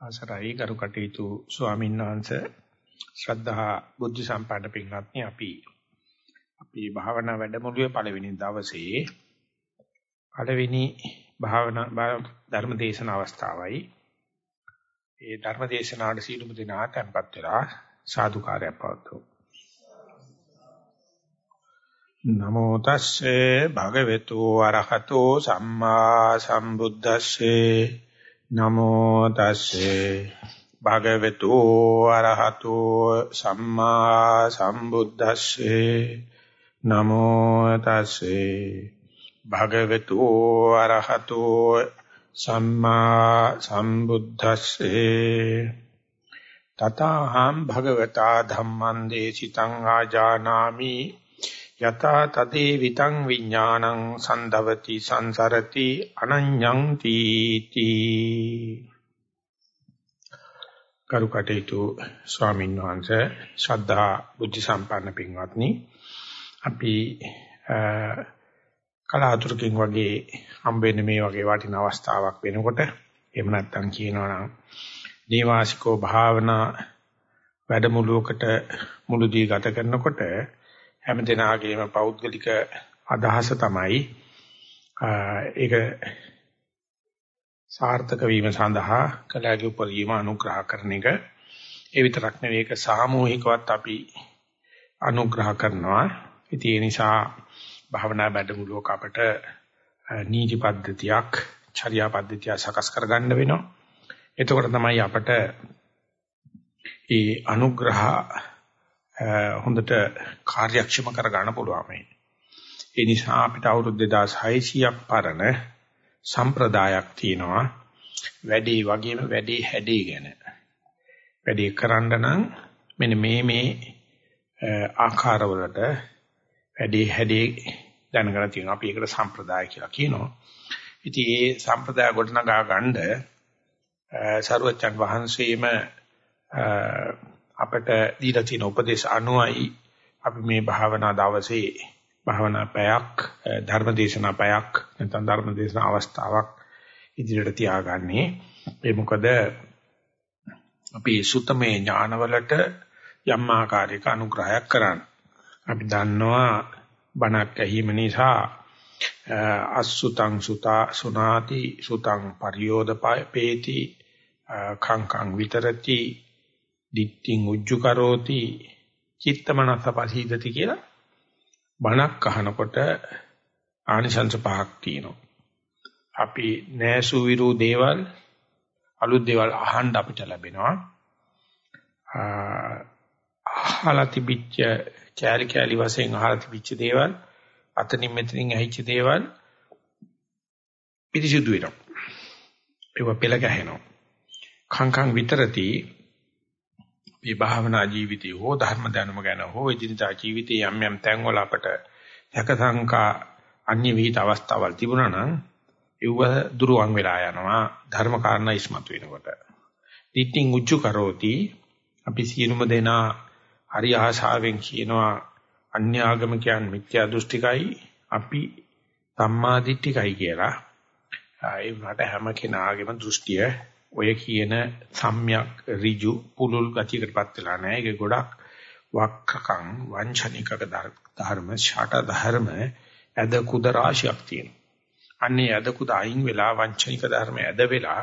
අවසරයි ගරු කටයුතු ස්වාමීන් වහන්සේ. ශ්‍රද්ධා බුද්ධ සම්පන්න පින්වත්නි අපි අපි භාවනා වැඩමුළුවේ පළවෙනි දවසේ පළවෙනි භාවනා ධර්ම දේශන අවස්ථාවයි. ඒ ධර්ම දේශනාවට සීලමු දෙනා tempත් වෙලා සාදුකාරයක් පවත්වමු. නමෝ තස්සේ භගවතු අරහතෝ සම්මා සම්බුද්දස්සේ නමෝ තස්සේ. භගවතු අරහතෝ සම්මා සම්බුද්දස්සේ. නමෝ තස්සේ. භගවතු අරහතෝ සම්මා සම්බුද්දස්සේ. තතහම් භගවතා ධම්මං දේශිතං ආජානාමි. යතා තදේ විතං විඥානං සන්දවති සංසරති අනඤ්ඤං තීති. කරුකටේතු ස්වාමීන් වහන්සේ ශ්‍රද්ධා බුද්ධ සම්පන්න පින්වත්නි අපි කලාතුරකින් වගේ හම්බෙන්නේ මේ වගේ වටින අවස්ථාවක් වෙනකොට එහෙම නැත්නම් කියනවා නම් නීවාසිකෝ භාවනා වැඩමුළුවකට මුළුදී ගත කරනකොට හැම දිනාගේම පෞද්ගලික අදහස තමයි ඒක සාර්ථක වීම සඳහා කලාගේ උපරිම අනුග්‍රහ කරන එක. ඒ විතරක් නෙවෙයි ඒක සාමූහිකවත් අපි අනුග්‍රහ කරනවා. ඉතින් ඒ නිසා භාවනා වැඩමුළුවක අපට නීති පද්ධතියක් චර්යා පද්ධතිය සකස් කරගන්න වෙනවා. එතකොට තමයි අපට ඒ අනුග්‍රහ හොඳට කාර්යක්ෂම කරගන්න පුළුවන් මේ. ඒ නිසා අපිට අවුරුදු 2600ක් පරණ සම්ප්‍රදායක් තියෙනවා. වැඩි වගේම වැඩි හැඩේ ගැන. වැඩි කරන්න නම් මෙන්න මේ මේ ආකාරවලට වැඩි හැඩේ දැනගන්න තියෙනවා. අපි ඒකට සම්ප්‍රදාය කියලා කියනවා. ඉතින් මේ සම්ප්‍රදාය ගොඩනගා ගන්න සරුවචන් වහන්සේම අපට දීලා තියෙන උපදේශ අනුවයි අපි මේ භාවනා දවසේ භාවනා පැයක් ධර්ම දේශනා පැයක් නැත්නම් ධර්ම දේශනා අවස්ථාවක් ඉදිරියට තියාගන්නේ. ඒ මොකද අපි සුත්තමේ ඥානවලට යම් ආකාරයක අනුග්‍රහයක් කරන්න. අපි දන්නවා බණක් ඇහිම නිසා අසුතං සුතා සුනාති සුතං පරියෝදපේති කංකං විතරති දිට්ඨින් උජ්ජු කරෝති චිත්තමනස පසීදති කියලා බණක් අහනකොට ආනිසංස පහක් තියෙනවා. අපි නෑසු විරු දේවල් අලුත් දේවල් අහන්න අපිට ලැබෙනවා. අහලා තිබිච්ච කැලි කැලි වශයෙන් අහලා තිබිච්ච දේවල් අතනින් මෙතනින් ඇහිච්ච දේවල් පිරිසිදු වෙනවා. ඒව පෙළ ගැහෙනවා. කංකං විතරති මේ භාවනා ජීවිතය හෝ ධර්ම දැනුම ගැන හෝ එදිනදා ජීවිතයේ යම් යම් තැන්වල අපට සැකසංකා අන්‍ය විහිිත අවස්ථාවල් තිබුණා නම් ඒව දුරවන් වෙලා යනවා ධර්ම කාරණා ඉස්මතු වෙනකොට. දිට්ඨින් උච්ච කරෝති අපි සියලුම දෙනා හරි ආශාවෙන් කියනවා අන්‍ය ආගමිකයන් මිත්‍යා දෘෂ්ටිකයි අපි සම්මා දිට්ඨිකයි කියලා. ඒ වුණාට හැම කෙනාගේම දෘෂ්ටිය ඔය කියන සම්‍යක් ඍජු පුලුල් ගතියකටපත් වෙලා නැහැ. ඒක ගොඩක් වක්කකම් වංචනිකක ධර්ම ඡාට ධර්ම ඇද කුද රාශියක් තියෙනවා. අන්නේ ඇද කුද අයින් වෙලා වංචනික ධර්ම ඇද වෙලා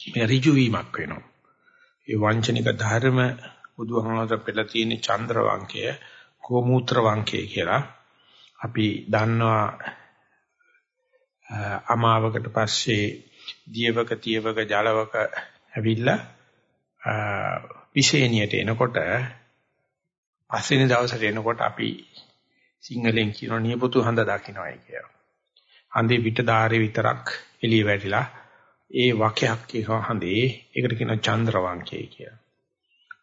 මේ ඍජු වීමක් වෙනවා. ඒ වංචනික ධර්ම බුදුහමනට පෙළ තියෙන චන්ද්‍ර වංකය, ගෝමූත්‍ර වංකය කියලා අපි දන්නවා අමාවකට පස්සේ දියවක තියවක ජලවක ඇවිල්ලා විශේණියට එනකොට පස්වෙනි දවසට එනකොට අපි සිංහලෙන් කියන නියපොතු හඳ දකින්නයි කියලා. හඳේ පිට ධාරේ විතරක් එළිය වැටිලා ඒ වකයක් එක හඳේ ඒකට කියන චන්ද්‍රවංකය කියලා.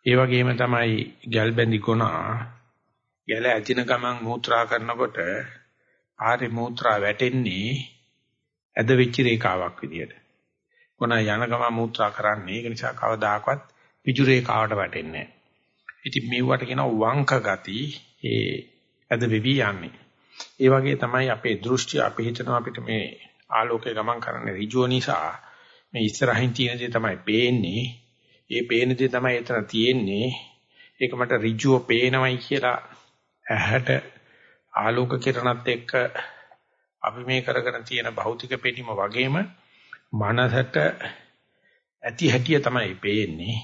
ඒ වගේම තමයි ගල් බැඳි ගුණා ගැල ඇදින ගමන් මූත්‍රා කරනකොට ආරේ මූත්‍රා වැටෙන්නේ ඇද වෙච්ච රේඛාවක් විදියට. කොන යන ගම මූත්‍රා කරන්නේ ඒක නිසා කවදාකවත් පිජු රේඛාවට වැටෙන්නේ නැහැ. ඉතින් මේවට කියනවා වංක ගති ඒ ඇද වෙවි යන්නේ. ඒ වගේ තමයි අපේ දෘෂ්ටි අපි හිතනවා අපිට මේ ආලෝකයේ ගමන් කරන්න ඍජුව නිසා මේ ඉස්සරහින් තියෙන දේ තමයි පේන්නේ. ඒ පේන දේ තමයි එතන තියෙන්නේ. ඒක මට ඍජුව පේනවයි කියලා ඇහැට ආලෝක කිරණත් එක්ක අපි මේ කරගෙන තියෙන භෞතික පෙටීම වගේම මනසට ඇති හැටිය තමයි පේන්නේ.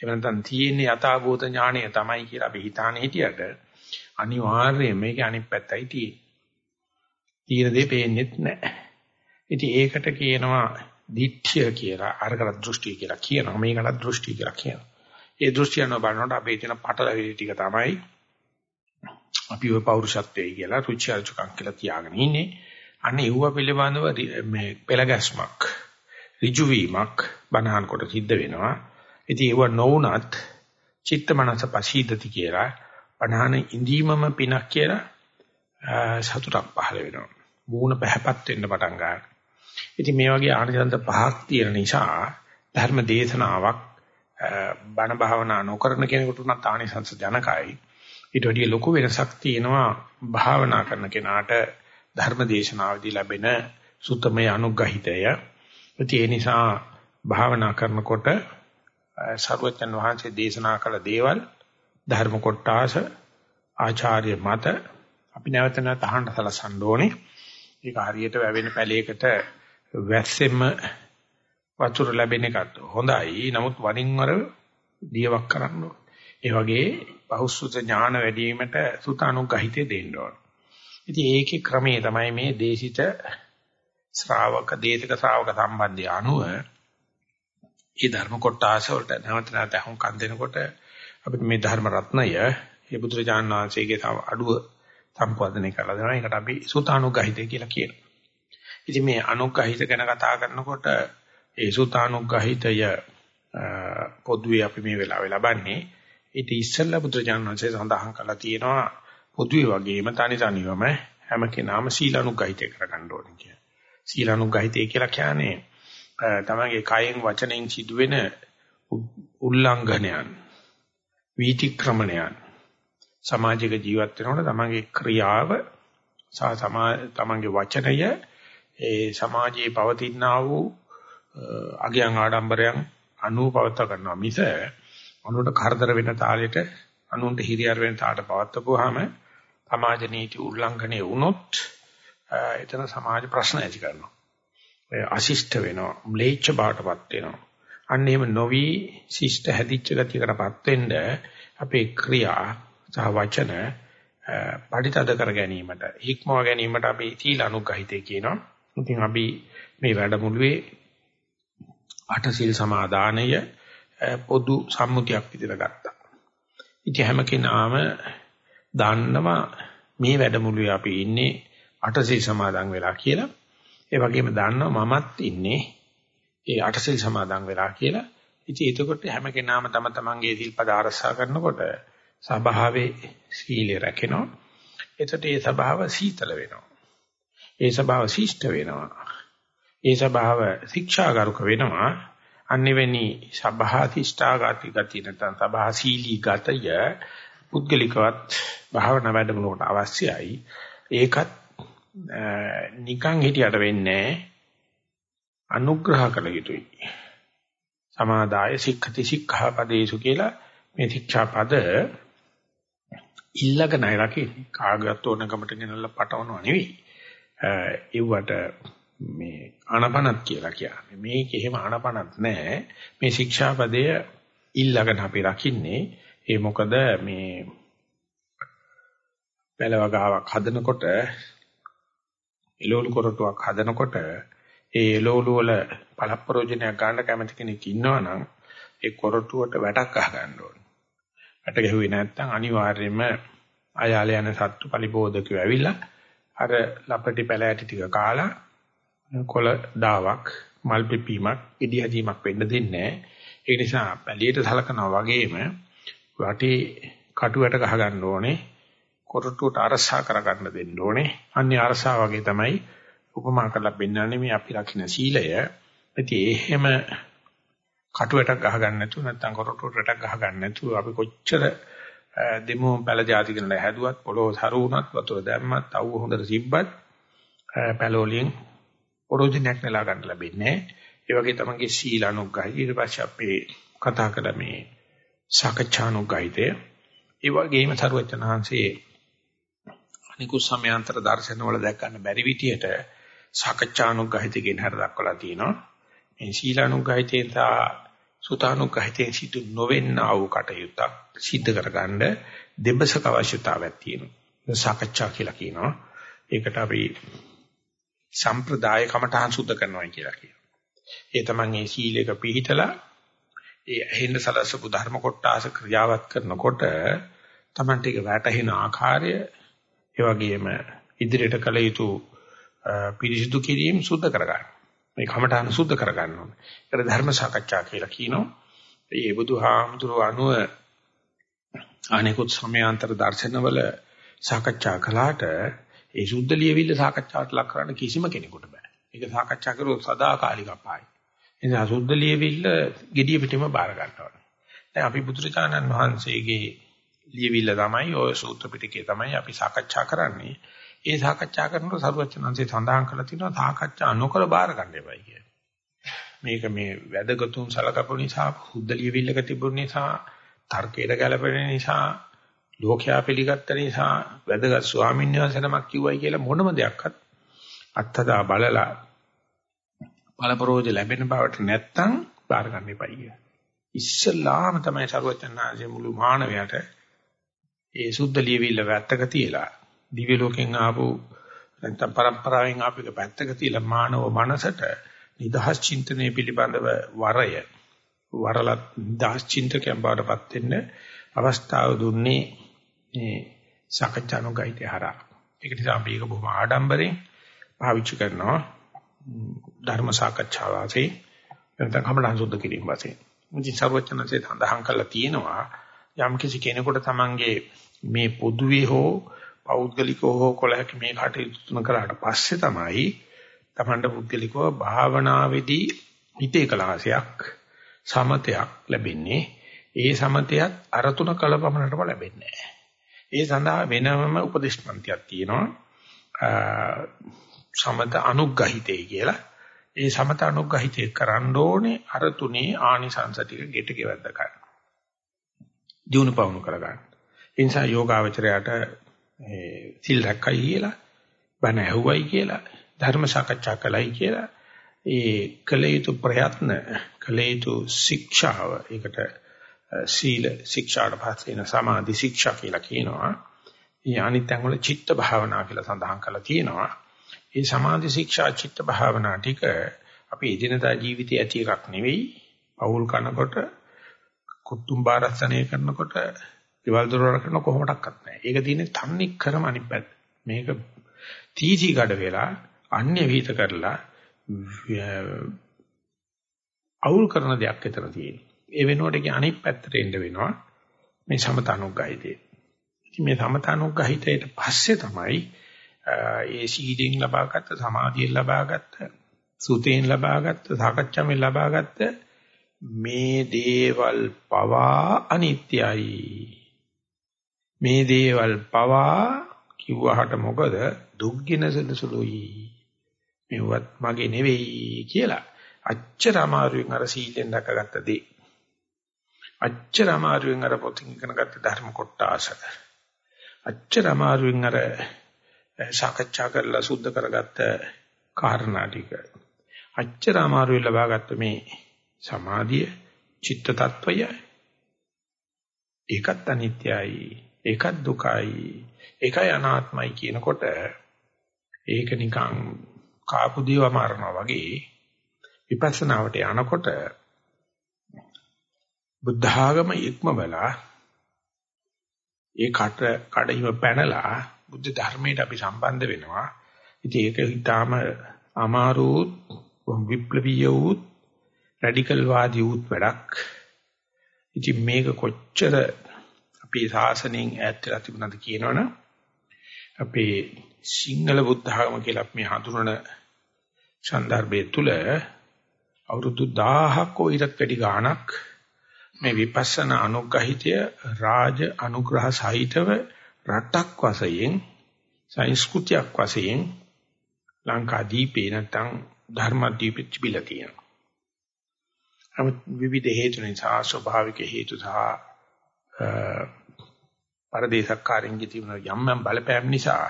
එහෙම නැත්නම් තියෙන්නේ යථාභූත ඥාණය තමයි කියලා අපි හිතාන හිටියට අනිවාර්යයෙන් මේක අනිත් පැත්තයි තියෙන්නේ. තියෙන දේ පේන්නේත් නැහැ. ඉතින් ඒකට කියනවා දිට්ඨිය කියලා අරකට දෘෂ්ටි කියලා කියනවා. මේකට දෘෂ්ටි කියලා කියනවා. ඒ දෘෂ්ටිය යන බලනකොට අපේ තියෙන පටලවිලි ටික තමයි අපි ඔය පෞරුෂත්වයේ කියලා රුචි අරුචිකම් කියලා තියාගෙන ඉන්නේ. අනේ ඌව පිළිබඳව මේ පෙළගැස්මක් ඍජු වීමක් බණහන් කොට සිද්ධ වෙනවා. ඉතින් ඒව නොවුනත් චිත්ත මනස පසීදති කියලා බණහන ඉඳීමම පිනක් කියලා සතුටක් පහළ වෙනවා. මූණ පැහැපත් වෙන්න පටන් ගන්නවා. ඉතින් මේ වගේ ආනිසංස පහක් තියෙන නිසා ධර්ම දේශනාවක් බණ භාවනා නොකරන කෙනෙකුට උනත් ආනිසංස ජනකයි. ඊට වඩා ලොකු වෙනසක් තියෙනවා භාවනා කරන කෙනාට ධර්ම දේශනාවදී ලැබෙන සුතමේ අනුග්‍රහිතය. ඒ නිසා භාවනා කරනකොට සරුවචන් වහන්සේ දේශනා කළ දේවල් ධර්ම කොටාස ආචාර්ය මත අපි නැවත නැවත අහන්න සලසන්න ඕනේ. ඒක හරියට වැවෙන පැලයකට වැස්සෙම වතුර ලැබෙන එකත් හොඳයි. නමුත් වරින් වර දියවක් කරන්න ඒ වගේ බහුසුත ඥාන වැඩි වීමට සුතානුග්‍රහිතේ දෙන්න ඕන. ඉතින් ඒකේ ක්‍රමයේ තමයි මේ දේශිත ශ්‍රාවක දේශක ශ්‍රාවක සම්බන්ධය අනුව ඒ ධර්ම කොටස වලට නැවත නැවත හුම්කම් දෙනකොට අපිට මේ ධර්ම රත්නය ඒ බුදුරජාණන් වහන්සේගේ තව අඩුව සම්පාදනය කරලා දෙනවා. ඒකට අපි සුතානුග්‍රහිතය කියලා කියනවා. ඉතින් මේ අනුග්‍රහිත ගැන කතා කරනකොට ඒ සුතානුග්‍රහිතය පොදුවේ අපි මේ වෙලාවේ ලබන්නේ ඊට ඉස්සෙල්ලා බුදුරජාණන් වහන්සේ සඳහන් කරලා තියෙනවා පොදුවේ වගේම තනි තනිවම හැම කෙනාම සීලානුග්‍රහිතය කරගන්න ඕනේ කියලා. සීලානුග්‍රහිතය කියලා කියන්නේ තමගේ කයෙන් වචනෙන් සිදුවෙන උල්ලංඝනයන් වීතික්‍රමණයන් සමාජික ජීවත් වෙනකොට තමගේ ක්‍රියාව සහ තමගේ වචනය ඒ සමාජයේ පවතිනා වූ අගයන් ආඩම්බරයන් අනුව පවත්වා ගන්නවා මිස අනුන්ට කරදර වෙන තාලෙට අනුන්ට හිරියර වෙන තාලට පවත්වපුවාම සමාජ නීති උල්ලංඝනය වුණොත් එතන සමාජ ප්‍රශ්න ඇති කරනවා අශිෂ්ට වෙනවා ම්ලේච්ඡ බාටපත් වෙනවා අන්න එහෙම නොවි ශිෂ්ට හැදිච්ච ගතියකටපත් වෙන්න අපේ ක්‍රියා සහ වචන පරිතද කර ගැනීමට හික්මව ගැනීමට අපි සීල අනුග්‍රහිතය කියනවා. ඉතින් අපි මේ වැඩමුළුවේ අට සීල් සමාදානය පොදු සම්මුතියක් විදිහට ගත්තා. ඉතින් හැම කෙනාම දන්නවා මේ වැඩමුළුවේ අපි ඉන්නේ අට සීල් සමාදන් වෙලා කියලා. ඒ වගේම දන්නවා මමත් ඉන්නේ ඒ අටසිල් සමාදන් වෙලා කියලා. ඉතින් එතකොට හැම කෙනාම තම තමන්ගේ සිල්පද ආරක්ෂා කරනකොට සබාවේ සීලය රැකෙනවා. එතකොට ඒ සබාව සීතල වෙනවා. ඒ සබාව ශිෂ්ට වෙනවා. ඒ සබාව ශික්ෂාගරුක වෙනවා. අනිවෙනි සබහා ශිෂ්ටාගති ගතිය නැත්නම් සබහා සීලී ගතය පුද්ගලිකවත් භාවනා වැඩමුළුවට අවශ්‍යයි. ඒකත් නිකන් හිටියට වෙන්නේ අනුග්‍රහ කළ යුතුයි. සමාදාය සික්ඛති සික්ඛාපදේසු කියලා මේ ශික්ෂා පද ඉල්ලගෙනයි රකින්නේ. කාගවත් ඕනකමට ගෙනල්ලා පටවනව නෙවෙයි. ඒවට මේ ආනපනත් කියලා කියන්නේ. මේක එහෙම ආනපනත් නැහැ. මේ ශික්ෂා පදය ඉල්ලගෙන අපි රකින්නේ. ඒ මොකද මේ පළවගාවක් හදනකොට එළවලු කොරටුවක් හදනකොට ඒ එළවලු වල පළප්‍රෝජනයක් ගන්න කැමති කෙනෙක් ඉන්නවනම් ඒ කොරටුවට වැටක් අහ ගන්න ඕනේ. වැට ගැහුවේ නැත්නම් අනිවාර්යයෙන්ම අයාල යන සත්තු පරිබෝධකයෝ ඇවිල්ලා අර ලපටි පැල ඇටි ටික කාලා කොළ දාවක් මල් පිපීමක් ඉදි හැදීමක් වෙන්න දෙන්නේ නැහැ. ඒ නිසා පැලියට සලකනවා වගේම වටේ කටුවට ගහ ගන්න ඕනේ. කොරටුවට අරසා කරගන්න දෙන්න ඕනේ. අන්නේ අරසා වගේ තමයි උපමා කරලා පෙන්වන්නේ මේ අපි රකින්න සීලය. ඉතින් එහෙම කටුවටක් ගහ ගන්න නැතුව නැත්නම් කොරටුවටක් ගහ ගන්න නැතුව අපි කොච්චර දෙමු පැල જાති කරන හැදුවත් පොළොව සරු වුණත් වතුර දැම්මත් අවුව හොඳට සිබ්බත් පැලෝලියෙන් පොරොජිනක් නෙලා ගන්න ලැබෙන්නේ. ඒ ඒ වගේ තමයි සීලානුග්‍රහය. ඊට පස්සේ අපේ කතා කළ මේ සාකච්ඡානුග්‍රහිතය. ඒ වගේම සරුවචනහන්සේ අනිකුත් සමයාන්තර දර්ශනවල දැක් ගන්න බැරි විදියට සාකච්ඡානුග්‍රහිතකින් හර දක්වලා තියෙනවා. මේ සීලානුග්‍රහිතයෙන් සහ සුතානුග්‍රහිතයෙන් සිදු නොවෙන්නා වූ කටයුත්තක් සිද්ධ කරගන්න දෙබසක අවශ්‍යතාවයක් තියෙනවා. සාකච්ඡා කියලා කියනවා. ඒකට අපි සම්ප්‍රදාය කමඨහන් සුද්ධ කරනවා කියලා කියනවා. ඒ තමයි මේ සීලයක පිළිහිටලා ඒ ඇහෙන්න සලසපු ධර්ම කොටස ක්‍රියාවත් කරනකොට Tamante එක වැටහෙන ආකාරය ඒ වගේම ඉදිරියට කළ යුතු පිරිසිදු කිරීම සුද්ධ කරගන්න. මේ කමඨහන් සුද්ධ කරගන්න ඕනේ. ඒකට ධර්ම සාකච්ඡා කියලා කියනවා. ඒ බුදුහාමුදුරුව අනුව අනෙකුත් සමයාන්තර දර්ශනවල සාකච්ඡා කළාට ඒ සුද්ධ ලියවිල්ල සාකච්ඡාවට ලක් කරන්න කිසිම කෙනෙකුට බෑ. ඒක සාකච්ඡා කරොත් සදාකාලික අපායයි. ඒ නිසා සුද්ධ ලියවිල්ල gediya පිටිම බාර ගන්නවා. දැන් අපි බුදුරජාණන් වහන්සේගේ ලියවිල්ල තමයි ඔය සූත්‍ර පිටකේ තමයි අපි සාකච්ඡා කරන්නේ. ඒ සාකච්ඡා කරනකොට සරුවචනන්සේ සඳහන් කරලා තිනවා සාකච්ඡා නොකර බාර ගන්න එපයි කියලා. මේක මේ වැදගතුන් සලකපු නිසා සුද්ධ ලියවිල්ලක තිබුණ නිසා තර්කයට ගැලපෙන නිසා ලෝකයා පිළිගත්ත නිසා වැදගත් ස්වාමීන් වහන්සේ නමක් කිව්වයි කියලා මොනම දෙයක්වත් අත්හදා බලලා බලපරෝජ ලැබෙන බවට නැත්තම් බාර ගන්න එපයි කිය. ඉස්සල්ලාම තමයි සරුවචනාංශයේ මුළු මානවයාට ඒ සුද්ධ ලියවිල්ල වැත්තක තියලා දිව්‍ය ලෝකෙන් ආපු නැත්නම් પરම්පරාවෙන් ආපු එක පැත්තක තියලා මානව මනසට නිදහස් චින්තනය පිළිබඳව වරය වරලත් නිදහස් චින්තකයන් බවටපත් වෙන්න අවස්ථාව දුන්නේ මේ සාකච්ඡානුගායිතේ හරහා. ඒක නිසා අපි ඒක බොහොම ආඩම්බරෙන් පාවිච්චි කරනවා ධර්ම සාකච්ඡා වාසේ නැත්නම් කමලහන් සුද්ධ කිරීම වාසේ. මුචි සර්වචනසේ සඳහන් කරලා තියෙනවා යම් කිසි කෙනෙකුට තමන්ගේ මේ පොදුවේ හෝ පෞද්ගලිකව හෝ කොලහක මේ කටයුතු තුන කරාට පස්සේ තමයි තමන්ට පුද්ගලිකව භාවනාවේදී හිතේ කලහසයක් සමතයක් ලැබෙන්නේ. ඒ සමතයත් අර තුන කලපමණටම ලැබෙන්නේ නැහැ. ඒ සඳහා වෙනම උපදේශපන්තියක් තියෙනවා. සමත අනුග්‍රහිතේ කියලා. ඒ සමත අනුග්‍රහිතේ කරන්න ඕනේ අර තුනේ ආනිසංස ටික ගෙට ගෙවද්ද ගන්න. දිනු පවුණු කර ගන්න. ඒ නිසා යෝගාවචරයට සිල් රැක්කයි කියලා, බණ ඇහුවයි කියලා, ධර්ම සාකච්ඡා කළයි කියලා ඒ කළ යුතු ප්‍රයත්න, කළ යුතු ශික්ෂාව ඒකට සීල ශික්ෂාට පස්සේ සමාධි ශික්ෂා කියලා කියනවා. මේ අනිත්යන් වල චිත්ත භාවනා කියලා සඳහන් කරලා තියෙනවා. මේ සමාධි ශික්ෂා චිත්ත භාවනා ටික අපි එදිනදා ජීවිතයේ ඇති එකක් නෙවෙයි. පෞල් කනකොට කුතුම් බාරස්සණය කරනකොට දේවල් දොරවල් කරන කොහොමඩක්වත් නැහැ. ඒක තියෙන්නේ තන්නේ කරම අනිත් පැත්ත. මේක තීසි කඩ වෙලා අන්‍ය විහිත කරලා අවුල් කරන දෙයක් විතර තියෙන්නේ. ඒ වෙනුවට ඒක අනිත් පැත්තට එන්න වෙනවා. මේ සමතනුග්ගහිතේ. ඉතින් මේ සමතනුග්ගහිතේට පස්සේ තමයි ඒ සීඩෙන් ලබාගත් සමාධියෙන් ලබාගත් සුතෙන් ලබාගත් සාකච්ඡාවෙන් ලබාගත් මේ දේවල් පවා අනිත්‍යයි මේ දේවල් පවා කිව්වහට මොකද දුක්ගින සුළුයි මෙවත් මගේ නෙවෙයි කියලා අච්චර අමාරුවෙන් අර සීලෙන් දැකගත්ත දේ අච්චර අමාරුවෙන් අර පොතින් ඉගෙනගත්ත ධර්ම කොටාස. අච්චර අමාරුවෙන් අර සාකච්ඡා කරලා සුද්ධ කරගත්ත කාරණා ටික. අච්චර අමාරුවෙන් ලබාගත්ත මේ සමාධිය චිත්ත tattවය ඒකත් අනිත්‍යයි ඒකත් දුකයි ඒකයි අනාත්මයි කියනකොට ඒක නිකන් කාපු දේව මරනවා වගේ විපස්සනාවට යනකොට බුද්ධ ආගම ඉක්මවලා ඒ කට කඩිම පැනලා බුද්ධ ධර්මයට අපි සම්බන්ධ වෙනවා. ඉතින් ඒක හිතාම අමාරු විප්ලවීය වූ රැඩිකල් වාදී වූ වැඩක්. ඉතින් මේක කොච්චර අපේ ශාසනයෙන් ඈත් වෙලා තිබුණාද කියනවනම් අපේ සිංහල බුද්ධ ආගම කියලා මේ හඳුනන සන්දර්භය තුල අවුරුදු 1000ක ඊටත් වැඩි ගාණක් මේ විපස්සනා අනුග්‍රහිතය රාජ අනුග්‍රහ සහිතව රටක් වශයෙන් සංස්කෘතියක් වශයෙන් ලංකාදීපේ නැත්නම් ධර්මදීපෙ තිබිලා තියෙනවා. නමුත් විවිධ හේතු නිසා ස්වභාවික හේතු සහ පරදේශකාරින්ගේ තිබුණ යම් යම් බලපෑම් නිසා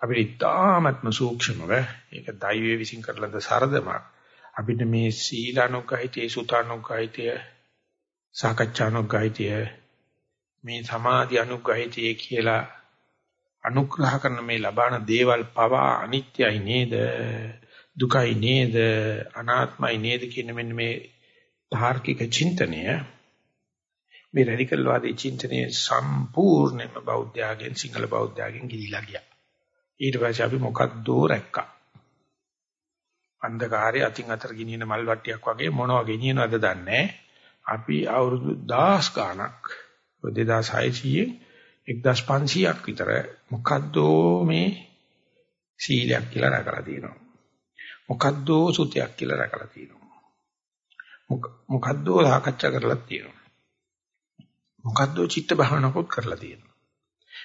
අපිට ඉතාමත්ම සූක්ෂමව ඒක දෛවයේ විසින් කරලද සරදමක් අපිට මේ සීලානුගහිතේ සුතානුගහිතය සාකච්ඡානුගහිතය මේ සමාධි අනුගහිතය කියලා අනුග්‍රහ කරන මේ ලබන දේවල් පවා අනිත්‍යයි නේද? දුකයි නේද? අනාත්මයි නේද කියන මෙන්න මේ තාර්කික චින්තනය. මේ රැඩිකල් වාදී චින්තනයේ සම්පූර්ණයෙන්ම බෞද්ධයාගෙන් සිංහල බෞද්ධයාගෙන් ගිලිලා ගියා. ඊට පස්සේ අපි මොකක්ද රැක්කා. අන්ධකාරයේ අතින් අතර ගෙනියන මල් වට්ටියක් වගේ මොනවා ගෙනියනවද දන්නේ අපි අවුරුදු 10 ගාණක් 2600 1500ක් විතර මොකද්ද මේ සීලයක් කියලා රැකලා තියෙනවා. මොකද්ද සුතයක් කියලා රැකලා තියෙනවා. මොකද්ද සාකච්ඡා කරලා තියෙනවා. මොකද්ද චිත්ත භාවනාවකුත් කරලා තියෙනවා.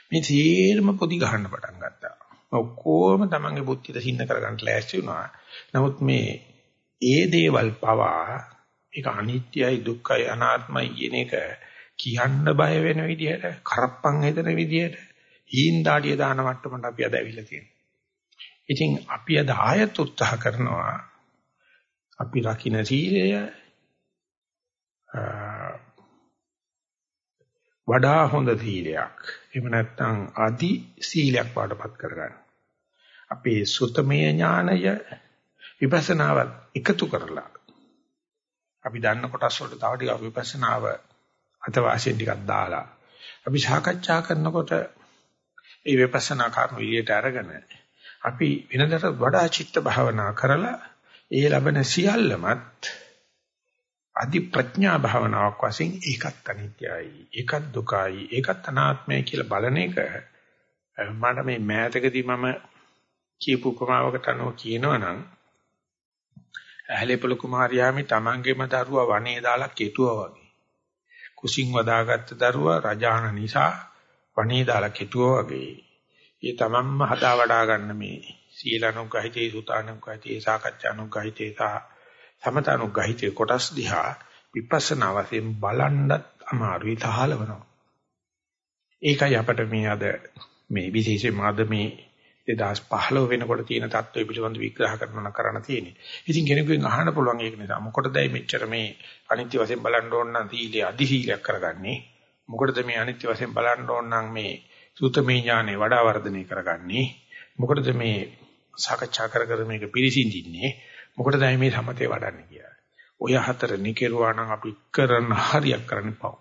මේ සියල්ලම පොඩි ගහන්න පටන් ගත්තා. ඔක්කොම තමන්ගේ බුද්ධියට සින්න කරගන්න ලෑස්ති වුණා. නමුත් මේ ඒ දේවල් පවා ඒක අනිත්‍යයි දුක්ඛයි අනාත්මයි කියන එක කියන්න බය වෙන විදිහට කරප්පන් හදන විදිහට හීන් දාඩිය දාන මට්ටමට අපි අද ඇවිල්ලා තියෙනවා. ඉතින් අපි අද ආයත් උත්සාහ කරනවා අපි රකින්න සීලය වඩා හොඳ සීලයක්. එහෙම නැත්නම් අදි සීලයක් වඩපත් කරගන්න. අපේ සුතමේ ඥානය විපස්සනාවත් එකතු කරලා අපි දන්න කොටස් වලට තව ටිකක් විපස්සනාව අතවාසියෙන් ටිකක් දාලා අපි සාකච්ඡා කරනකොට ඒ විපස්සනා කර්ම විදියට අරගෙන අපි වෙනදට වඩා චිත්ත භාවනා කරලා ඒ ලබන සියල්ලමත් අධි ප්‍රඥා භාවනාවක් වශයෙන් ඒකත් අනිත්‍යයි ඒකත් දුකයි ඒකත් අනාත්මයි කියලා බලන එක මට මේ මෑතකදී මම කියපු උපමාවකට අනුව කියනවනම් ඇහැලේපොළ කුමාරයාමි තමන්ගේම දරුවා වනේ දාලා කෙටුවා වගේ කුසින් වදාගත්ත දරුවා රජාන නිසා වනේ දාලා කෙටුවා වගේ ඒ තමන්ම හදා වඩා ගන්න මේ සීලනුගහිතේ සුතානුගහිතේ සාකච්ඡානුගහිතේ සහ සමතනුග්ගහිතේ කොටස් දිහා විපස්සනා වශයෙන් බලන්නත් අමාරුයි තහලවනවා. ඒකයි අපිට මේ අද මේ විශේෂයෙන්ම අද මේ 2015 වෙනකොට තියෙන தত্ত্বය පිළිබඳ විග්‍රහ කරනවා කරන්න තියෙන්නේ. ඉතින් කෙනෙකුගෙන් අහන්න පුළුවන් ඒක නිසා මොකටදයි මෙච්චර මේ අනිත්‍ය වශයෙන් බලන්න ඕන නම් සීලය අදි සීලයක් කරගන්නේ? මොකටද මේ අනිත්‍ය වශයෙන් බලන්න ඕන නම් මේ සූතමේ ඥානෙ වඩා වර්ධනය කරගන්නේ? මොකටද මේ සාකච්ඡා කර කර මේක පිළිසිඳින්නේ? මොකටදයි මේ සමතේ වඩන්නේ කියලා. ඔය හතර නිකරුවා නම් අපි කරන හරියක් කරන්න පව.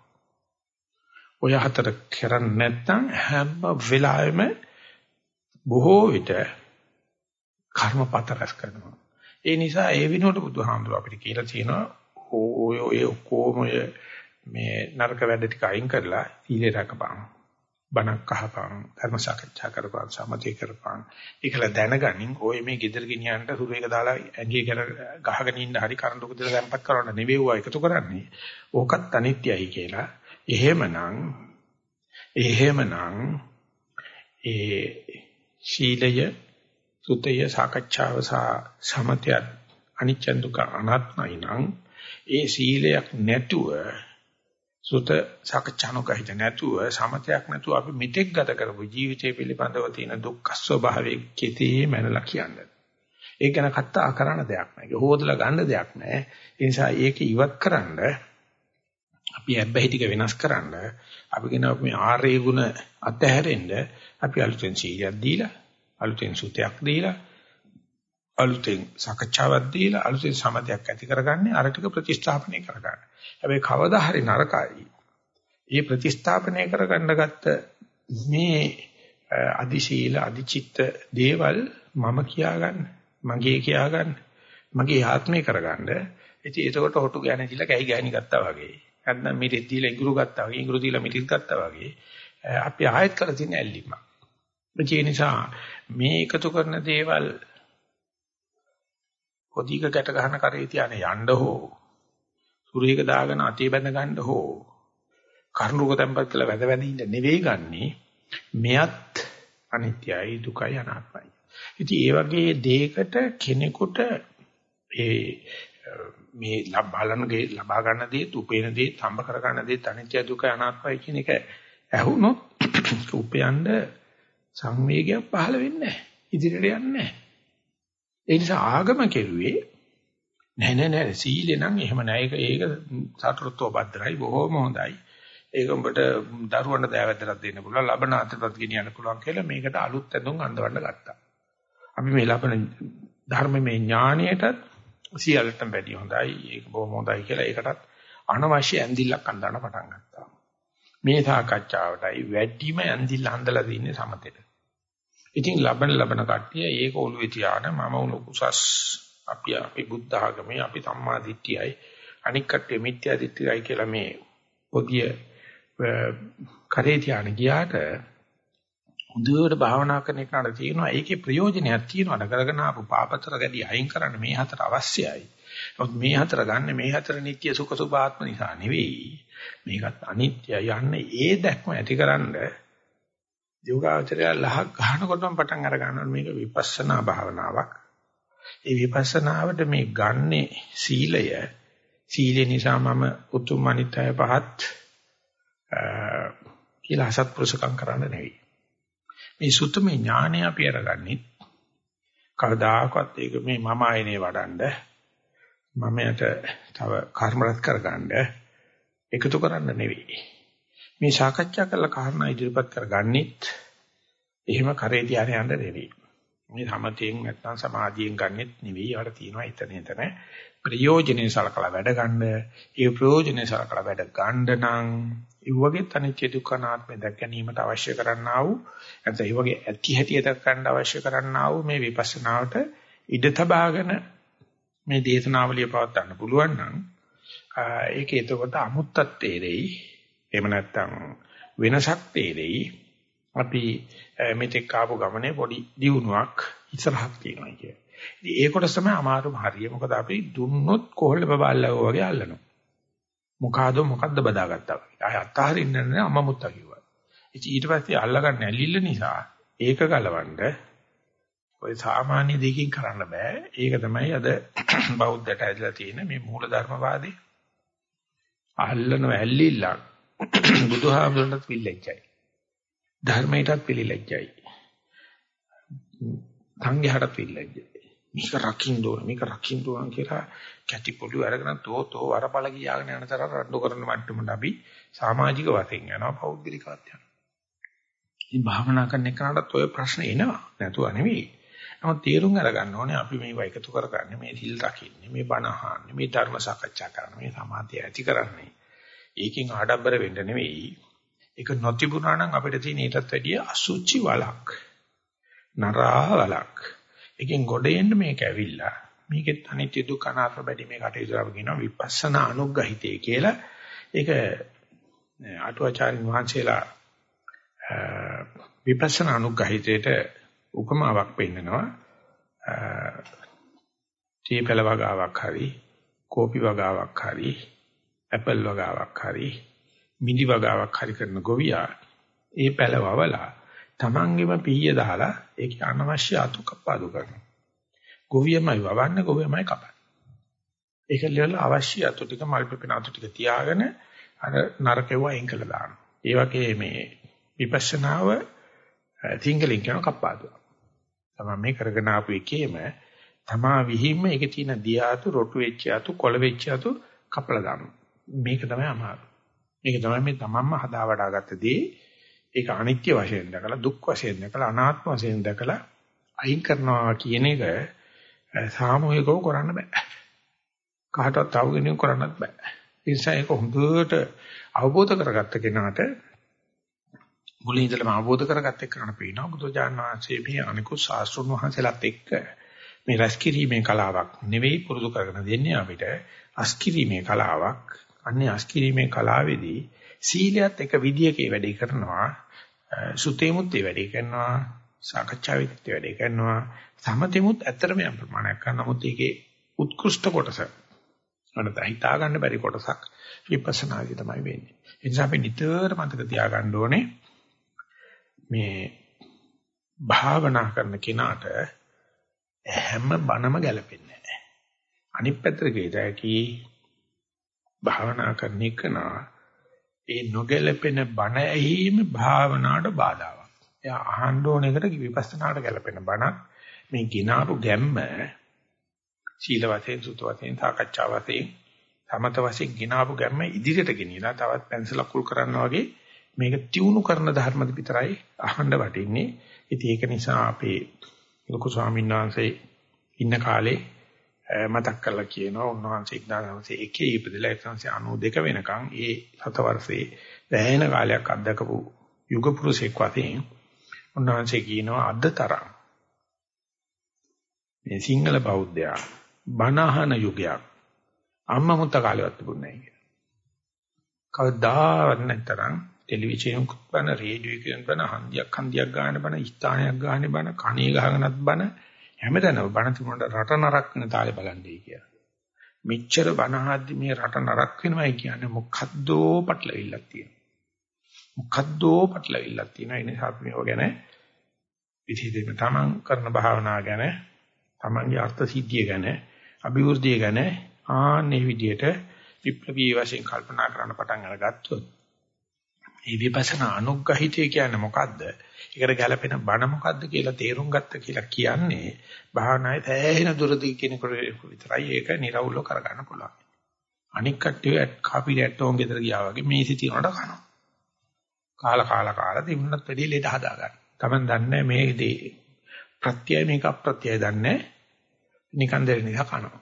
ඔය හතර කරන්නේ නැත්නම් හැම වෙලාවෙම බොහෝ විට කර්මපත රැස් කරනවා. ඒ නිසා ඒ විනෝඩ බුදුහාමුදුර අපිට කියලා තියෙනවා ඔය ඔය ඔක්කොම මේ නරක වැඩ ටික අයින් කරලා සීලේ රැකපන්. බණක් අහපන් ධර්ම සාකච්ඡා කරපන් සමතේ කරපන් ඒකල දැනගනින් ඔය මේ ගෙදර ගෙනියන්න සුරු එක දාලා ඇඟේ කර ගහගෙන ඉන්න හරි කරඬු කුදලා දැම්පත් කරන්න නෙවෙයි එකතු කරන්නේ ඕකත් අනිත්‍යයි කියලා එහෙමනම් එහෙමනම් ඒ ශීලය සුතය සාකච්ඡාව සහ සමතය අනිච්ච දුක අනාත්මයි නම් ඒ සීලයක් නැතුව සුත සාකච්ඡානුගහිත නැතුව සමතයක් නැතුව අපි මෙතෙක් ගත කරපු ජීවිතය පිළිබඳව තියෙන දුක්ඛ ස්වභාවයේ කෙතේ මැනලා කියන්නේ. ඒක ගැන කතා කරන්න දෙයක් නැහැ. ඒක හොදලා ගන්න දෙයක් නැහැ. ඒ නිසා ඒක ඉවත් කරන්න අපි හැබැයි ටික වෙනස් කරන්න අපි කියන මේ ආර්ය ගුණ අතහැරෙන්න අපි අලුතෙන් සීලයක් දීලා අලුතෙන් සුතයක් දීලා අලුතෙන් සාකච්ඡාවක් දීලා අලුතෙන් සමතයක් ඇති කරගන්නේ අර ටික ප්‍රතිස්ථාපනය කරගන්න. හැබැයි කවදා හරි නරකයි. මේ ප්‍රතිස්ථාපනය කරගන්න ගත්ත මේ අදිශීල අදිචිත්ත දේවල් මම කියාගන්න, මගේ කියාගන්න, මගේ ආත්මේ කරගන්න. ඉතින් ඒකට හොටු ගෑන දීලා කැහි ගෑණි ගත්තා වගේ. නැත්නම් මිරිස් දීලා ඉඟුරු ගත්තා වගේ, ඉඟුරු දීලා මිරිස් ගත්තා වගේ. අපි ආයෙත් කරලා තියෙන ඇල්ලීම. ඒ නිසා මේ එකතු කරන දේවල් පොදික ගැට ගන්න කරේ තියාන යන්න හෝ සුරේක දාගෙන අතේ බැඳ ගන්න හෝ කරුණුක තැම්පත් කළ වැද වැද ඉන්න නෙවෙයි ගන්නෙ මෙයත් අනිත්‍යයි දුකයි අනාත්මයි. ඉතින් ඒ වගේ දෙයකට කෙනෙකුට ඒ මේ බලන ගේ ලබා ගන්න දේ, උපේන දේ, තඹ කර ගන්න දේ අනිත්‍ය දුක අනාත්මයි කියන එක ඇහුනොත් උපයන්න සංවේගයක් පහළ වෙන්නේ නැහැ. ඉදිරියට යන්නේ නැහැ. ඒ නිසා ආගම කෙරුවේ නෑ නෑ නෑ සීලේ නම් එහෙම නෑ ඒක ඒක සතරත්ව බද්දරයි බොහොම හොඳයි. ඒක උඹට දරුවන්ට දෑවැද්දට දෙන්න පුළුවන් ලබන අතටත් ගෙනියන්න පුළුවන් කියලා මේකට අලුත් ඇඳුම් අඳවන්න ගත්තා. අපි මේ ලබන ධර්මමය ඥාණයටත් සියල්ලටම වැඩි හොඳයි ඒක බොහොම හොඳයි කියලා ඒකටත් අනවශ්‍ය ඇඳිල්ලක් අඳවන්න පටන් ගත්තා. මේ සාකච්ඡාවටයි වැඩිම ඇඳිල්ල හඳලා තින්නේ සමතේට. ඉතින් ලබන ලබන කට්ටිය ඒක ඔළුවේ තියාන මම උණු කුසස් අපි අපි බුද්ධ ආගමේ අපි සම්මා දිට්ඨියයි අනික් කට්ටිය මිත්‍යා දිට්ඨියයි කියලා මේ පොදිය කරේ තියාන ගියාට හොඳට භාවනා කරන එකට තියෙනවා ඒකේ ප්‍රයෝජනයක් තියෙනවා කරගෙන ආපු පාපතර ගැඩි අයින් කරන්න මේ හතර අවශ්‍යයි. නමුත් මේ හතර ගන්න මේ හතර නිට්ටය සුඛ සුභාත්ම නිසා නෙවෙයි. මේකත් අනිත්‍යයි යන්නේ ඒ දැක්ම ඇතිකරනද යෝගාචරය ලහක් ගන්නකොටම පටන් අර ගන්නවා මේක විපස්සනා භාවනාවක්. ඒ විපස්සනාවට මේ ගන්නේ සීලය සීලේ නිසා මම උතුම් අනිත්‍ය පහත් කියලා අසත්පුරුෂකම් කරන්න නෙවෙයි. මේ සුත්තමේ ඥානය අපි අරගන්නේ කවදාකවත් ඒක මේ මම ආයනේ වඩන්ඩ මමයට තව කර්ම රැස් කරගන්න එකතු කරන්න නෙවෙයි. මේ සාකච්ඡා කරලා කාරණා ඉදිරිපත් කරගන්නෙත් එහෙම කරේ තියාගෙන යන්න නෙවෙයි. මේ සමතයෙන් නැත්නම් සමාධියෙන් ගන්නෙත් නෙවෙයි. යාට තියෙනවා එතන එතන ප්‍රයෝජනේ සලකලා වැඩ ගන්න. ඒ ප්‍රයෝජනේ සලකලා වැඩ ගන්න නම් ඒ වගේ අනිත්‍ය දුක්ඛ අනාත්මය දැක ගැනීමට අවශ්‍ය කරන්නා වූ නැත්නම් ඒ වගේ ඇති හැටි දැක ගන්න අවශ්‍ය කරන්නා වූ මේ විපස්සනාවට ඉඩ තබාගෙන මේ දේශනාවලිය පවත් ගන්න පුළුවන් නම් ඒක එතකොට අමුත්තක් තේරෙයි එහෙම නැත්නම් වෙනසක් තේරෙයි අපි මෙතෙක් ආපු ගමනේ පොඩි දියුණුවක් ඉස්සරහක් තියෙනවා කිය. ඉතින් ඒ කොටස තමයි අමාරුම හරිය. මොකද අපි දුන්නොත් කොහොල්ල බබල්ලව වගේ අල්ලනවා. මොකಾದ මොකද්ද බදාගත්තා වගේ. ආය අත්හරින්න නෑ අම්මා මුත්තා කිව්වා. ඉතින් ඊට පස්සේ අල්ලගන්න ඇලිල්ල නිසා ඒක ගලවන්න ඔය සාමාන්‍ය දෙකින් කරන්න බෑ. ඒක තමයි අද බෞද්ධට ඇදලා තියෙන මේ මූලධර්මවාදී අල්ලන ඇල්ලිල්ලක් බුදුහාමුදුරන්ට පිළිලැජ්ජයි. ධර්මයටත් පිළිලැජ්ජයි. සංඝයාටත් පිළිලැජ්ජයි. මේක රකින්න ඕන මේක රකින්න ඕන කියලා කැටි පොළු අරගෙන තෝ තෝ වරපල කියාගෙන යන තරම් රණ්ඩු කරන මට්ටමට අපි සමාජික වශයෙන් යනවා පෞද්ගලිකවත් යනවා. ඉතින් භාවනා කරන එකනටත් ඔය ප්‍රශ්න එනවා නැතුව නෙවෙයි. නමුත් තීරුම් අරගන්න ඕනේ අපි මේව එකතු කරගන්නේ මේ සිල් රකින්නේ මේ බණ අහන්නේ මේ ධර්ම සාකච්ඡා කරන්නේ මේ සමාධිය ඇති කරන්නේ. ඒකෙන් ආඩම්බර වෙන්න නෙවෙයි. ඒක නොතිබුණා නම් අපිට තියෙන ඊටත් වැඩිය අසුචි වලක්. නරා වලක්. එකෙන් ගොඩ එන්න මේක ඇවිල්ලා මේකෙත් අනිත්‍ය දුක්ඛ අනාත්ම බැරි මේ කටයුතු කරලා කියනවා විපස්සනා අනුග්‍රහිතය කියලා. ඒක අටුවාචාර්ය වහන්සේලා විපස්සනා අනුග්‍රහිතයට උපමාවක් පෙන්නනවා. තීපල වගාවක් හරි කෝපි වගාවක් හරි ඇපල් වගාවක් හරි මිදි වගාවක් හරි කරන ගොවියා ඒ පැලවවලා තමන්ගෙම පීය දාලා ඒක අනවශ්‍ය අතු කපාදු කරනවා. ගොවියමයි වවන්නේ ගොවියමයි කපන්නේ. ඒක ලෙවල අවශ්‍ය අතු ටික මල් පිපෙන අතු ටික තියාගෙන අර නරකෙව අයින් කළා දානවා. ඒ වගේ මේ විපස්සනාව තිංගලින් කියන කපාදුව. තමයි මේ කරගෙන ආපු එකේම තමා විහිම්ම ඒකේ තියෙන දියාතු රොටු වෙච්ච අතු කොළ වෙච්ච අතු කපලා දානවා. මේක තමයි අමාරු. මේක තමයි මේ තමන්ම හදා වඩාගත්ත දේ. ඒක අනිත්‍ය වශයෙන් දැකලා දුක් වශයෙන් දැකලා අනාත්ම වශයෙන් දැකලා අයින් කරනවා කියන එක සාමූහිකව කරන්න බෑ. කාටවත් තව කෙනෙක් කරන්නත් බෑ. ඒ නිසා ඒක හොඳට අවබෝධ කරගත්ත කෙනාට මුලින් ඉඳලම අවබෝධ කරගත්ත එක්කන පේනවා බුදුජාන විශ්වයේ මේ අනිකුත් ශාස්ත්‍රුන් වහන්සේලාත් එක්ක මේ රැස්කිරීමේ කලාවක් නෙවෙයි පුරුදු කරගෙන දෙන්නේ අපිට අස්කිරීමේ කලාවක් අන්නේ අස්කිරීමේ කලාවේදී සීලයත් එක විදියකේ වැඩේ කරනවා. සුතේමුත් ඒ වැඩේ කරනවා. සාකච්ඡාවෙත් ඒ වැඩේ කරනවා. සමතෙමුත් ඇත්තටම යම් ප්‍රමාණයක් කරනවා. නමුත් ඒකේ උත්කෘෂ්ඨ කොටස අනත හිතා ගන්න බැරි කොටසක් විපස්සනාදී තමයි වෙන්නේ. ඒ නිසා අපි නිතර මතක තියාගන්න ඕනේ මේ භාවනා කරන කෙනාට හැම බණම ගැලපෙන්නේ නැහැ. අනිත් පැත්තට ගියදාකි භාවනා කරන එකනා ඒ නොගැලපෙන බණ ඇහිීම භාවනාවට බාධාවක්. එයා අහන්න ඕන එකට විපස්සනාට ගැලපෙන බණක් මේ ගිනාපු ගැම්ම සීල වශයෙන් සුත වශයෙන් සාකච්ඡා වශයෙන් සමත වශයෙන් ගිනාපු ගැම්ම ඉදිරියට ගෙනියලා තවත් පැන්සල අකුල් කරනවා වගේ මේක තියුණු කරන ධර්මද විතරයි අහන්න වටින්නේ. ඉතින් ඒක නිසා අපේ ලොකු ස්වාමීන් වහන්සේ ඉන්න කාලේ මතක් කරලා කියනවා උන්වහන්සේ 1901 ඉපදලා 1992 වෙනකන් ඒ සත වර්ෂයේ දැහැෙන කාලයක් අත්දකපු යුග පුරුෂෙක් වශයෙන් උන්වහන්සේ කියනවා අද තරම් මේ සිංහල බෞද්ධයා බණහන යුගයක් අම්මා මුත්ත කාලෙවත් තිබුණේ නැහැ කියලා. කවදාවත් නැතරම් ටෙලිවිෂන් කුත් බන රේඩියෝ එකෙන් බන හන්දියක් හන්දියක් ගන්න බන ස්ථානයක් ගන්න බන කණේ ගහනත් බන හැමදැනම බන තිබුණාට රට නරක වෙන තාලේ බලන්නේ කියලා. මෙච්චර බන හද්දි මේ රට නරක වෙනවයි කියන්නේ මොකද්දෝ පටලවිල්ලක් තියෙනවා. මොකද්දෝ පටලවිල්ලක් තියෙනවා. ඒ නිසා අපි මේව ගැන විශේෂයෙන්ම තමන් කරන භාවනා ගැන තමන්ගේ අර්ථ සිද්ධිය ගැන අභිවෘද්ධිය ගැන ආන්නේ විදියට විප්ලවීය වශයෙන් කල්පනා කරන්න පටන් අරගත්තොත් මේ විපස්සනා අනුග්‍රහිතය කියන්නේ මොකද්ද? ඒකට ගැළපෙන බණ මොකද්ද කියලා තේරුම් ගත්ත කියලා කියන්නේ භාවනායේ තැහෙන දුරදී කෙනෙකුට විතරයි ඒක නිර්වුල්ව කරගන්න පුළුවන්. අනික් කට්ටිය කාපි රැට්ටෝන් ගෙදර ගියා වගේ මේ සිටිනවට කනවා. කාලා කාලා කාලා තිබුණත් වැඩි ලෙඩ හදා ගන්න. Taman දන්නේ මේ දේ ප්‍රත්‍යය මේක අප්‍රත්‍යය දන්නේ නිකන් දෙල නිසා කනවා.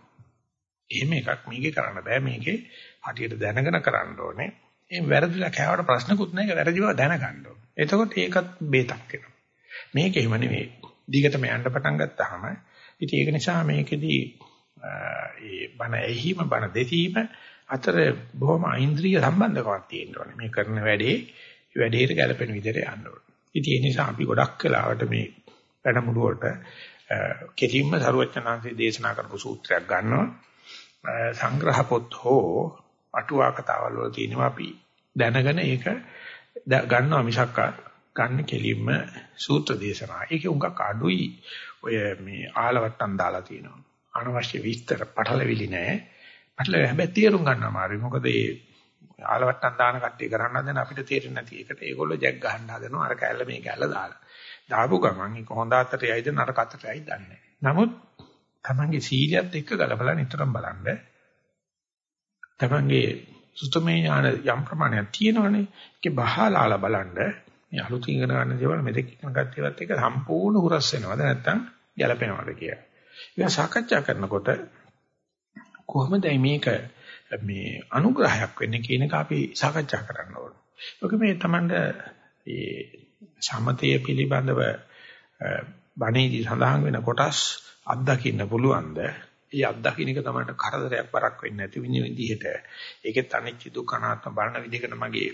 එහෙම එකක් මේකේ කරන්න බෑ මේකේ හටියට දැනගෙන කරන්න ඕනේ. ඒ වැරදිලා කෑවට ප්‍රශ්නකුත් නැහැ ඒක වැරදි බව දැනගන්න ඕනේ. එතකොට ඒකත් බේතක් වෙනවා. මේක එහෙම නෙවෙයි. දිගටම යන්න පටන් ගත්තාම ඉතින් ඒක නිසා මේකෙදී ඒ බණ ඇහිම බණ දෙසීම අතර බොහොම ඉන්ද්‍රිය සම්බන්ධකමක් තියෙන්න ඕනේ. මේ කරන වැඩේ වැඩේට ගැලපෙන විදිහට යන්න ඕනේ. ඉතින් ඒ නිසා අපි ගොඩක් වෙලාවට මේ වැඩමුළු වලට කෙලින්ම සරුවචනාංශයේ දේශනා කරපු සූත්‍රයක් ගන්නවා සංග්‍රහ පොත් හෝ අටුවා කතාවල් වල තියෙනවා අපි දැනගෙන ඒක ගන්නවා මිසක් ගන්න කෙලින්ම සූත්‍ර දේශනා. ඒකේ උඟක් අඩුයි ඔය මේ ආලවට්ටම් දාලා තියෙනවා. අනවශ්‍ය විස්තර පටලවිලි නෑ. පටලව හැබැයි තේරුම් ගන්න අමාරුයි. මොකද ඒ ආලවට්ටම් දාන කට්ටිය කරන්න හදන අපිට තේරෙන්නේ නැති එකට ඒගොල්ලෝ ජැක් ගහන්න හදනවා. අර කැල්ල මේ කැල්ල දාලා. දාපු ගමන් ඒක හොඳ අතට යයිද නරක අතට යයිද දන්නේ නමුත් තමන්ගේ සීලියත් එක්ක ගලපලා නිතරම බලන්න. තමන්ගේ සුතමේ ඥාන යම් ප්‍රමාණයක් තියෙනවනේ. ඒකේ බහලාලා බලන්න. මේ අලුතින් ඉගෙන ගන්න දේවල් මෙතෙක් ඉගෙන ගත්ත ඒවාත් එක්ක සම්පූර්ණ හුරස් වෙනවද නැත්නම් ගැලපෙනවද කියලා. ඒක සාකච්ඡා කරනකොට කොහොමද මේක මේ අනුග්‍රහයක් වෙන්නේ කියන එක අපි සාකච්ඡා කරන්න ඕන. ඔක මේ Tamand ඒ සමතය පිළිබඳව බණේදී සඳහන් වෙන කොටස් අත්දකින්න පුළුවන්ද? ඒ අත්දකින්න එක තමයි කරදරයක් බරක් වෙන්නේ නැති විදිහට. ඒකෙත් අනිච්ච දුක්ඛ අනාත්ම බලන විදිහකට මගේ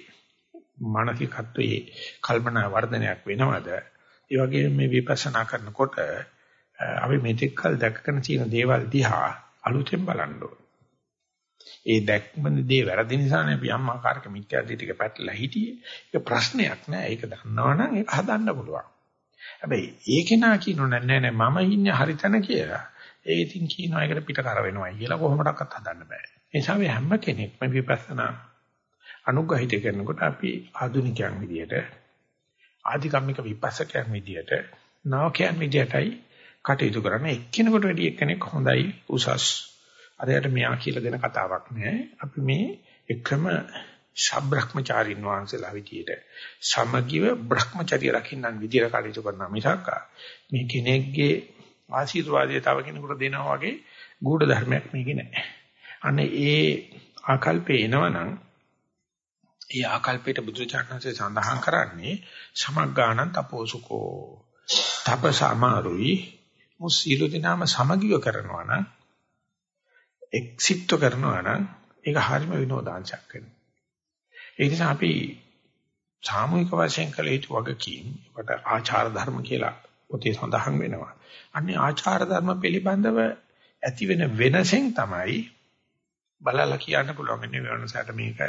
මානසිකත්වයේ කල්පනා වර්ධනයක් වෙනවද? ඒ වගේම මේ විපස්සනා කරනකොට අපි මෙතෙක් කල දැකගෙන තියෙන දේවල් දිහා අලුතෙන් බලන්න ඕන. ඒ දැක්මන දේ වැරදි නිසානේ අපි යම් ආකාරයක මිත්‍යා දෘෂ්ටික පැටලලා හිටියේ. ඒක ප්‍රශ්නයක් නෑ. ඒක දන්නවනම් ඒක හදන්න පුළුවන්. හැබැයි ඒකේ නා කියනෝ නෑ නෑ මම ඉන්නේ හරි තැන කියලා. ඒ ඉතින් කියනවා ඒකට පිට කර වෙනවයි කියලා කොහොමඩක්වත් හදන්න බෑ. ඒ නිසා මේ හැම කෙනෙක්ම විපස්සනා අනුග්‍රහිත කරනකොට අපි ආධුනිකයන් විදියට ආධිකම්මික විපස්සකයන් විදියට නවකයන් විදියටයි කටයුතු කරන එක්කෙනෙකුට වැඩි එක්කෙනෙක් හොඳයි උසස් අරයට මෙයා කියලා දෙන කතාවක් නෑ. අපි මේ එකම ශබ්‍රහ්මචාරින් වහන්සේලා විදියට සමගිව බ්‍රහ්මචර්ය රකින්නන් විදියට කටයුතු කරනවා මිසක් මේ කෙනෙක්ගේ ආශිර්වාදය තව කෙනෙකුට දෙනවා වගේ ගුඪ ධර්මයක් මේකේ නෑ. අනේ ඒ ආකල්පේ එනවනම් ඒ ආකල්පයට බුදුචානන්සේ සඳහන් කරන්නේ සමග්ගාණන් තපෝසුකෝ තපසමාරුයි මුසීලු දිනාම සමගිව කරනවා නම් එක්සිට්ව කරනවා නම් ඒක හරිම විනෝදාංශයක් වෙනවා. ඒ නිසා අපි සාමූහික වශයෙන් කළ යුතු වගකීම් වට ආචාර ධර්ම කියලා පොතේ සඳහන් වෙනවා. අන්නේ ආචාර ධර්ම පිළිබඳව ඇති වෙන වෙනසෙන් තමයි බලලා කියන්න පුළුවන් මේ වෙනසට මේක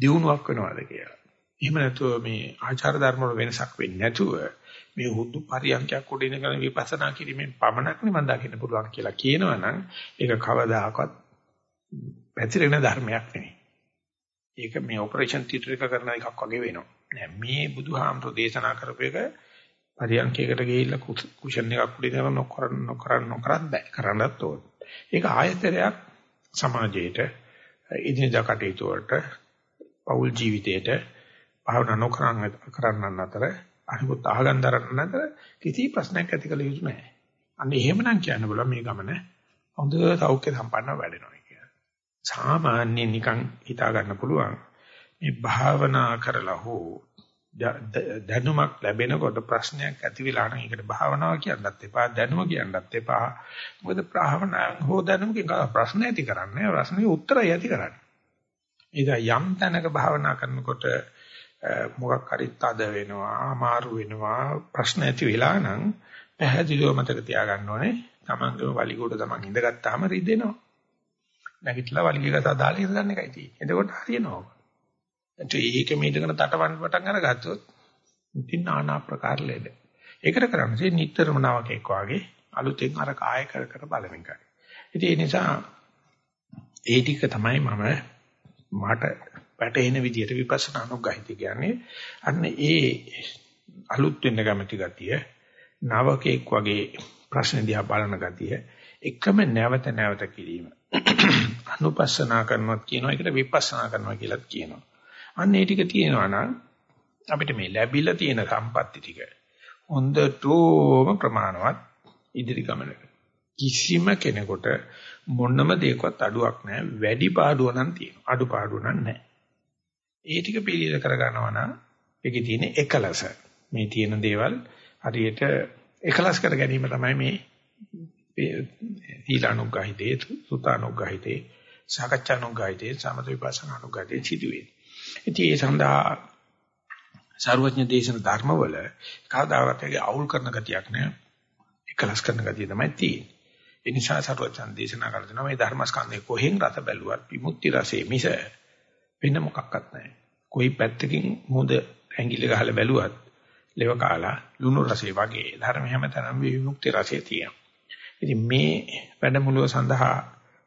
දියුණුවක් වෙනවද කියලා. එහෙම නැතුව මේ ආචාර ධර්ම වල වෙනසක් වෙන්නේ නැතුව මේ හුදු පරියන්කයක් උඩ ඉඳගෙන විපස්සනා කිරීමෙන් පමණක් නිවන් දකින්න පුළුවන් කියලා කියනවනම් ඒක කවදාකවත් පැතිරෙන ධර්මයක් නෙවෙයි. ඒක මේ ඔපරේෂන් තියටර් එක කරන එකක් වගේ වෙනවා. නෑ මේ බුදුහාමුදුරෝ දේශනා කරපු එක පරියන්කයකට ගිහිල්ලා කුෂන් එකක් උඩ ඉඳගෙන නොකර නොකර නොකරත් බෑ කරන්නත් ඕන. ඒක ආයතරයක් සමාජයේට ඉදිනදා කටයුතු වලට පෞල් ජීවිතයට භාවනා නොකරන කරන්නන් අතර අනිකුත් අහගන් දරන්න අතර කිසි ප්‍රශ්නයක් ඇති කළ යුතු නැහැ. අන්න එහෙමනම් කියන්න බල මේ ගමන හොඳ සෞඛ්‍ය සම්පන්නව වැඩෙනවා කියලා. සාමාන්‍යයෙන් නිකන් හිතා ගන්න පුළුවන් මේ භාවනා කරලා හෝ දැනුමක් ලැබෙනකොට ප්‍රශ්නයක් ඇති වෙලා නම් ඒකට භාවනාව කියන්නත් එපා දැනුම කියන්නත් එපා. මොකද භාවනා හෝ දැනුමකින් ප්‍රශ්න ඇති කරන්නේ ප්‍රශ්නේ උත්තරය ඇති කරන්නේ. ඒක යම් තැනක භාවනා කරනකොට මොකක් හරි තද වෙනවා අමාරු වෙනවා ප්‍රශ්න ඇති වෙලා නම් පැහැදිලිව මතක තියාගන්න ඕනේ. තමන්ගේම වලිගොඩ තමන් ඉඳගත්තාම රිදෙනවා. නැගිටලා වලිගයක සදාලා ඉඳගන්න එකයි තියෙන්නේ. එතකොට හරියනවා. ඒක මේකන තටවන්න පටන් අරගත්තොත් ඉතින් নানা ආකාර ලෙඩ. ඒකට කරන්නේ නිතරම නවකෙක් වාගේ අලුතෙන් අර කාය කර කර බලන එකයි. ඉතින් ඒ නිසා ඒ ටික තමයි මම මට වැටෙන විදිහට විපස්සනා අනුගහිත කියන්නේ. අන්න ඒ අලුත් වෙන්න කැමති ගතිය නවකෙක් වගේ ප්‍රශ්න දිහා බලන ගතිය එකම නැවත නැවත කිරීම. අනුපස්සනා කරනවා කියනවා ඒකට විපස්සනා කරනවා කියලාත් කියනවා. අන්න ඒ ටික තියෙනවා නම් අපිට මේ ලැබිලා තියෙන සම්පatti ටික හොඳටම ප්‍රමාණවත් ඉදිරි ගමනක. කිසිම කෙනෙකුට මොනම දෙයකවත් අඩුවක් නැහැ. වැඩි පාඩුව නම් තියෙනවා. අඩු පාඩුව නම් නැහැ. ඒ ටික පිළිල කරගන්නවා නම් ඒකේ තියෙන එකලස. මේ තියෙන දේවල් හරියට එකලස් කර ගැනීම තමයි මේ ඊලානුග්ගහිතේ සුතානුග්ගහිතේ සාකච්ඡානුග්ගහිතේ සමත විපස්සනානුග්ගහිතේ සිදුවේ ඉතින් ඒ සඳහා සර්වඥ දේශන ධර්මවල කවදාවත් ඒකේ අවුල් කරන ගතියක් නෑ. එකලස් කරන ගතිය තමයි තියෙන්නේ. ඒ නිසා සර්වඥ දේශනා කරලා දෙනවා මේ ධර්මස්කන්ධේ කොහෙන් රස බැලුවත් විමුක්ති රසයේ මිස වෙන මොකක්වත් නැහැ. කොයි පැත්තකින් මොඳ ඇඟිල්ල ගහලා බැලුවත් ලෙව කාලා ලුණු රසයේ වගේ ධර්ම හැමතැනම විමුක්ති රසය තියෙනවා. ඉතින් මේ වැඩමුළුව සඳහා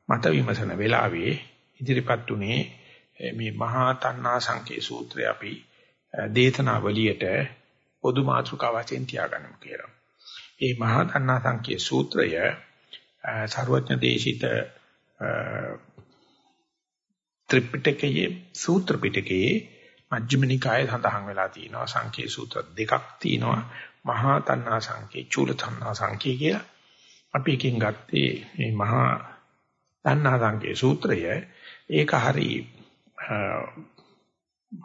මත විමසන වෙලාවේ ඉදිරිපත් උනේ මේ මහා තණ්හා සංකේ සූත්‍රය අපි දේතනාවලියට පොදු මාතෘකාව වශයෙන් තියාගන්නමු කියලා. මේ මහා තණ්හා සංකේ සූත්‍රය සර්වඥ දේශිත ත්‍රිපිටකයේ සූත්‍ර පිටකයේ මජ්ක්‍ධිම නිකායේ සඳහන් වෙලා තියෙනවා සංකේ සූත්‍ර දෙකක් තියෙනවා මහා තණ්හා සංකේ චූල තණ්හා සංකේ කියලා. අපි එකකින් ගත්තේ මේ මහා තණ්හා සංකේ සූත්‍රය ඒක හරියි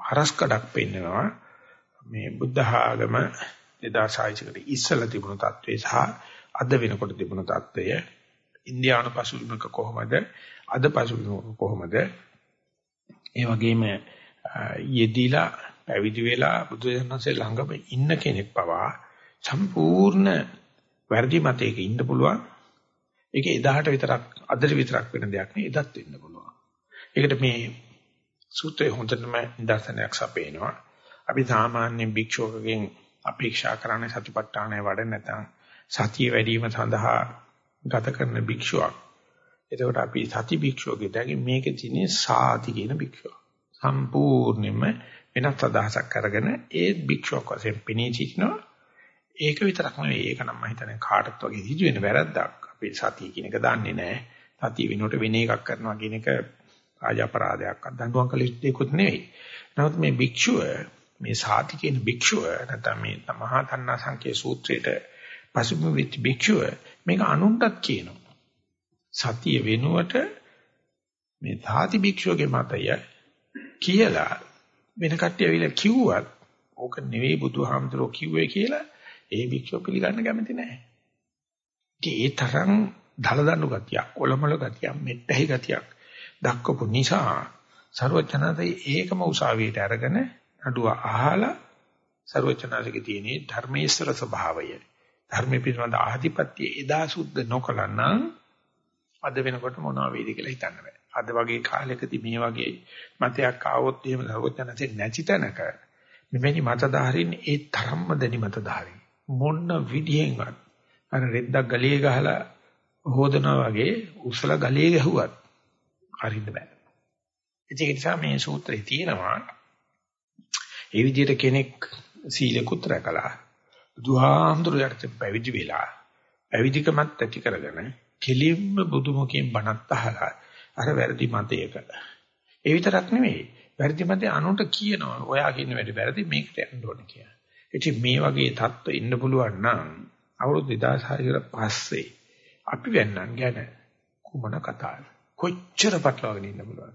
හරස්කඩක් පෙන්නනවා. මේ බුද්ධ ආගම 2600කට ඉස්සලා තිබුණු தત્ත්වය සහ අද වෙනකොට තිබුණු தત્ත්වය ඉන්දියානු පසුබිමක කොහොමද? අද පසුබිමක කොහොමද? ඒ වගේම යෙදিলা පැවිදි වෙලා බුදුසසුනසේ ළඟම ඉන්න කෙනෙක් පවා සම්පූර්ණ වැඩි මතයක ඉන්න පුළුවන්. ඒක එදාට විතරක් අදට විතරක් වෙන දෙයක් නෙවෙයි එදත් වෙන්න පුළුවන්. ඒකට මේ සූත්‍රයේ හොඳටම නිදර්ශනයක් සපේනවා. අපි සාමාන්‍ය භික්ෂුවකගෙන් අපේක්ෂා කරන්නේ සතිපට්ඨානය වඩ නැත්නම් සතිය වැඩිම සඳහා ගත කරන භික්ෂුවක්. එතකොට අපි සති භික්ෂුවගේ දැන් මේකේ තියෙන සාති කියන භික්ෂුව. සම්පූර්ණයෙන්ම වෙනත් අදහසක් අරගෙන ඒ භික්ෂුවක් වශයෙන් පෙනී සිටිනවා. ඒක විතරක් නෙවෙයි ඒක නම් මම හිතන්නේ කාටත් වගේ සිදු වෙන වැරද්දක්. අපි සතිය කියන එක දන්නේ නැහැ. සතිය වෙනකොට වෙන එකක් කරනවා කියන එක රාජ අපරාධයක්වත් දඬුවම් කළ යුත්තේකුත් නෙවෙයි. නමුත් මේ භික්ෂුව මේ සාති කියන භික්ෂුව නැත්නම් මේ මහා තණ්හා සංකේ සූත්‍රයේට පසුබිම වෙච්ච භික්ෂුව මේක අනුන්ටත් කියනවා. සතිය වෙනුවට මේ සාති භික්ෂුවගේ මතය කියලා වෙන කට්ටිය ඇවිල්ලා කිව්වත් ඕක නෙවෙයි බුදුහාමුදුරුවෝ කිව්වේ කියලා ඒ භික්ෂුව පිළිගන්න කැමති නැහැ. ඒ තරම් දලදඬු ගතියක්, ඔලමල ගතියක්, මෙට්ටහි ගතියක් දක්වපු නිසා ਸਰවචනතේ ඒකම උසාවියට අරගෙන නඩුව අහලා ਸਰවචනසේ තියෙන ධර්මේශ්වර ස්වභාවය ධර්මයේ පිළිබඳ ආධිපත්‍ය එදා සුද්ධ නොකළනම් අද වෙනකොට මොනවා වේද කියලා හිතන්න බෑ. අද වගේ කාලයකදී මේ වගේ මතයක් ආවොත් එහෙම ਸਰවචනසේ නැති තැනක මෙවැනි මතධාරීන් ඒ තරම්ම දැඩි මතධාරීන් මොන විදියෙන්වත් අර රෙද්දක් ගලියේ ගහලා හොදනවා වගේ උසල ගලියේ ගැහුවත් අරින්න බෑ. ඒක නිසා මේ සූත්‍රයේ තියෙනවා ඒ විදිහට කෙනෙක් සීලකුත් රැකලා බුදුහාඳුර යටතේ පැවිදි වෙලා පැවිදිකමත් ඇති කරගෙන කෙලින්ම බුදුමුඛයෙන් බණත් අහලා අර වැරදි මතයක ඒ විතරක් නෙමෙයි වැරදි මතේ අනුන්ට කියනවා ඔයා කියන වැඩේ වැරදි මේකට යන්න ඕනේ කියලා. ඉතින් මේ වගේ தত্ত্ব ඉන්න පුළුවන් නම් අවුරුදු 2600 පස්සේ අපි වෙන්නන් ගැන කුමන කතාවක්ද? කොච්චර පටලවාගෙන ඉන්න පුළුවන්.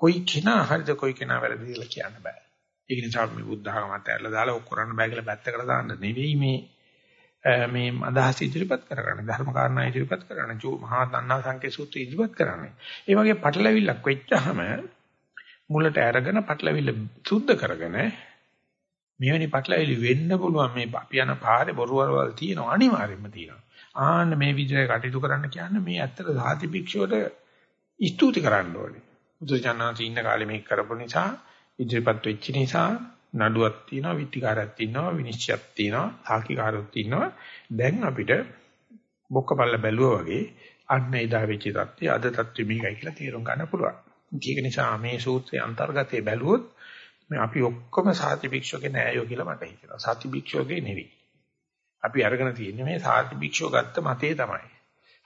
කොයි කෙනා හරිද කොයි කෙනා වැරදිද කියලා කියන්න බෑ. ඒක නිසා මේ බුද්ධ ආගමත් ඇරලා දාලා ඔක් කරන්න බෑ කියලා පැත්තකට දාන්න නෙවෙයි මේ මේ අදහස් ඉදිරිපත් කරගන්න ධර්ම කාරණා ඉදිරිපත් කරගන්න චෝ මහා තණ්හා සංකේ සූත්‍රය ඉදිරිපත් කරන්නේ. ඒ වගේ පටලවිල්ලක් වෙච්චහම මුලට අරගෙන පටලවිල්ල සුද්ධ කරගෙන මෙවැනි පටලවිලි වෙන්න පුළුවන් මේ අපි යන පාරේ බොරුවරවල් තියෙනවා අනිවාර්යයෙන්ම තියෙනවා. ආන්න මේ විදිහට කටයුතු කරන්න කියන්නේ මේ ඇත්තට සාති භික්ෂුවට ස්තුති කරන්න ඕනේ. බුදුචානන්සේ ඉන්න කාලේ මේක කරපු නිසා ඉදිරිපත් වෙච්ච නිසා නඩුවක් තියෙනවා, විත්තිකාරයක් තියෙනවා, විනිශ්චයක් තියෙනවා, සාකිකාරයක් තියෙනවා. දැන් අපිට බොක්කපල්ල බැලුවා වගේ අන්න එදා වෙච්ච தත්ත්වය අද தත්ත්වය මේකයි කියලා තේරුම් ගන්න පුළුවන්. ඒක නිසා මේ සූත්‍රයේ අන්තර්ගතයේ බැලුවොත් මේ අපි ඔක්කොම සාති භික්ෂුවගේ නෑයෝ කියලා මට හිතෙනවා. සාති භික්ෂුවගේ නෙවෙයි. අපි අරගෙන තියෙන්නේ මේ සාති භික්ෂුව ගත්ත මතේ තමයි.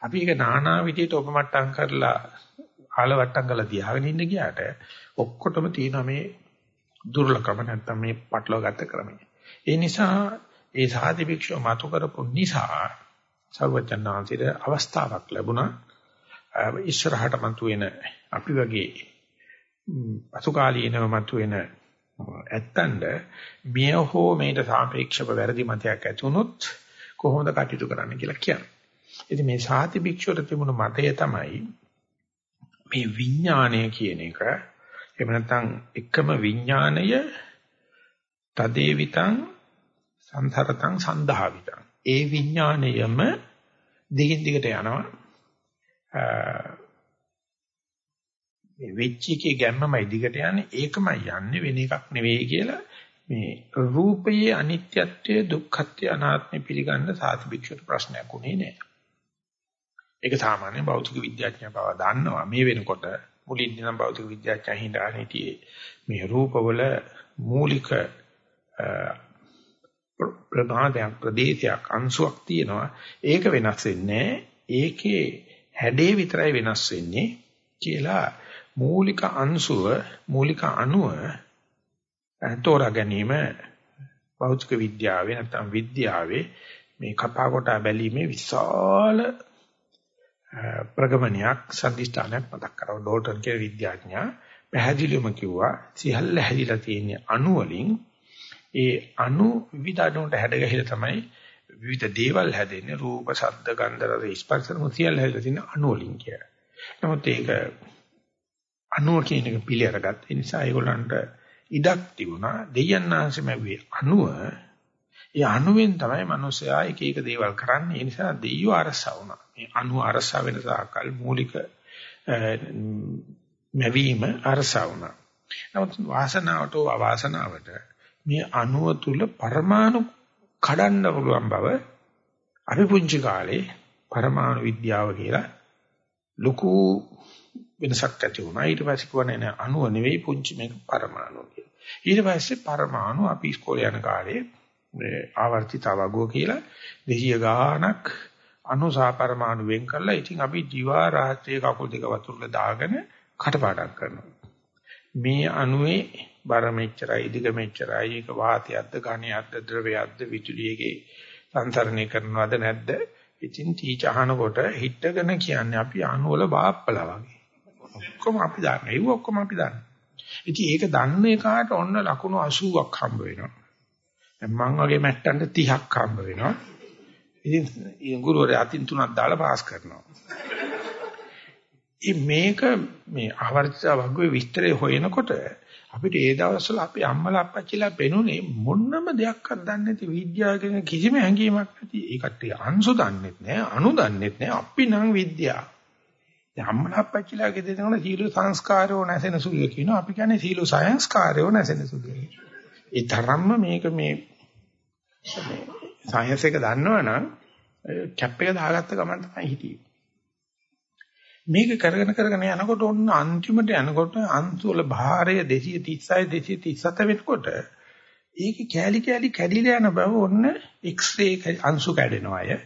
අපි ඒක නානා විදියට උපමට්ටම් කරලා ආලවට්ටම් කරලා තියාගෙන ඉන්න ගියාට ඔක්කොටම තියෙනවා මේ දුර්ලභම නැත්තම් මේ පටලවා ගත ක්‍රමය. ඒ නිසා ඒ සාති භික්ෂුව මතු කරපු නිසා සර්වචන්නාන්සිට අවස්ථාවක් ලැබුණා. ඉස්සරහට මතුවෙන අපි වගේ අසුකාලීනව මතුවෙන ඇත්තන්ද මිය හෝ මේට සාපේක්ෂව වැරදි මතයක් ඇති වුණොත් කොහොමද කටයුතු කරන්න කියලා කියන්නේ. ඉතින් මේ සාති භික්ෂුවට තිබුණු මතය තමයි මේ විඥාණය කියන එක. එහෙම නැත්නම් එකම විඥාණය තදේවිතං සංතරතං සන්දහවිතං ඒ විඥාණයම දිගින් දිගට යනවා. මේ වෙච්ච එකේ ගැම්මමයි දිගට යන්නේ. ඒකමයි යන්නේ වෙන එකක් නෙවෙයි කියලා මේ රූපයේ අනිත්‍යත්වය දුක්ඛත්වය අනාත්මය පිළිගන්න සාතිභික්ෂුවට ප්‍රශ්නයක් උනේ නෑ. ඒක සාමාන්‍ය භෞතික විද්‍යාඥයන් බව දන්නවා. මේ වෙනකොට මුලින් නම් භෞතික විද්‍යාඥයන් හිතාන හිටියේ මේ රූපවල මූලික ප්‍රභාදයක් ප්‍රදේශයක් අංශුවක් තියෙනවා. ඒක වෙනස් වෙන්නේ ඒකේ හැඩේ විතරයි වෙනස් වෙන්නේ කියලා මූලික අංශුව මූලික අණුව තෝරා ගැනීම භෞතික විද්‍යාවේ නැත්නම් විද්‍යාවේ මේ කපා කොටා බැලීමේ විශාල ප්‍රගමනයක් සම්දිස්ථානයක් මතක් කරව. ඩෝල්ටන් කියන විද්‍යාඥයා පැහැදිලිවම කිව්වා සියල්ල හැදිලා තියෙන අණු වලින්. ඒ අණු විවිධ අණුන්ට හැඩගැහිලා තමයි විවිධ දේවල් හැදෙන්නේ. රූප ශබ්ද ගන්ධ රස ස්පර්ශ සියල්ල හැදිලා තියෙන අණු වලින් කියලා. නමුත් ඒක අණුව කියන එක පිළිඅරගත්ත නිසා ඒගොල්ලන්ට ඉඩක් තිබුණා. දෙයයන්ාංශම වේ අණුව. ඒ අණුවෙන් තමයි මිනිස්සයා එක එක දේවල් කරන්නේ. ඒ නිසා දෙයියෝ අරසා වුණා. මේ අණු අරසා වෙන සාකල් මූලික නැවීම අරසා වුණා. නමුත් වාසනාවට අවාසනාවට මේ අණුව තුල පරමාණු කඩන්න පුළුවන් බව අපි පුංචි කාලේ පරමාණු විද්‍යාව කියලා ලොකු වෙනසක් ඇති වුණා. ඊට පස්සේ කියවනේ නෑ අණුව නෙවෙයි පුංචි මේක පරමාණු කියලා. ඊට පස්සේ පරමාණු අපි ඉස්කෝලේ යන කාලේ මේ ආවර්තිතවගෝ කියලා දෙහිය ගානක් අනුසා පරමාණු වෙන් කරලා ඉතින් අපි දිවා රාත්‍රියේ කකුල් දෙක වතුරට දාගෙන කටපාඩම් කරනවා. මේ අණුවේ බර මෙච්චරයි දිග මෙච්චරයි ඒක වාතයක්ද ඝනයක්ද ද්‍රවයක්ද විදුලියගේ සංසරණය කරනවද නැද්ද? ඉතින් තීච අහනකොට හිටගෙන කියන්නේ අපි අණු වල බාප්පලා වගේ. ඔක්කොම අපි දන්නේ. ඒක ඔක්කොම අපි දන්නේ. ඉතින් ඒක දන්නේ කාට ඔන්න ලකුණු 80ක් හම්බ වෙනවා. මං වගේ මැට්ටන්ට 30ක් හම්බ වෙනවා. ඉතින් ගුරුවරයා අතින් තුනක් දාලා පාස් කරනවා. මේක මේ ආවර්තිත වග්ගයේ විස්තරය හොයනකොට අපිට ඒ දවස්වල අපේ අම්මලා අප්පච්චිලා පෙනුනේ මොන්නම දෙයක්වත් දන්නේ නැති විද්‍යාව ගැන කිසිම හැඟීමක් නැති. ඒකට අංශු දන්නෙත් නෑ, අණු දන්නෙත් නෑ. අපි නම් විද්‍යාව. දැන් අම්මලා අප්පච්චිලාගේ දෙනවන සීල සංස්කාරෝ නැසෙන සුළු කියනවා. අපි කියන්නේ සීල සංස්කාරෝ නැසෙන සුළු. ඒ තරම්ම මේක මේ සයන්ස් එක දන්නවනම් කැප් එක දාගත්ත ගමන් තමයි හිටියේ. මේක කරගෙන කරගෙන යනකොට ඔන්න අන්තිමට යනකොට අංශු වල භාරය 236 237 වෙනකොට ඒකේ කෑලි කෑලි කැඩිලා යන බව ඔන්න එක්ස්රේ අංශු කැඩෙනවා අය.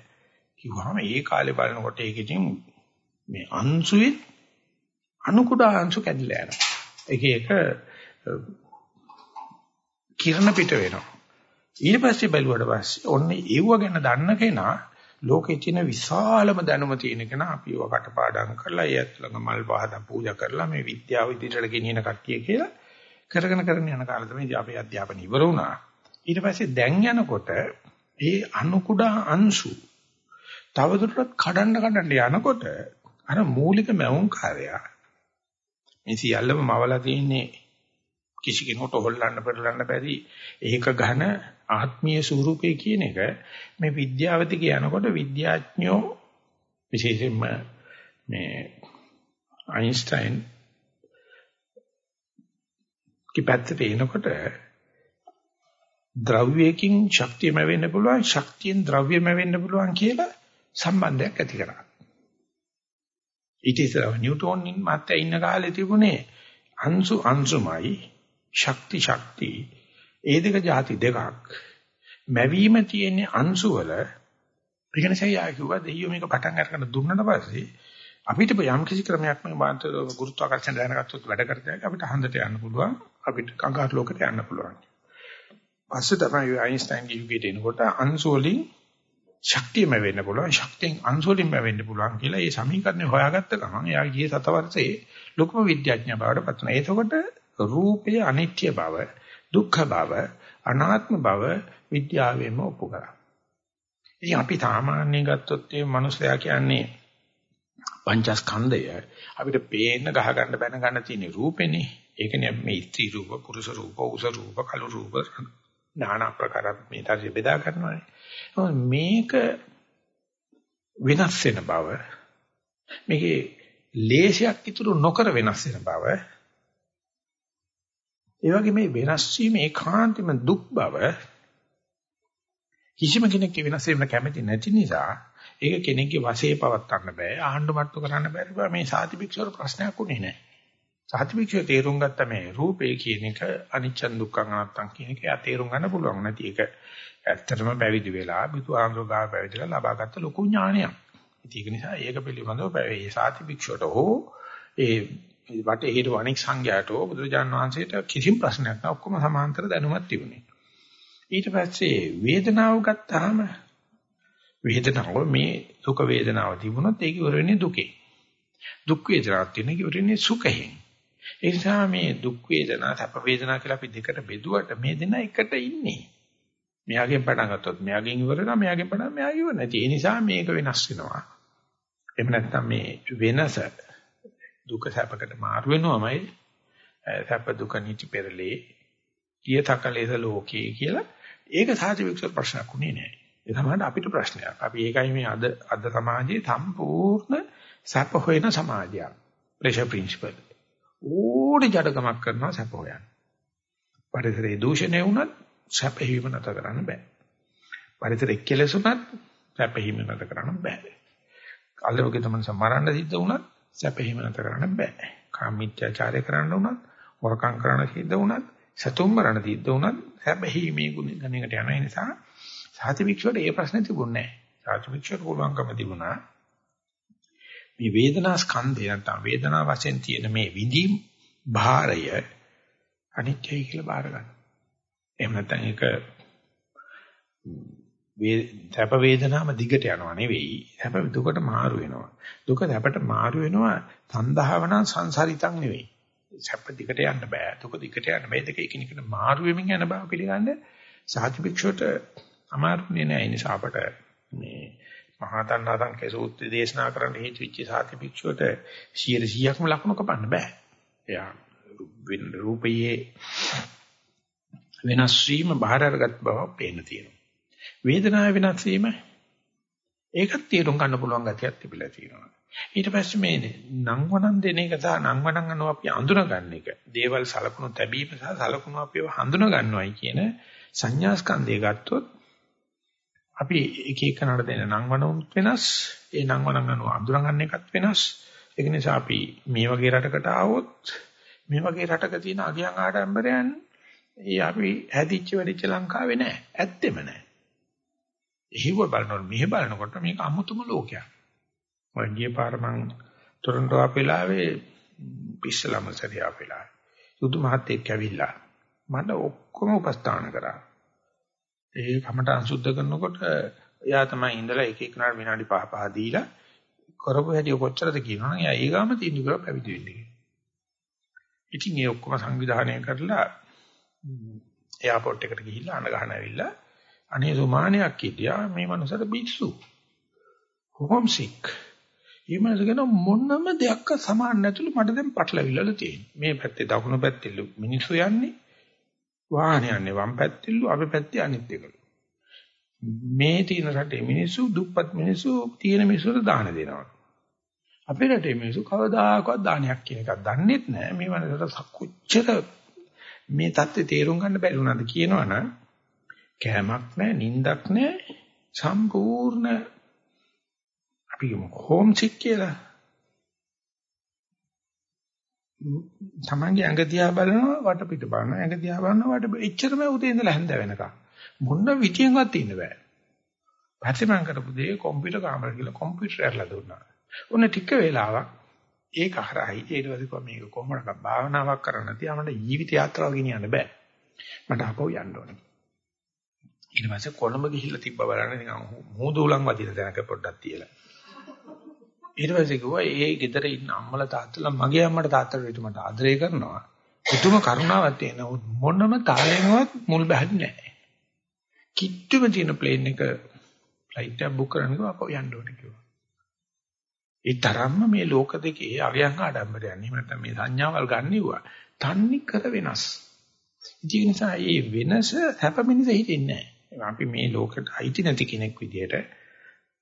කිව්වහම ඒ කාලේ බලනකොට ඒක ඉතින් මේ අංශුවේ අණු කුඩා අංශු කැඩිලා යනවා. ඒක ඒක කිරණ පිට වෙනවා. ඊට පස්සේ බැලුවට පස්සේ ඔන්න ඒව ගැන දන්න කෙනා ලෝකේ තියෙන විශාලම දැනුම තියෙන කෙනා අපිව කටපාඩම් කරලා ඒ ඇතුළඟ මල් පහදම් පූජා කරලා මේ විද්‍යාව ඉදිරියට ගෙනියන කට්ටිය කියලා කරගෙන කරගෙන යන කාලෙ තමයි අපේ අධ්‍යාපනය ඉවර වුණා. ඊට පස්සේ දැන් යනකොට ඒ අණු කුඩා අංශු තවදුරටත් කඩන්න කඩන්න යනකොට අර මූලික මැවුම් කාර්යය මේ සියල්ලම මවලා තියෙන්නේ කිසි කෙනෙකුට හොල්ලන්න පෙරලන්න බැරි ඒක ඝන ආත්මීය ස්වරූපේ කියන එක මේ විද්‍යාවති කියනකොට විද්‍යාඥයෝ විශේෂයෙන්ම මේ අයින්ස්ටයින් කිපැත්තට එනකොට ද්‍රව්‍යයෙන් ශක්තියම වෙන්න පුළුවන් ශක්තියෙන් ද්‍රව්‍යම වෙන්න පුළුවන් කියලා සම්බන්ධයක් ඇති කරා. ඊට ඉස්සරව නිව්ටෝන් මාත්‍ය ඉන්න කාලේ තිබුණේ අංශු අංශුමයි ශක්ති ශක්ති ඒ දෙක જાති දෙකක් මැවීම තියෙන්නේ අංශු වල ඊගෙනසයි ආ කිව්වා දෙයියෝ මේක පටන් අරගෙන දුන්නට පස්සේ අපිට යම් කිසි ක්‍රමයක් මේ මාත් ගුරුත්වාකර්ෂණ දැනගත්තොත් වැඩ කරතයි අපිට හන්දට යන්න පුළුවන් අපිට කංගාට ලෝකෙට යන්න පුළුවන්. පස්සේ තමයි අයින්ස්ටයින්ගේ යුගයට එනකොට අංශු වලින් ශක්තියම වෙන්න පුළුවන් ශක්තියෙන් අංශු වලින්ම වෙන්න පුළුවන් කියලා ඒ සමීකරණය හොයාගත්ත ගමන් එයා ගියේ සත වර්ෂයේ ලොකුම විද්‍යාඥයා බවට පත් වුණා. එතකොට රූපයේ අනිත්‍ය බව, දුක්ඛ බව, අනාත්ම බව විද්‍යාවෙන්ම ඔප්පු කරා. ඉතින් අපි සාමාන්‍යයෙන් ගත්තොත් මේ මනුස්සයා කියන්නේ පංචස්කන්ධය අපිට පේන්න ගහ ගන්න බැන ගන්න තියෙන රූපෙනේ. ඒකනේ මේ ස්ත්‍රී රූප, පුරුෂ රූප, උස රූප, කළු රූප নানা ප්‍රකාර මේ තරි බෙදා ගන්නවානේ. මේක වෙනස් වෙන බව මේකේ ලේසියක් ඉතුරු නොකර වෙනස් වෙන බව ඒ වගේ මේ වෙනස් වීම ඒකාන්තම දුක් බව කිසිම කෙනෙක් වෙනස් වෙන්න කැමති නැති නිසා ඒක කෙනෙක්ගේ වශයේ පවත්වන්න බෑ ආණ්ඩු මට්ටු කරන්න බැරි මේ සාතිපික්ෂවර ප්‍රශ්නයක් උනේ නැහැ. සාතිපික්ෂව තේරුම් ගත්ත මේ රූපේ කියන එක අනිච්ච දුක්ඛ අනාත්තම් කියන එක යා තේරුම් ගන්න පුළුවන් නැති ඒක ඇත්තටම පැවිදි වෙලා බිතු ආන්දෝගාව පැවිදිලා ලබාගත්ත ලොකු ඥානයක්. ඒක නිසා ඒක පිළිබඳව මේ සාතිපික්ෂවට හෝ ඒ වටේ හිටව අනෙක් සංඝයාට බුදුරජාන් වහන්සේට කිසිම ප්‍රශ්නයක් නැහැ ඔක්කොම සමාන්තර දැනුමක් තිබුණේ. ඊට පස්සේ වේදනාව ගත්තාම වේදනාව මේ දුක වේදනාව තිබුණොත් ඒක ඉවර වෙන්නේ දුකේ. දුක් වේදනාවක් තියෙන එක ඉවර වෙන්නේ සුඛයෙන්. ඒ නිසා මේ දුක් වේදනා සැප වේදනා කියලා අපි දෙකට බෙදුවට මේ දෙන එකට ඉන්නේ. මෙයාගෙන් පටන් ගත්තොත් මෙයාගෙන් ඉවර වෙනවා මෙයාගෙන් පටන් මෙයාගෙන් ඉවර නැති. ඒ නිසා මේක වෙනස් වෙනවා. එහෙම නැත්නම් මේ වෙනස දුක සැපකට මාරු වෙනවමයි සැප දුක නිති පෙරලේ කියතකලේද ලෝකේ කියලා ඒක සාධිවික්ෂ ප්‍රශ්නයක් උනේ නෑ. ඒ තමයි අපිට ප්‍රශ්නයක්. අපි ඒකයි මේ අද අද සමාජයේ සම්පූර්ණ සැප හොයන සමාජයක්. Pressure principal. ඕනේ ජඩකමක් කරනවා සැප හොයන්න. පරිසරයේ දූෂණය වුණත් සැපෙහිම නැත කරන්න බෑ. පරිසරයේ කෙලෙසුණත් සැපෙහිම නැත කරන්න බෑ. අල්ලෝගේ තමන් සමරන්න සිද්ධ වුණත් සැපෙහිම නැත කරන්න බෑ. කාමීත්‍යාචාරය කරන්න උනත්, වරකම් කරන්න සිද්ධ වුණත්, සතුම් මරණ සිද්ධ වුණත් සැපෙහිමේ ගුණ ගණයකට යන නිසා සාතිවික්ෂයට ඒ ප්‍රශ්නේ තිබුණේ නැහැ. සාතිවික්ෂයට පුළුවන්කම තිබුණා. මේ වේදනා ස්කන්ධය නැත්නම් වේදනා වශයෙන් තියෙන මේ විඳීම් භාරය අනිත්‍යයි කියලා බාර ගන්න. එහෙම නැත්නම් ඒක සැප වේදනාම දිගට යනවා නෙවෙයි. සැප දුකට මාරු වෙනවා. දුක සැපට මාරු වෙනවා සන්දහවන සංසාරිතං නෙවෙයි. සැප දිගට යන්න බෑ. දුක දිගට යන්න බෑ. දෙක එකිනෙකට මාරු වෙමින් යන බව පිළිගන්න සාතිපික්ෂයට අමාරුනේ නෑ. ඒ නිසා අපට මේ මහා තණ්හාසංකේ සූත්‍රය දේශනා කරන්න හේතු වෙච්ච සාතිපික්ෂයට 100%ක්ම ලකුණු කපන්න බෑ. එයා රූපයේ වෙනස් වීම බාහිර අරගත් බව පේන්න තියෙනවා. වේදනාව වෙනස් වීම ඒකත් තේරුම් ගන්න පුළුවන් ගතියක් තිබිලා තියෙනවා. ඊට පස්සේ මේ නංවනන් දෙන එක සහ නංවනන් අනෝ අපි අඳුනගන්න එක. දේවල් සලකුණු තැබීම සහ සලකුණු අපිව හඳුන ගන්නවයි කියන සංඥා ස්කන්ධය ගත්තොත් අපි එක එකනට දෙන නම් වණුත් වෙනස්. ඒ නම් වණන් අනුව අඳුරගන්න එකත් වෙනස්. ඒක නිසා අපි මේ වගේ රටකට ආවොත් මේ වගේ රටක තියෙන අගයන් ආඩම්බරයන් ඒ අපි හැදිච්ච වෙදිච්ච ලංකාවේ නෑ. ඇත්තෙම නෑ. හිව බලනකොට මෙහෙ බලනකොට මේක අමුතුම ලෝකයක්. මම ගිය පාර මං ටොරන්ටෝ ආපෙලාවේ පිස්සලම සරිය ආපෙලාවේ. සුදු මහත්තයෙක් ඇවිල්ලා මට ඔක්කොම උපස්ථාන කරා. ඒ කමටහන් සුද්ධ කරනකොට එයා තමයි ඉඳලා එක එකනට විනාඩි 5 5 දීලා කරපු හැටි කොච්චරද කියනවනම් එයා ඊගාම තීන්දුව කරලා පැවිදි වෙන්නේ. ඉතින් ඒ ඔක්කොම සංවිධානය කරලා එයාපෝට් එකට ගිහිල්ලා අඬ ගහන ඇවිල්ලා අනේ සුමානයක් හිටියා මේ මනුස්සට පිස්සු. Home sick. ඊමණසගෙන මොනම දෙයක් සමාන නැතුළු මට දැන් පටලවිල්ලල තියෙනවා. මේ පැත්තේ දකුණු පැත්තේ මිනිස්සු යන්නේ වාහනේ යන්නේ වම් පැත්තෙල්ලු අපේ පැත්තේ අනිත් එකලු. මේ තියෙන රටේ මිනිස්සු දුප්පත් මිනිස්සු තියෙන මිනිස්සුන්ට දාන දෙනවා. අපේ රටේ මිනිස්සු කවදාකවත් දානයක් කියන එකක් දන්නෙත් නැහැ. මේ වනසට කොච්චර මේ தත්ත්වය තේරුම් ගන්න බැරි වුණාද කියනවනම් කෑමක් නැහැ, නිින්දක් නැහැ, සම්පූර්ණ අපි හෝම් සික් කියලා තමන්ගේ ඇඟ දිහා බලනවා වටපිට බලනවා ඇඟ දිහා බලනවා වට එච්චරම උදේ ඉඳලා හැන්ද වෙනකම් මොන විදියෙන්වත් ඉන්න බෑ. පස්සේ මම කරපු දේ කම්පියුටර් කාමර කියලා කම්පියුටර් ඇරලා දුන්නා. උන්න ටික වෙලාවක් ඒක හරහයි ඊට පස්සේ කොහොම මේක කොහොමද භාවනාවක් කරන්න තියාමට ජීවිත යාත්‍රාව ගෙනියන්න බෑ. මට අපව යන්න ඕනේ. ඊට පස්සේ කොළඹ ගිහිල්ලා තිබ්බ බලන්න නිකන් මූදුලන් වදින තැනක පොඩ්ඩක් තියලා. ඊට පස්සේ කිව්වා ඒ ගෙදර ඉන්න අම්මලා තාත්තලා මගේ අම්මට තාත්තට විතර මට ආදරය කරනවා. පුදුම කරුණාවක් තියෙන මොනම තාලෙන්වත් මුල් බැහැන්නේ නැහැ. කිට්ටුම තියෙන ප්ලේන් එක ෆ්ලයිට් එක බුක් කරන්න කිව්වා අපෝ යන්න ඕනේ කිව්වා. ඒ තරම්ම මේ ලෝක දෙකේ අවයන් ආඩම්බරයන්. එහෙම නැත්නම් මේ සංඥාවල් ගන්නෙවුවා. තන්නේ කර වෙනස්. ඒ නිසා මේ වෙනස හැපමිනිස හිතෙන්නේ නැහැ. අපි මේ ලෝකෙට අයිති නැති කෙනෙක් විදියට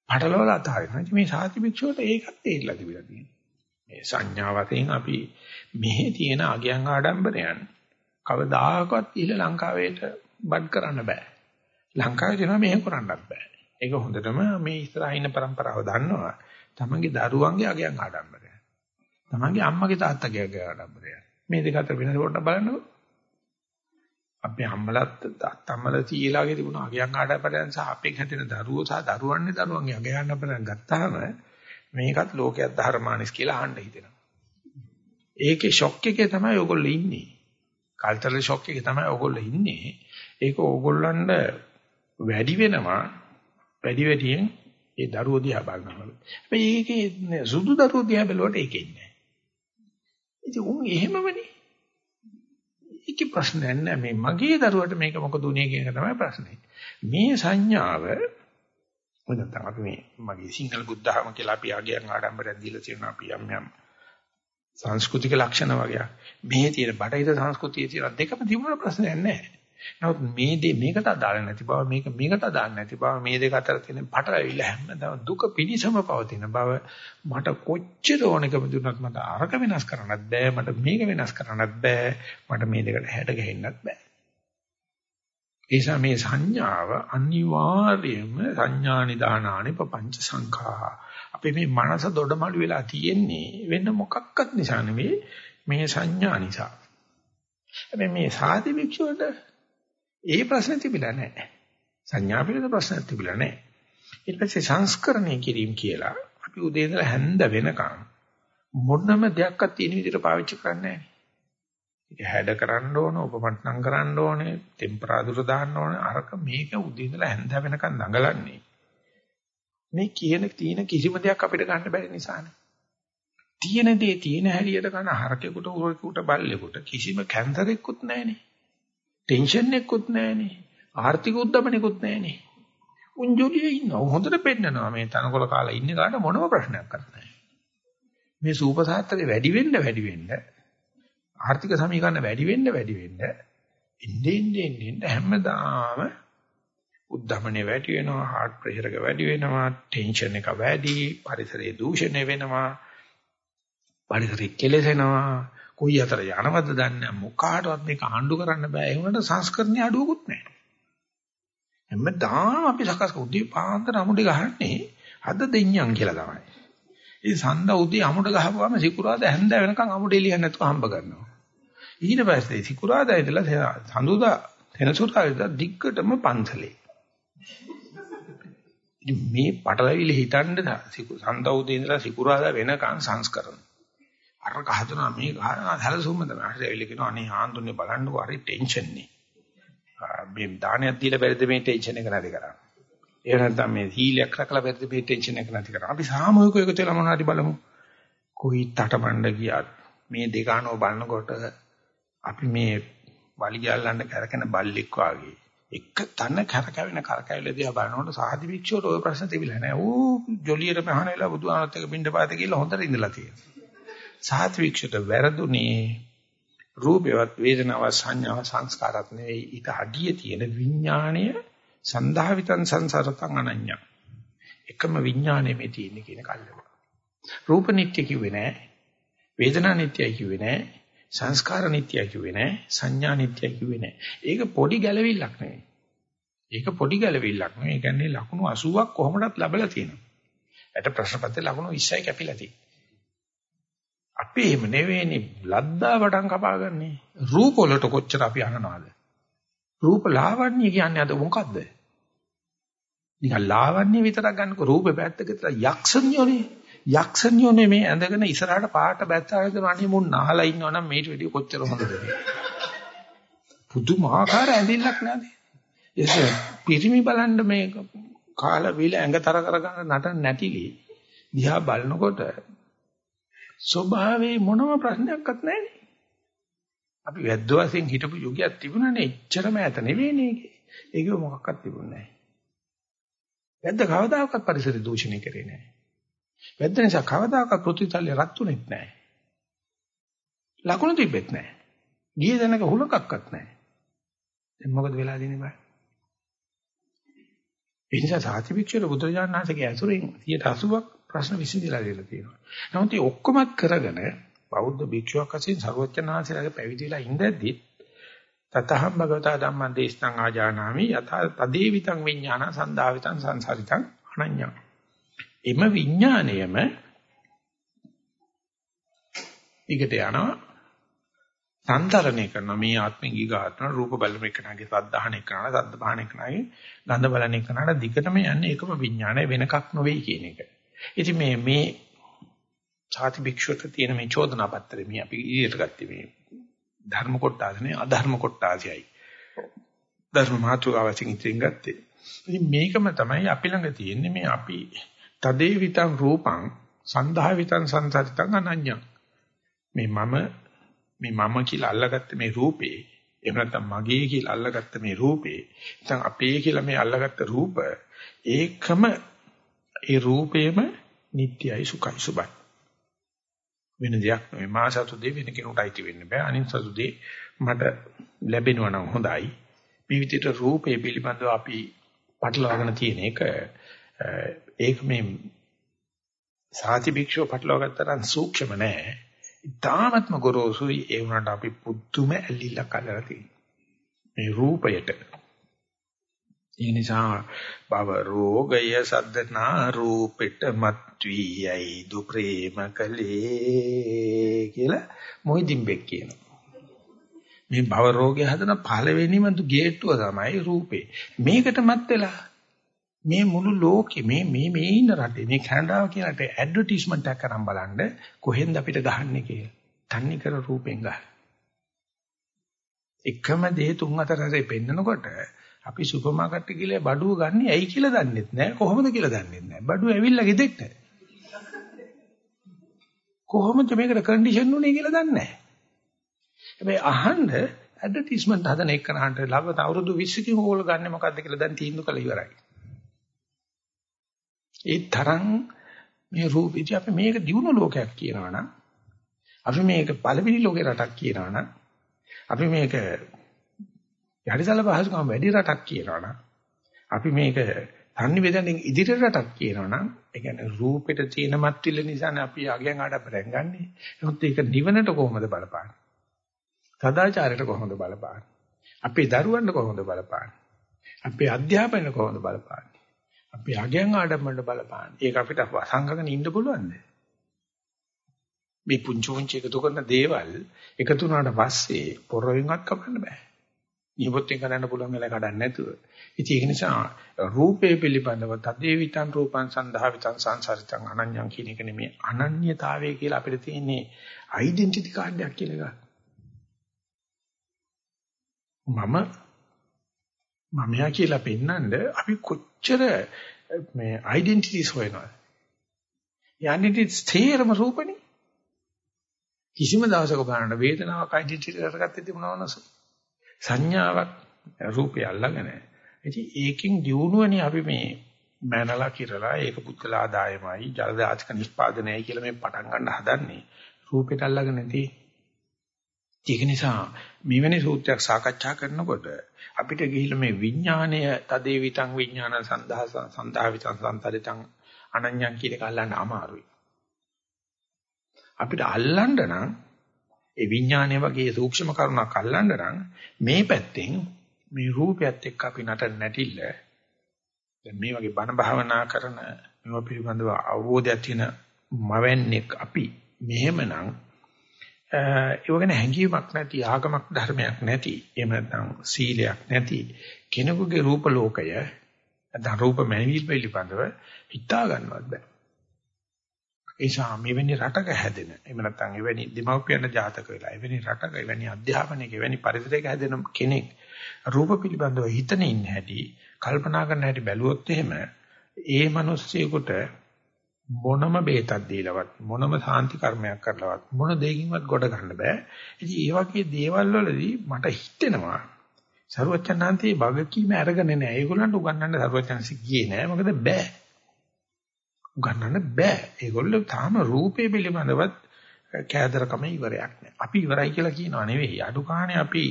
පටලවලා අතාරිනවා. මේ සාති භික්ෂුවට ඒකත් තේරිලා තිබිලා තියෙනවා. මේ සංඥාවතෙන් අපි මෙහි තියෙන අගයන් ආඩම්බරයන් කවදාකවත් ඉහළ ලංකාවේට බඩ් කරන්න බෑ. ලංකාවේ දෙනවා මෙහෙම කරන්නත් බෑ. ඒක හොඳටම මේ ඉස්සරහින් ඉන්න પરම්පරාව දන්නවා. තමන්ගේ දරුවන්ගේ අගයන් ආඩම්බරය. තමන්ගේ අම්මගේ තාත්තගේ අගයන් ආඩම්බරය. මේ දෙක අතර වෙනස පොඩ්ඩක් බලන්නකෝ. අපේ අම්මලත් අත්තම්මල සීලාගේ තිබුණ අගයන් ආඩම්බරයන් සහ අපේ හැදෙන දරුවෝ සහ දරුවන්නේ දරුවන්ගේ අගයන් ආඩම්බරයන් ගත්තාම මේකත් ලෝකයක් ධර්මානිස් කියලා අහන්න හිතෙනවා. ඒකේ ෂොක් එකේ තමයි ඔයගොල්ලෝ ඉන්නේ. කල්චරල් ෂොක් එකේ තමයි ඔයගොල්ලෝ ඉන්නේ. ඒක ඕගොල්ලන්ට වැඩි වෙනවා වැඩි වැඩියෙන් ඒ දරුවෝ දිහා බලනවා. හැබැයි ඒකේ සුදු දරුවෝ දිහා බැලුවට ඒකේ නැහැ. ඉතින් උන් එහෙමමනේ. ඒකේ ප්‍රශ්නයක් නැහැ. මේ මගේ දරුවට මේක මොකද උනේ කියන එක තමයි ප්‍රශ්නේ. මේ සංඥාව මොකද අපි මේ මගේ සිංහල බුද්ධහම කියලා අපි ආගයන් ආඩම්බරයක් දීලා තියෙනවා අපි යම් යම් සංස්කෘතික ලක්ෂණ වගේ. මේ තියෙන බටහිර සංස්කෘතියේ තියෙන දෙකම තිබුණ ප්‍රශ්නයක් නැහැ. නමුත් මේ දේ මේකට අදාළ නැති බව මේක මේකට අදාළ නැති බව මේ දෙක අතර තියෙන පටලවිල්ල හැමදාම දුක පිනිසම පවතින බව මට කොච්චර ඕනකම දුන්නත් මට අරක වෙනස් කරන්නත් බෑ මට මේක වෙනස් කරන්නත් බෑ මට මේ දෙකට හැඩ ගැහෙන්නත් බෑ. ඒසා මේ සංඥාව අනිවාර්යයෙන්ම සංඥා නිදානානි පపంచ සංඛා. අපේ මේ මනස දොඩමළු වෙලා තියෙන්නේ වෙන මොකක්වත් නිසා නෙවෙයි මේ සංඥා නිසා. හැබැයි මේ සාධි වික්ෂුවට ඒ ප්‍රශ්නේ තිබිලා නැහැ. සංඥා පිළිබඳ ප්‍රශ්නයක් තිබිලා නැහැ. ඊට පස්සේ සංස්කරණය කිරීම කියලා අපි උදේ ඉඳලා හැන්ද වෙනකන් මොනම දෙයක්වත් තියෙන විදිහට පාවිච්චි කරන්නේ නැහැ. ඒක හැඩ කරන්න ඕන, උපමට්ටම් කරන්න ඕනේ, ටෙම්පරාදුර දාන්න ඕනේ. අරක මේක උදේ ඉඳලා හැන්ද වෙනකන් දඟලන්නේ. මේ කියන තීන කිසිම දෙයක් අපිට ගන්න බැරි නිසානේ. තියෙන දේ තියෙන හැලියට කරන හරකෙකුට උරෙකුට බල්ලෙකුට කිසිම කැන්සර් එක්කුත් නැහනේ. ටෙන්ෂන් එකකුත් නැහනේ. ආර්ථික උද්දමනයකුත් නැහනේ. උන් ජොලියේ ඉන්නවා. හොඳට පෙන්නනවා මේ තනකොළ කාලා ඉන්නේ කාට මොනම ප්‍රශ්නයක් නැහැ. මේ සූපසාත්‍රේ වැඩි වෙන්න වැඩි වෙන්න ආර්ථික සමීකරණ වැඩි වෙන්න වැඩි වෙන්න ඉන්නේ ඉන්නේ ඉන්නේ හැමදාම උද්දමනේ වැඩි වෙනවා හાર્ට් ප්‍රෙෂර් එක වැඩි වෙනවා ටෙන්ෂන් එක වැඩි පරිසරයේ දූෂණය වෙනවා පරිසරය කෙලෙසෙනවා කොයි අතර යනවද දන්නේ මොකාටවත් මේක ආණ්ඩු කරන්න බෑ ඒ වුණාට සංස්කරණයේ අඩුවකුත් නැහැ හැමදාම අපි සකස් උදේ පාන්දර අමුඩේ ගහන්නේ අද දෙඤ්ඤම් කියලා තමයි. ඉතින් සඳ උදේ අමුඩ ගහපුවාම සිකුරාදා හැන්ද වෙනකන් අමුඩේ ලියන්න නැතුව හම්බ කරනවා. ඊට පස්සේ සිකුරාදා ඉඳලා සඳුදා තෙනසුරා ඉඳලා දිග්ගටම පන්සලේ. ඉතින් මේ පටලවිලි හිතන්න සඳ උදේ ඉඳලා සිකුරාදා වෙනකන් සංස්කරන. අර කහතුනා මේ ගහනවා සැලසුම තමයි. හරි ඇවිල්ලා කියනවා අනේ ආන්දුනේ බලන්නකෝ හරි ටෙන්ෂන් නේ. මේ දානයක් දීලා බැරිද මේ ටෙන්ෂන් එක නැති කරන්නේ. ඒ නැත්නම් මේ සීලයක් රැකලා බැරිද මේ ටෙන්ෂන් එක නැති කරන්නේ. අපි සාමූහිකව එකතු වෙලා මොනවාරි බලමු. කොයි තටමඬ ගියත් මේ දෙක අනෝ බලනකොට අපි මේ වලිගයල්ලන්න කරකන බල්ලෙක් වාගේ එක තන කරකැවෙන කරකැවිල දිහා බලනකොට සාහදි වික්ෂෝට ওই ප්‍රශ්න තිබිලා නැහැ. ඌ ජොලියට පහන වෙලා බුදුහාමත් එක්ක බින්ද පාත කියලා හොඳට ඉඳලා තියෙනවා. සාහදි වික්ෂෝට වැරදුනේ රූපේවත් වේදනාව සංඥාව සංස්කාරات නෙවෙයි. ඊට අඩිය තියෙන විඥාණය සන්දාවිතං සංසරතං අනඤ්ඤ. එකම විඥාණය මේ තියෙන්නේ කියන කල්ලම. රූප නිට්ටය කිව්වේ නෑ. වේදනා නිට්ටයයි කිව්වේ නෑ. සංස්කාර නිට්ටයයි කිව්වේ නෑ. සංඥා නිට්ටයයි කිව්වේ නෑ. ඒක පොඩි ගැළවිල්ලක් නෙවෙයි. ඒක පොඩි ගැළවිල්ලක් නෙවෙයි. ඒ කියන්නේ ලකුණු 80ක් කොහොමදත් ලැබලා තියෙනවා. ඒට ප්‍රශ්න පත්‍රේ ලකුණු 20යි කැපිලා තියෙනවා අපි එහෙම නෙවෙයිනේ ලද්දා වඩන් කපාගන්නේ. රූප වලට කොච්චර අපි අහනවාද? රූප ලාවන්‍ය කියන්නේ අද මොකද්ද? නිකන් ලාවන්‍ය විතරක් ගන්නකො රූපේ පැත්තක විතර යක්ෂණියෝනේ. යක්ෂණියෝනේ මේ ඇඳගෙන ඉස්සරහට පාට බැත්තාගෙන අනේ මුන් නහලා ඉන්නවනම් මේට වැඩිය කොච්චර හොඳද පුදුමාකාර ඇඳිල්ලක් නැද්ද? එස පිරිමි බලන්න මේ කාලා විල ඇඟතර කරගන්න නටන නැතිලි දිහා බලනකොට ස්වභාවයේ මොනම ප්‍රශ්නයක්වත් නැහැ. අපි වැද්ද වශයෙන් හිටපු යුගයක් තිබුණානේ එච්චරම ඈත නෙවෙයිනේ ඒකේ. ඒක මොකක්වත් තිබුණේ නැහැ. වැද්ද කවදාකවත් පරිසර දූෂණය කරේ නැහැ. වැද්ද නිසා කවදාකවත් පෘථිවිතල්ලි රත්තුනේත් නැහැ. ලකුණු තිබෙත් නැහැ. ගියේ දැනක හුලකක්වත් නැහැ. දැන් මොකද වෙලා දෙන්නේ බෑ? ඒ නිසා සාතිවික්ෂර බුදුරජාණන් වහන්සේගේ ඇසුරෙන් 80ක් ප්‍රශ්න විසඳලා දෙලා තියෙනවා. නමුත් මේ ඔක්කොමත් කරගෙන බෞද්ධ භික්ෂුවක් වශයෙන් සර්වඥාන්සේලාගේ පැවිදිලා ඉඳද්දි තතහම් භගවතා ධම්මං දේශනං ආජානාමි යත තදේවිතං විඥාන සන්දාවිතං සංසාරිතං අනඤ්ඤං. එම විඥාණයම ඊකට යනවා සංතරණය කරන මේ ආත්මෙ ගිගාත්ම රූප බලන එකනගේ සද්ධාහන එකනට සද්ද බහන එකනගේ ගන්ධ බලන එකනට දිගටම යන්නේ ඒකම විඥානය වෙනකක් නොවේ කියන එක. ඉතින් මේ මේ සාති භික්ෂුවට තියෙන මේ චෝදනා පත්‍රය මේ අපි ඉදිරියට ගත්තේ මේ ධර්ම කොටාසනේ අධර්ම කොටාසයයි. ධර්ම මාතුකාවසින් ඉතින් ගත්තේ. ඉතින් මේකම තමයි අපි ළඟ තියෙන්නේ මේ අපි තදේ විතං රූපං සන්දහා විතං සංසරිතං අනඤ්ඤං. මේ මම මේ මම කියලා අල්ලගත්ත මේ රූපේ එහෙම නැත්නම් මගේ කියලා අල්ලගත්ත මේ රූපේ නැත්නම් අපේ කියලා මේ අල්ලගත්ත රූප ඒකම ඒ රූපේම නිට්ටයයි සුඛයි සුබයි. වෙන දෙයක් නෙවෙයි මා සතු දෙ වෙන කෙනෙකුට අයිති වෙන්න බෑ. අනිත් සතු දෙ මට ලැබෙනවා නම් හොඳයි. මේ විදිහට රූපේ පිළිබඳව අපි පටලවාගෙන තියෙන එක ඒක මේ සාති භික්ෂුව පටලවා ගත්තරන් සූක්ෂම නෑ. ඊ타ත්ම ගොරෝසුයි ඒ වුණාට අපි පුදුම ඇලිලා කලලා තියෙනවා. මේ රූපයට ඒ නිසා භව රෝගය සද්දනා රූපෙට මත්වියයි දු ප්‍රේම කලේ කියලා මොහිදින් බෙක් කියනවා. මේ භව රෝගය හදන පළවෙනිම ගේට්ටුව තමයි රූපේ. මේකට මත් වෙලා මේ මුළු ලෝකෙ මේ මේ මේ ඉන්න රටේ මේ කැනඩාව කියලාට ඇඩ්වර්ටයිස්මන්ට් එකක් කරන් බලන්න කොහෙන්ද අපිට ගහන්නේ කියලා. තන්නේ කර රූපෙන් ගන්න. එකම දේ තුන් හතර සැරේ පෙන්නකොට අපි සුපර් මාකට් එකේ ගිහලා බඩුව ගන්න ඇයි කියලා දන්නෙත් නැහැ කොහොමද කියලා දන්නෙත් නැහැ බඩුව ඇවිල්ලා ගෙදෙට්ට. කොහොමද මේකට කන්ඩිෂන් උනේ කියලා දන්නේ නැහැ හැබැයි අහන්න ඇඩ්වර්ටයිස්මන්ට් හදන එකනහන්ට ලබත අවුරුදු 20කින් ඕගොල්ලෝ ගන්න මොකද්ද කියලා දැන් තීන්දුව කළ ඉවරයි. ඒ තරම් මේ රූපෙදි අපි මේක දියුණු ලෝකයක් කියනවා නම් අපි මේක පළවෙනි ලෝකේ රටක් කියනවා නම් අපි මේක යටිසල පහසුකම් වැඩි රටක් කියනවනම් අපි මේක සංනිවේදනයෙන් ඉදිරි රටක් කියනවනම් ඒ කියන්නේ රූපෙට තියෙන මත්විල නිසානේ අපි අගයන් ආඩම්බරෙන් ගන්නෙ. නමුත් ඒක නිවනට කොහොමද බලපාන්නේ? සදාචාරයට කොහොමද බලපාන්නේ? අපේ දරුවන්ට කොහොමද බලපාන්නේ? අපේ අධ්‍යාපනය කොහොමද බලපාන්නේ? අපි අගයන් ආඩම්බරට බලපාන්නේ. ඒක අපිට වසංගගෙන ඉන්න පුළුවන්ද? මේ පුංචි පුංචි එකතු කරන දේවල් එකතු වුණාට පස්සේ පොරවෙන්වත් කපන්න බෑ. නියපොත්තෙන් කරන්න පුළුවන් වෙලා කඩන්න නැතුව. ඉතින් ඒක නිසා රූපේ පිළිබඳව තදේ විතං රූපං සන්දහා විතං සංසාරිතං අනඤ්ඤං කියන එක නෙමෙයි අනන්‍යතාවය කියලා අපිට තියෙන්නේ ඩෙන්ටිටි කාඩ් එකක් කියලා එකක්. මම මමයා කියලා පෙන්නඳ අපි කොච්චර මේ ඩෙන්ටිටිස් හොයනවද? යන්නේ ස්ථේරම රූපනේ. කිසිම දවසක බලන්න වේදනාවක් ඩෙන්ටිටි කරගත්තේ තිබුණාවනස. සංඥාවක් රූපය අල්ලගෙන. ඉතින් ඒකෙන් දියුණුවනේ අපි මේ මනලා කිරලා ඒක පුද්ගල ආදායමයි ජලදාචක නිෂ්පාදනයයි කියලා මේ පටන් ගන්න හදන්නේ. රූපෙට අල්ලගෙන නැති. ඒක නිසා මෙවැනි සූත්‍රයක් සාකච්ඡා කරනකොට අපිට ගිහිල්ලා මේ විඥාණය තදේ විතං විඥාන සන්දහස සන්දහ විතං සන්තරිතං අනඤ්ඤං කියන එක අල්ලන්න අමාරුයි. අපිට අල්ලන්න නම් ඒ විඥානය වගේ සූක්ෂම කරුණක් අල්ලන්න නම් මේ පැත්තෙන් මේ රූපයත් එක්ක අපි නටන්න නැටිල්ල දැන් මේ වගේ බණ භාවනා කරන මේව පිළිබඳව අවබෝධයක් තියෙන මවන්නේක් අපි. මෙහෙමනම් ඒ වගේ හැඟීමක් නැති ආගමක් ධර්මයක් නැති එහෙම නැත්නම් සීලයක් නැති කෙනෙකුගේ රූප ලෝකය නැත්නම් රූප මැනිවිල් පිළිබඳව හිතා ගන්නවත් බෑ. ඒසා මෙවැනි රටක හැදෙන එහෙම නැත්නම් එවැනි දෙමව්පියන් ජාතක වෙලා එවැනි රටක එවැනි අධ්‍යාපනයක එවැනි පරිසරයක හැදෙන කෙනෙක් රූප පිළිබඳව හිතන ඉන්න හැටි කල්පනා කරන හැටි බැලුවොත් එහෙම ඒ මිනිස්සෙකුට මොනම බේතක් දීලවත් මොනම සාන්ති කර්මයක් කරලවත් මොන දෙයකින්වත් ගොඩ ගන්න බෑ. ඉතින් ඒ වගේ දේවල් වලදී මට හිතෙනවා සරුවචනාන්තයේ භගකීම අරගෙන නැහැ. ඒගොල්ලන්ට උගන්වන්න සරුවචනසි ගියේ නැහැ. මොකද බෑ. උගන්නන්න බෑ. ඒගොල්ලෝ තාම රූපේ පිළිබඳවත් කෑදරකම ඉවරයක් නෑ. අපි ඉවරයි කියලා කියනවා නෙවෙයි. අඩු ගානේ අපි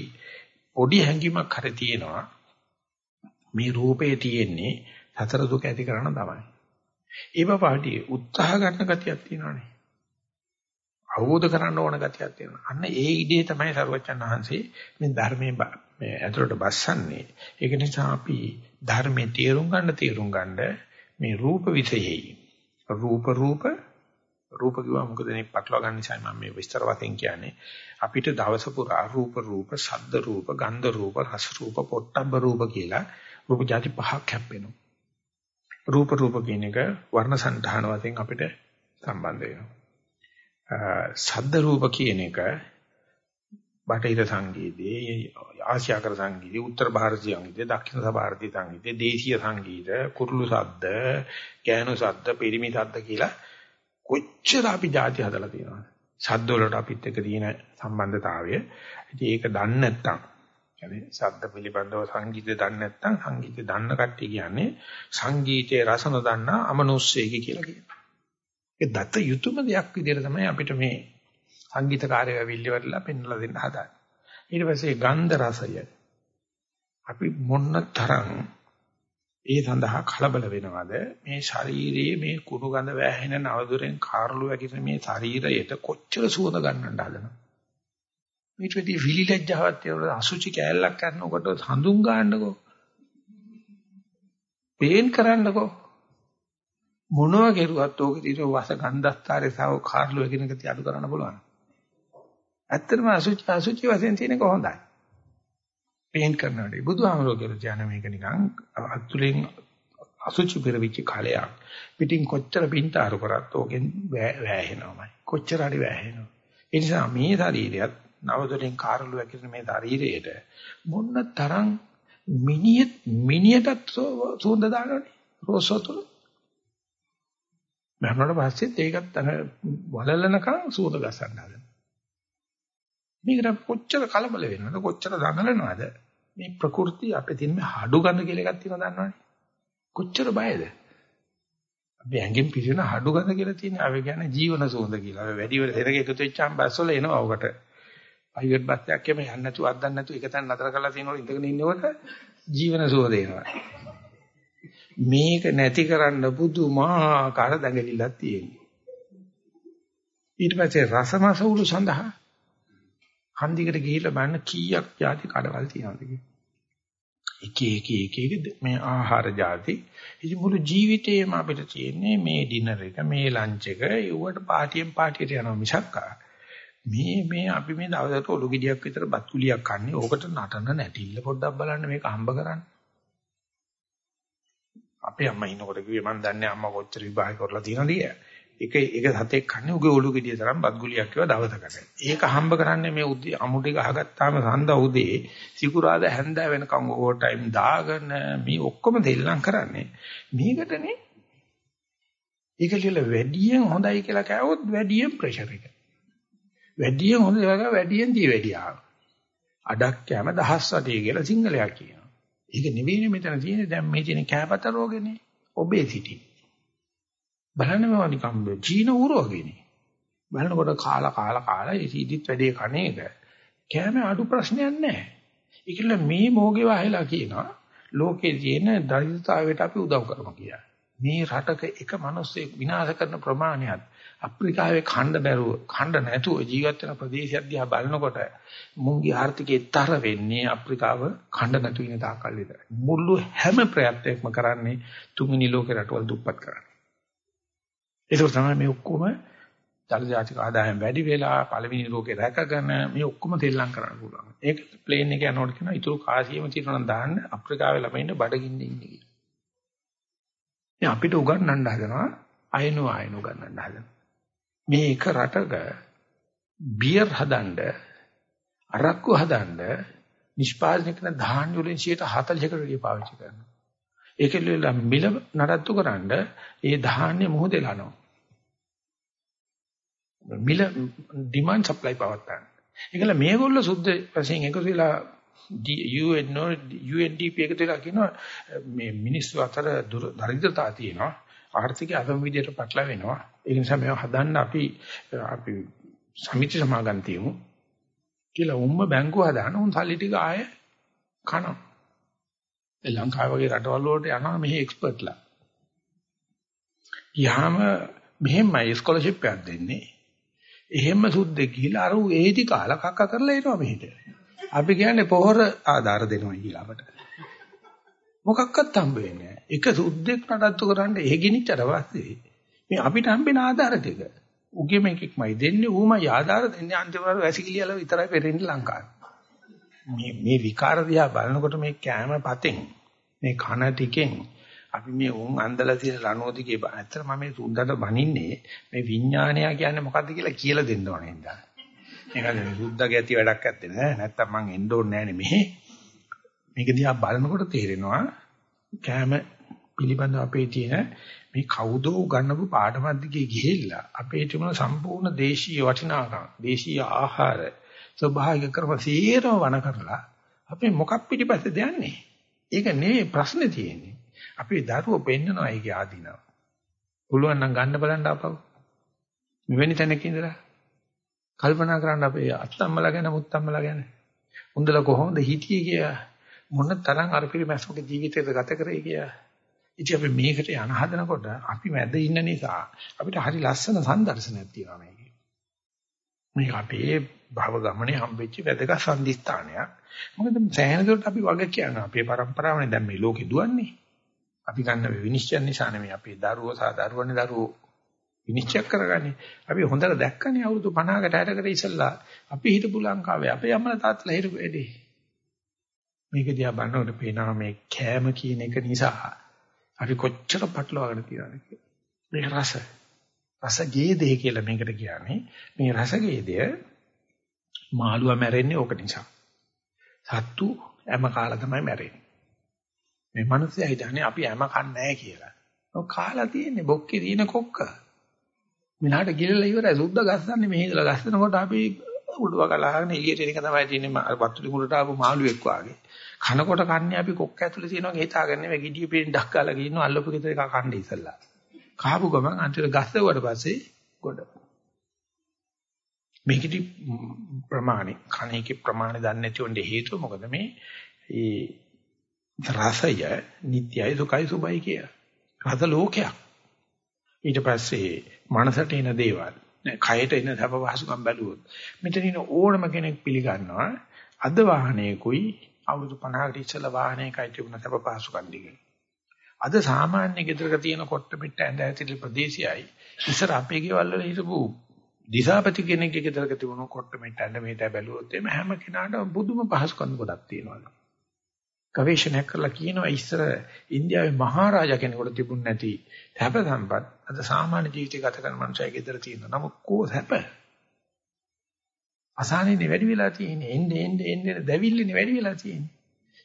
පොඩි හැඟීමක් හරි තියෙනවා. මේ රූපේ තියෙන්නේ සතර දුක ඇති කරන තමයි. ඒ බපාටි උත්සාහ ගන්න ගතියක් තියෙනවානේ. අවබෝධ කරන්න ඕන ගතියක් තියෙනවා. අන්න ඒ ඉදී තමයි සරුවචන් වහන්සේ මේ ධර්මයේ මේ ඇතුළට බස්සන්නේ. ඒක නිසා අපි ධර්මයේ තේරුම් ගන්න තේරුම් ගන්න මේ රූප විෂයෙහි රූප රූප. රූප කිව්වා මොකද මේ පටලවා ගන්න නිසා මම මේ විස්තර වශයෙන් කියන්නේ. අපිට දවස පුරා රූප රූප ශබ්ද රූප ගන්ධ රූප රස රූප පොට්ටබ්බ රූප කියලා රූප જાති පහක් හැප්පෙනවා. රූප රූප කියන එක වර්ණ සංධාන වශයෙන් අපිට සම්බන්ධ වෙනවා. ශබ්ද රූප කියන එක බටහිර සංගීතයේ ආසියාකර සංගීතයේ උත්තර ಭಾರತೀಯ සංගීතයේ දක්ෂිණ ಭಾರತೀය සංගීතයේ දේශීය සංගීත කුරුළු ශබ්ද ගෑනු ශබ්ද පිරිමි ශබ්ද කියලා කොච්චර අපි જાති හදලා තියෙනවද? ශබ්ද වලට අපිත් එක්ක තියෙන සම්බන්ධතාවය. ඉතින් ඒක දන්නේ නැත්නම් කියන්නේ ශබ්ද පිළිබඳව සංගීතය දන්නේ නැත්නම් සංගීතය දන්න කට්ටිය කියන්නේ සංගීතයේ රසන දන්නා අමනුස්සයෙක් කියලා කියනවා. ඒ දත යුතුයම දෙයක් විදිහට තමයි අපිට මේ සංගීතකාරයව විල්ලිවරලා පෙන්වලා දෙන්න හදන්නේ. ඊට පස්සේ ගන්ධ රසය. අපි මොන්න තරම් ඒ සඳහා කලබල වෙනවද? මේ ශරීරයේ මේ කුණු ගඳ වැහෙන නවදුරෙන් කාර්ලු වැగిරෙන මේ ශරීරයට කොච්චර සුවඳ ගන්නට හදනවා? මේට වෙදී විලිලැජ්ජාවක් තියලා අසුචි කෑල්ලක් කරනකොට හඳුන් ගන්නකෝ පේන් කරන්නකෝ. මොනවා කෙරුවත් ඕකේ තියෙන වස ගන්ධස්තරේ සාව කාර්ලු වැగిරෙන ගතිය අඩු කරන්න පුළුවන් ඇත්තටම අසුචි අසුචි වශයෙන් තියෙනක හොඳයි. පේන්ට් කරනකොට බුදුහාමරෝ කියලා කියන මේක නිකන් අතුලෙන් අසුචි පෙරවිච්ච කලයක්. පිටින් කොච්චර පින්තාරු කරත් ඕකෙන් වැහෙනවමයි. කොච්චර හරි වැහෙනවා. ඒ නිසා මේ ශරීරයත් නවදොලින් කාරළු වැකිරෙන මේ ශරීරයට මොන්න තරම් මිනිය මිනියටත් සුවඳ දානවනේ. රෝසතුල. මරණයට පස්සෙත් ඒකත් අර වලලනකම් සුවඳ ගසන්න හදනවා. මේකට කොච්චර කලබල වෙනවද කොච්චර දඟලනවද මේ ප්‍රകൃති අපේ තියෙන මේ හඩු ගඳ කියලා එකක් තියෙනවා දන්නවනේ කොච්චර බයද අපි ඇඟෙන් පිරෙන හඩු ගඳ කියලා තියෙන අව කියන්නේ ජීවන සුවඳ කියලා. අව වැඩි වෙල දෙනක එකතු වෙච්චාම බස් වල එනවා ඔකට. ප්‍රයිවට් බස් එකක් එම යන්නේ නැතුව අද්දන්න නැතුව එක තැන නතර කරලා තියෙනවල ඉඳගෙන ඉන්නකොට ජීවන සුවඳ එනවා. මේක නැති කරන්න පුදුමාකාර දඟලිල්ලක් තියෙනවා. ඊට පස්සේ රසමසවුළු සඳහා හන්දිකට ගිහිල්ලා බලන්න කීයක් ಜಾති කඩවල් තියෙනවද කියලා. එක එක එක එක මේ ආහාර જાති ඉතින් මුළු ජීවිතේම අපිට තියෙන්නේ මේ ඩිනර් එක මේ ලන්ච් එක ඒවට පාටියෙන් පාටියට යනවා මිසක් මේ මේ අපි මේ දවසට ඔලු ගෙඩියක් විතර බත් කුලියක් කන්නේ ඕකට නටන නැටිල්ල පොඩ්ඩක් බලන්න මේක හම්බ කරන්න. අපේ අම්මා ඉන්නකොට කිව්වේ මම දන්නේ අම්මා කොච්චර විභාග කරලා තියෙනවද කියලා. එක එක සතෙක් කන්නේ උගේ ඔලු ගෙඩිය තරම් බත් ගුලියක් කිව්වා දවසකට. ඒක හම්බ කරන්නේ මේ උදේ අමුඩි ගහගත්තාම සඳ උදේ සිකුරාද හැන්දෑ වෙනකම් ඕවර් ටයිම් දාගෙන මේ ඔක්කොම දෙල්ලම් කරන්නේ. මේකටනේ ඒක ලියල වැඩියෙන් හොඳයි කියලා කෑවොත් වැඩියෙන් ප්‍රෙෂර් එක. වැඩියෙන් හොඳ ඒවා වැඩියෙන් දී වැඩියා. අඩක් කෑම දහස් වටේ කියලා සිංහලයා කියනවා. ඒක නෙවෙයිනේ මෙතන තියෙන්නේ දැන් මේ තියෙන කෑපත රෝගනේ. ඔබේසිටි. බලන්න මේවා නිකම් චීන ඌරෝ වගේනේ. බලනකොට කාලා කාලා කාලා ඒ සීදිත් වැඩේ කණේක කෑම අඩු ප්‍රශ්නයක් නැහැ. ඒකල මේ මොෝගේ වහලා කියනවා ලෝකේ තියෙන දරිද්‍රතාවයට අපි උදව් කරමු කියලා. මේ රටක එක මිනිස්සෙක් විනාශ කරන ප්‍රමාණයත් අප්‍රිකාවේ ඛණ්ඩ බැරුව ඛණ්ඩ නැතුව ජීවත් වෙන ප්‍රදේශයක් දිහා බලනකොට මුන්ගේ ආර්ථිකය තර වෙන්නේ අප්‍රිකාව ඛණ්ඩ නැතු වෙන තාකල් විතරයි. මුළු හැම ප්‍රයත්නයක්ම කරන්නේ තුන්වෙනි ලෝකේ රටවල් දුප්පත් කරන්න. ඒක තමයි මේ ඔක්කොම ජල ජාතික ආදායම් වැඩි වෙලා පළවෙනි ලෝකේ රැකගෙන මේ ඔක්කොම තෙල්ලම් කරන්න පුළුවන්. ඒක ප්ලේන් එක යනකොට කියන ඊටු කාසියෙම තියෙනවා නම් දාන්න අප්‍රිකාවේ ළමයින්ට බඩගින්නේ ඉන්නේ කියලා. මේ අපිට උගන්වන්න හදනවා අයනෝ අයනෝ ගන්නන්න හදනවා. මේ එක රටක බියර් හදන්න අරක්කු හදන්න නිෂ්පාදනය කරන ධාන්‍ය වලින් 40%කට වැඩි පාවිච්චි කරනවා. ඒකෙල්ල මිල නඩත්තු කරන්න ඒ ධාන්‍ය මොහොතේලනවා. මිල ඩිමාන්ඩ් සප්ලයි පවත්තන. ඒකල මේගොල්ලෝ සුද්ධ වශයෙන් එකතු වෙලා UN UNDP එකතු වෙලා කියනවා මේ මිනිස්සු අතර දරිද්‍රතාව තියෙනවා. ආර්ථික අසම විදියට පටල වෙනවා. ඒ නිසා මේව හදන්න අපි අපි සමිති සමාගම් තියමු. කියලා උම්ම බැංකුව හදාන උන් සල්ලි ටික ආය කනවා. ලංකාව වගේ රටවල් වලට යනවා මෙහි එක්ස්පර්ට්ලා. යාම මෙහෙමයි ස්කෝලර්ෂිප් එකක් දෙන්නේ. එහෙම සුද්දෙක් ගිහිල්ලා අර ඒටි කාලා කක්ක කරලා එනවා මෙහෙට. අපි කියන්නේ පොහොර ආධාර දෙනවා කියලා අපට. මොකක්වත් හම්බ වෙන්නේ නැහැ. එක සුද්දෙක් නඩත්තු කරන්න එහෙ ගිනිච්චට පස්සේ මේ අපිට හම්බෙන ආධාර ටික උගේ මේකෙක්මයි දෙන්නේ ඌමයි ආධාර දෙන්නේ අන්තිමට වැසිකිලියල විතරයි පෙරෙන්නේ ලංකාවේ. මේ මේ විකාර දිහා බලනකොට මේ කෑම පතෙන් මේ කන ටිකෙන් අපි මේ උන් අන්දලා තියෙන ලනෝදිගේ ඇත්තට මම මේ සුද්දට බනින්නේ මේ විඥානය කියන්නේ මොකද්ද කියලා කියලා දෙන්න ඕනේ හින්දා. මේක සුද්දගේ ඇති වැඩක් නැත්තේ නෑ. නැත්තම් මං එන්න ඕනේ නෑනේ මෙහෙ. මේක දිහා බලනකොට තේරෙනවා කෑම පිළිබඳව අපේ තියෙන මේ කවුදෝ උගන්නපු පාඩමක් දිගේ ගිහිල්ලා අපේ තිබුණ සම්පූර්ණ දේශීය වටිනාකම්, දේශීය ආහාර, ස්වභාවික ක්‍රම සියරම වණ කරලා අපි මොකක් පිටිපස්සේද යන්නේ? ඒක නෙවෙයි ප්‍රශ්නේ තියෙන්නේ. අපි දරුවෝ පෙන්නනවා ඒකේ ආදීනව. පුළුවන් නම් ගන්න බලන්න අපව. මෙවැනි තැනක ඉඳලා කල්පනා කරන්න අපේ අත්තම්මලා ගැන මුත්තම්මලා ගැන. උන්දලා කොහොමද හිටියේ කියලා මොන තරම් අර පිළිමැස්මක ජීවිතයක ගත කරේ කියලා. ඉතින් අපි මේකට යන හදනකොට අපි මැද ඉන්න නිසා අපිට හරි ලස්සන සංදර්ශනයක් තියෙනවා මේකේ. මේක අපේ භව ගමනේ හම්බෙච්ච වැදගත් සම්දිස්ථානයක්. මොකද සෑහෙන දුරට අපි වග කියනවා. අපේ પરම්පරාවනේ දැන් මේ ලෝකේ දුවන්නේ. අපි ගන්න විනිශ්චය නිසා නෙමෙයි අපේ දරුවෝ සහ දරුවනේ දරුවෝ විනිශ්චය කරගන්නේ. අපි හොඳට දැක්කනේ අවුරුදු 50කට 60කට ඉස්සෙල්ලා අපි හිටපු ලංකාවේ අපේ අම්මලා තාත්තලා හිටපු එදී. මේක දිහා බලනකොට පේනවා මේ කෑම කියන එක නිසා අපි කොච්චර පටලවාගෙන තියනවද කියලා. මේ රස රස ගේදේ කියලා මේකට කියන්නේ. මේ රස ගේදය මාළුවා මැරෙන්නේ ඕක නිසා. සත්තු හැම කාලා තමයි මැරෙන්නේ. මේ මිනිස්සයා හිතන්නේ අපි හැම කන්නේ නැහැ කියලා. ඔය කාලා තියෙන්නේ බොක්කේ තියෙන කොක්ක. මිනාට ගිලලා ඉවරයි සුද්ධ ගස්සන්නේ මෙහි ඉඳලා ගස්සනකොට අපි උඩුව කලහගෙන එළියට එන එක තමයි තියෙන්නේ වත්තුලි මුලට ආපු මාළුවෙක් වාගේ. කනකොට කන්නේ අපි කොක්ක ඇතුලේ තියෙනවා හිතාගන්නේ මේ gediy පිටින් ඩක් ගාලා ගින්නවා අල්ලපු ගෙදර එක කන්නේ ඉස්සල්ලා. කහපු ගමන් අන්තිමට ගස්සුවට පස්සේ ගොඩ. මේකෙදි ප්‍රමාණි කණේකේ ප්‍රමාණි දන්නේ නැති වුණේ හේතුව මොකද මේ ඒ රසය නිට්යයි සුඛයි සුබයි කිය. රස ලෝකයක්. ඊට පස්සේ මනසට එන දේවල් කයට එන සැප පහසුකම් බැලුවොත් මෙතන ඉන්න ඕනම කෙනෙක් පිළිගන්නවා අද වාහනයකුයි අවුරුදු 50කට ඉස්සෙල්ලා වාහනයකයි තිබුණ සබ පහසුකම් දිගේ. අද සාමාන්‍ය ගෙදරක තියෙන කොට්ට පිට ඇඳ ඇතිලි ප්‍රදේශයයි ඉස්සර අපේ ගෙවල් වල හිටපු දිසාපති කෙනෙක්ගේ ගෙදරක තිබුණු කොට්ට පිට ඇඳ මේත බැලුවොත් එimhe හැම කෙනාටම බුදුම පහසුකම් ගොඩක් තියෙනවා. ගවේෂණයක් කරලා කියනවා ඉස්සර ඉන්දියාවේ මහරජා කෙනෙකුට තිබුණ නැති හැප සම්පත් අද සාමාන්‍ය ජීවිතය ගත කරන මනුස්සයෙක් ගෙදර තියෙනවා. නමුත් කෝ හැප? අසහනෙන්නේ වැඩි වෙලා තියෙන්නේ. එන්නේ එන්නේ එන්නේ දැවිල්ලනේ වැඩි වෙලා තියෙන්නේ.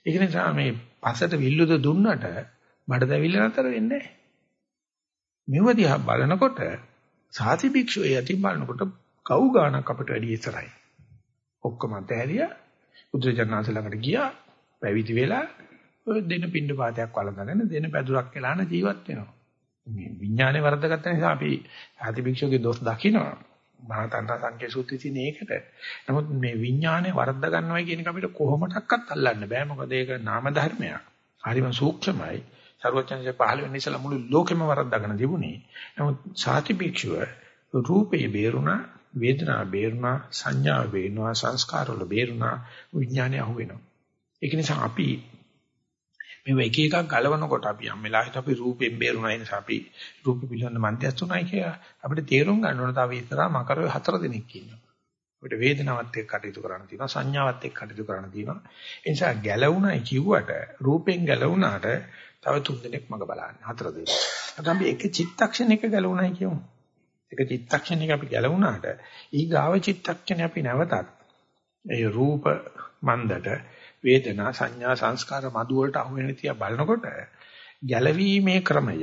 ඒක නිසා මේ පසට විල්ලුද දුන්නට බඩ දැවිල්ල නතර වෙන්නේ නැහැ. මෙව දිහා බලනකොට සාති භික්ෂුව යටින් බලනකොට කව් ගානක් අපිට වැඩි ඉස්සරයි. ඔක්කොම තැහැරියා බුදුරජාණන් ළඟට ගියා පැවිදි වෙලා ඔය දෙන පින්න පාතයක් වළඳගෙන දෙන පැදුරක් වෙලාන ජීවත් වෙනවා. මේ විඥානේ වර්ධගත්ත නිසා අපි සාති භික්ෂුවගේ දොස් දකිනවා. මහතන්ත සංකේ සූත්‍රයේ තියෙන ඒකට. නමුත් මේ විඥානේ වර්ධ ගන්නවා කියන එක අපිට කොහොමඩක්වත් අල්ලන්න බෑ. මොකද ඒක නාම ධර්මයක්. හරිම සූක්ෂමයි. සර්වඥන්සේ පහළ වෙන ඉස්සලා මුළු ලෝකෙම වරද්දාගෙන තිබුණේ. නමුත් සාති භික්ෂුව රූපේ බේරුණා, වේදනා බේරුණා, සංඥා බේරුණා, සංස්කාර වල බේරුණා, විඥානය අහු වෙනවා. ඒක නිසා අපි මේ එක එකක් ගලවනකොට අපි යම් වෙලාවකට අපි රූපෙන් බේරුණා ඒ නිසා අපි රූප පිළිබඳ මන්ත්‍යස්තුණයි කියලා අපිට තේරුම් ගන්න ඕන තව ඉස්සරහා මකරවේ හතර දෙනෙක් ඉන්නවා. අපිට වේදනාවත් එක්ක කටයුතු කරන්න තියෙනවා සංඥාවත් එක්ක කටයුතු කරන්න තියෙනවා. ඒ නිසා ගැලවුණයි කිව්වට රූපෙන් ගැලවුණාට තව තුන් දිනක් මග බලන්න හතර දිනක්. නැත්නම් අපි එක චිත්තක්ෂණයක ගැලවුණයි කියමු. එක චිත්තක්ෂණයක අපි ගැලවුණාට ඊගාව චිත්තක්ෂණය අපි නැවතත් ඒ රූප මන්දට වේදනා සංඥා සංස්කාර මදු වලට අහු වෙන තියා බලනකොට ගැලවීමේ ක්‍රමය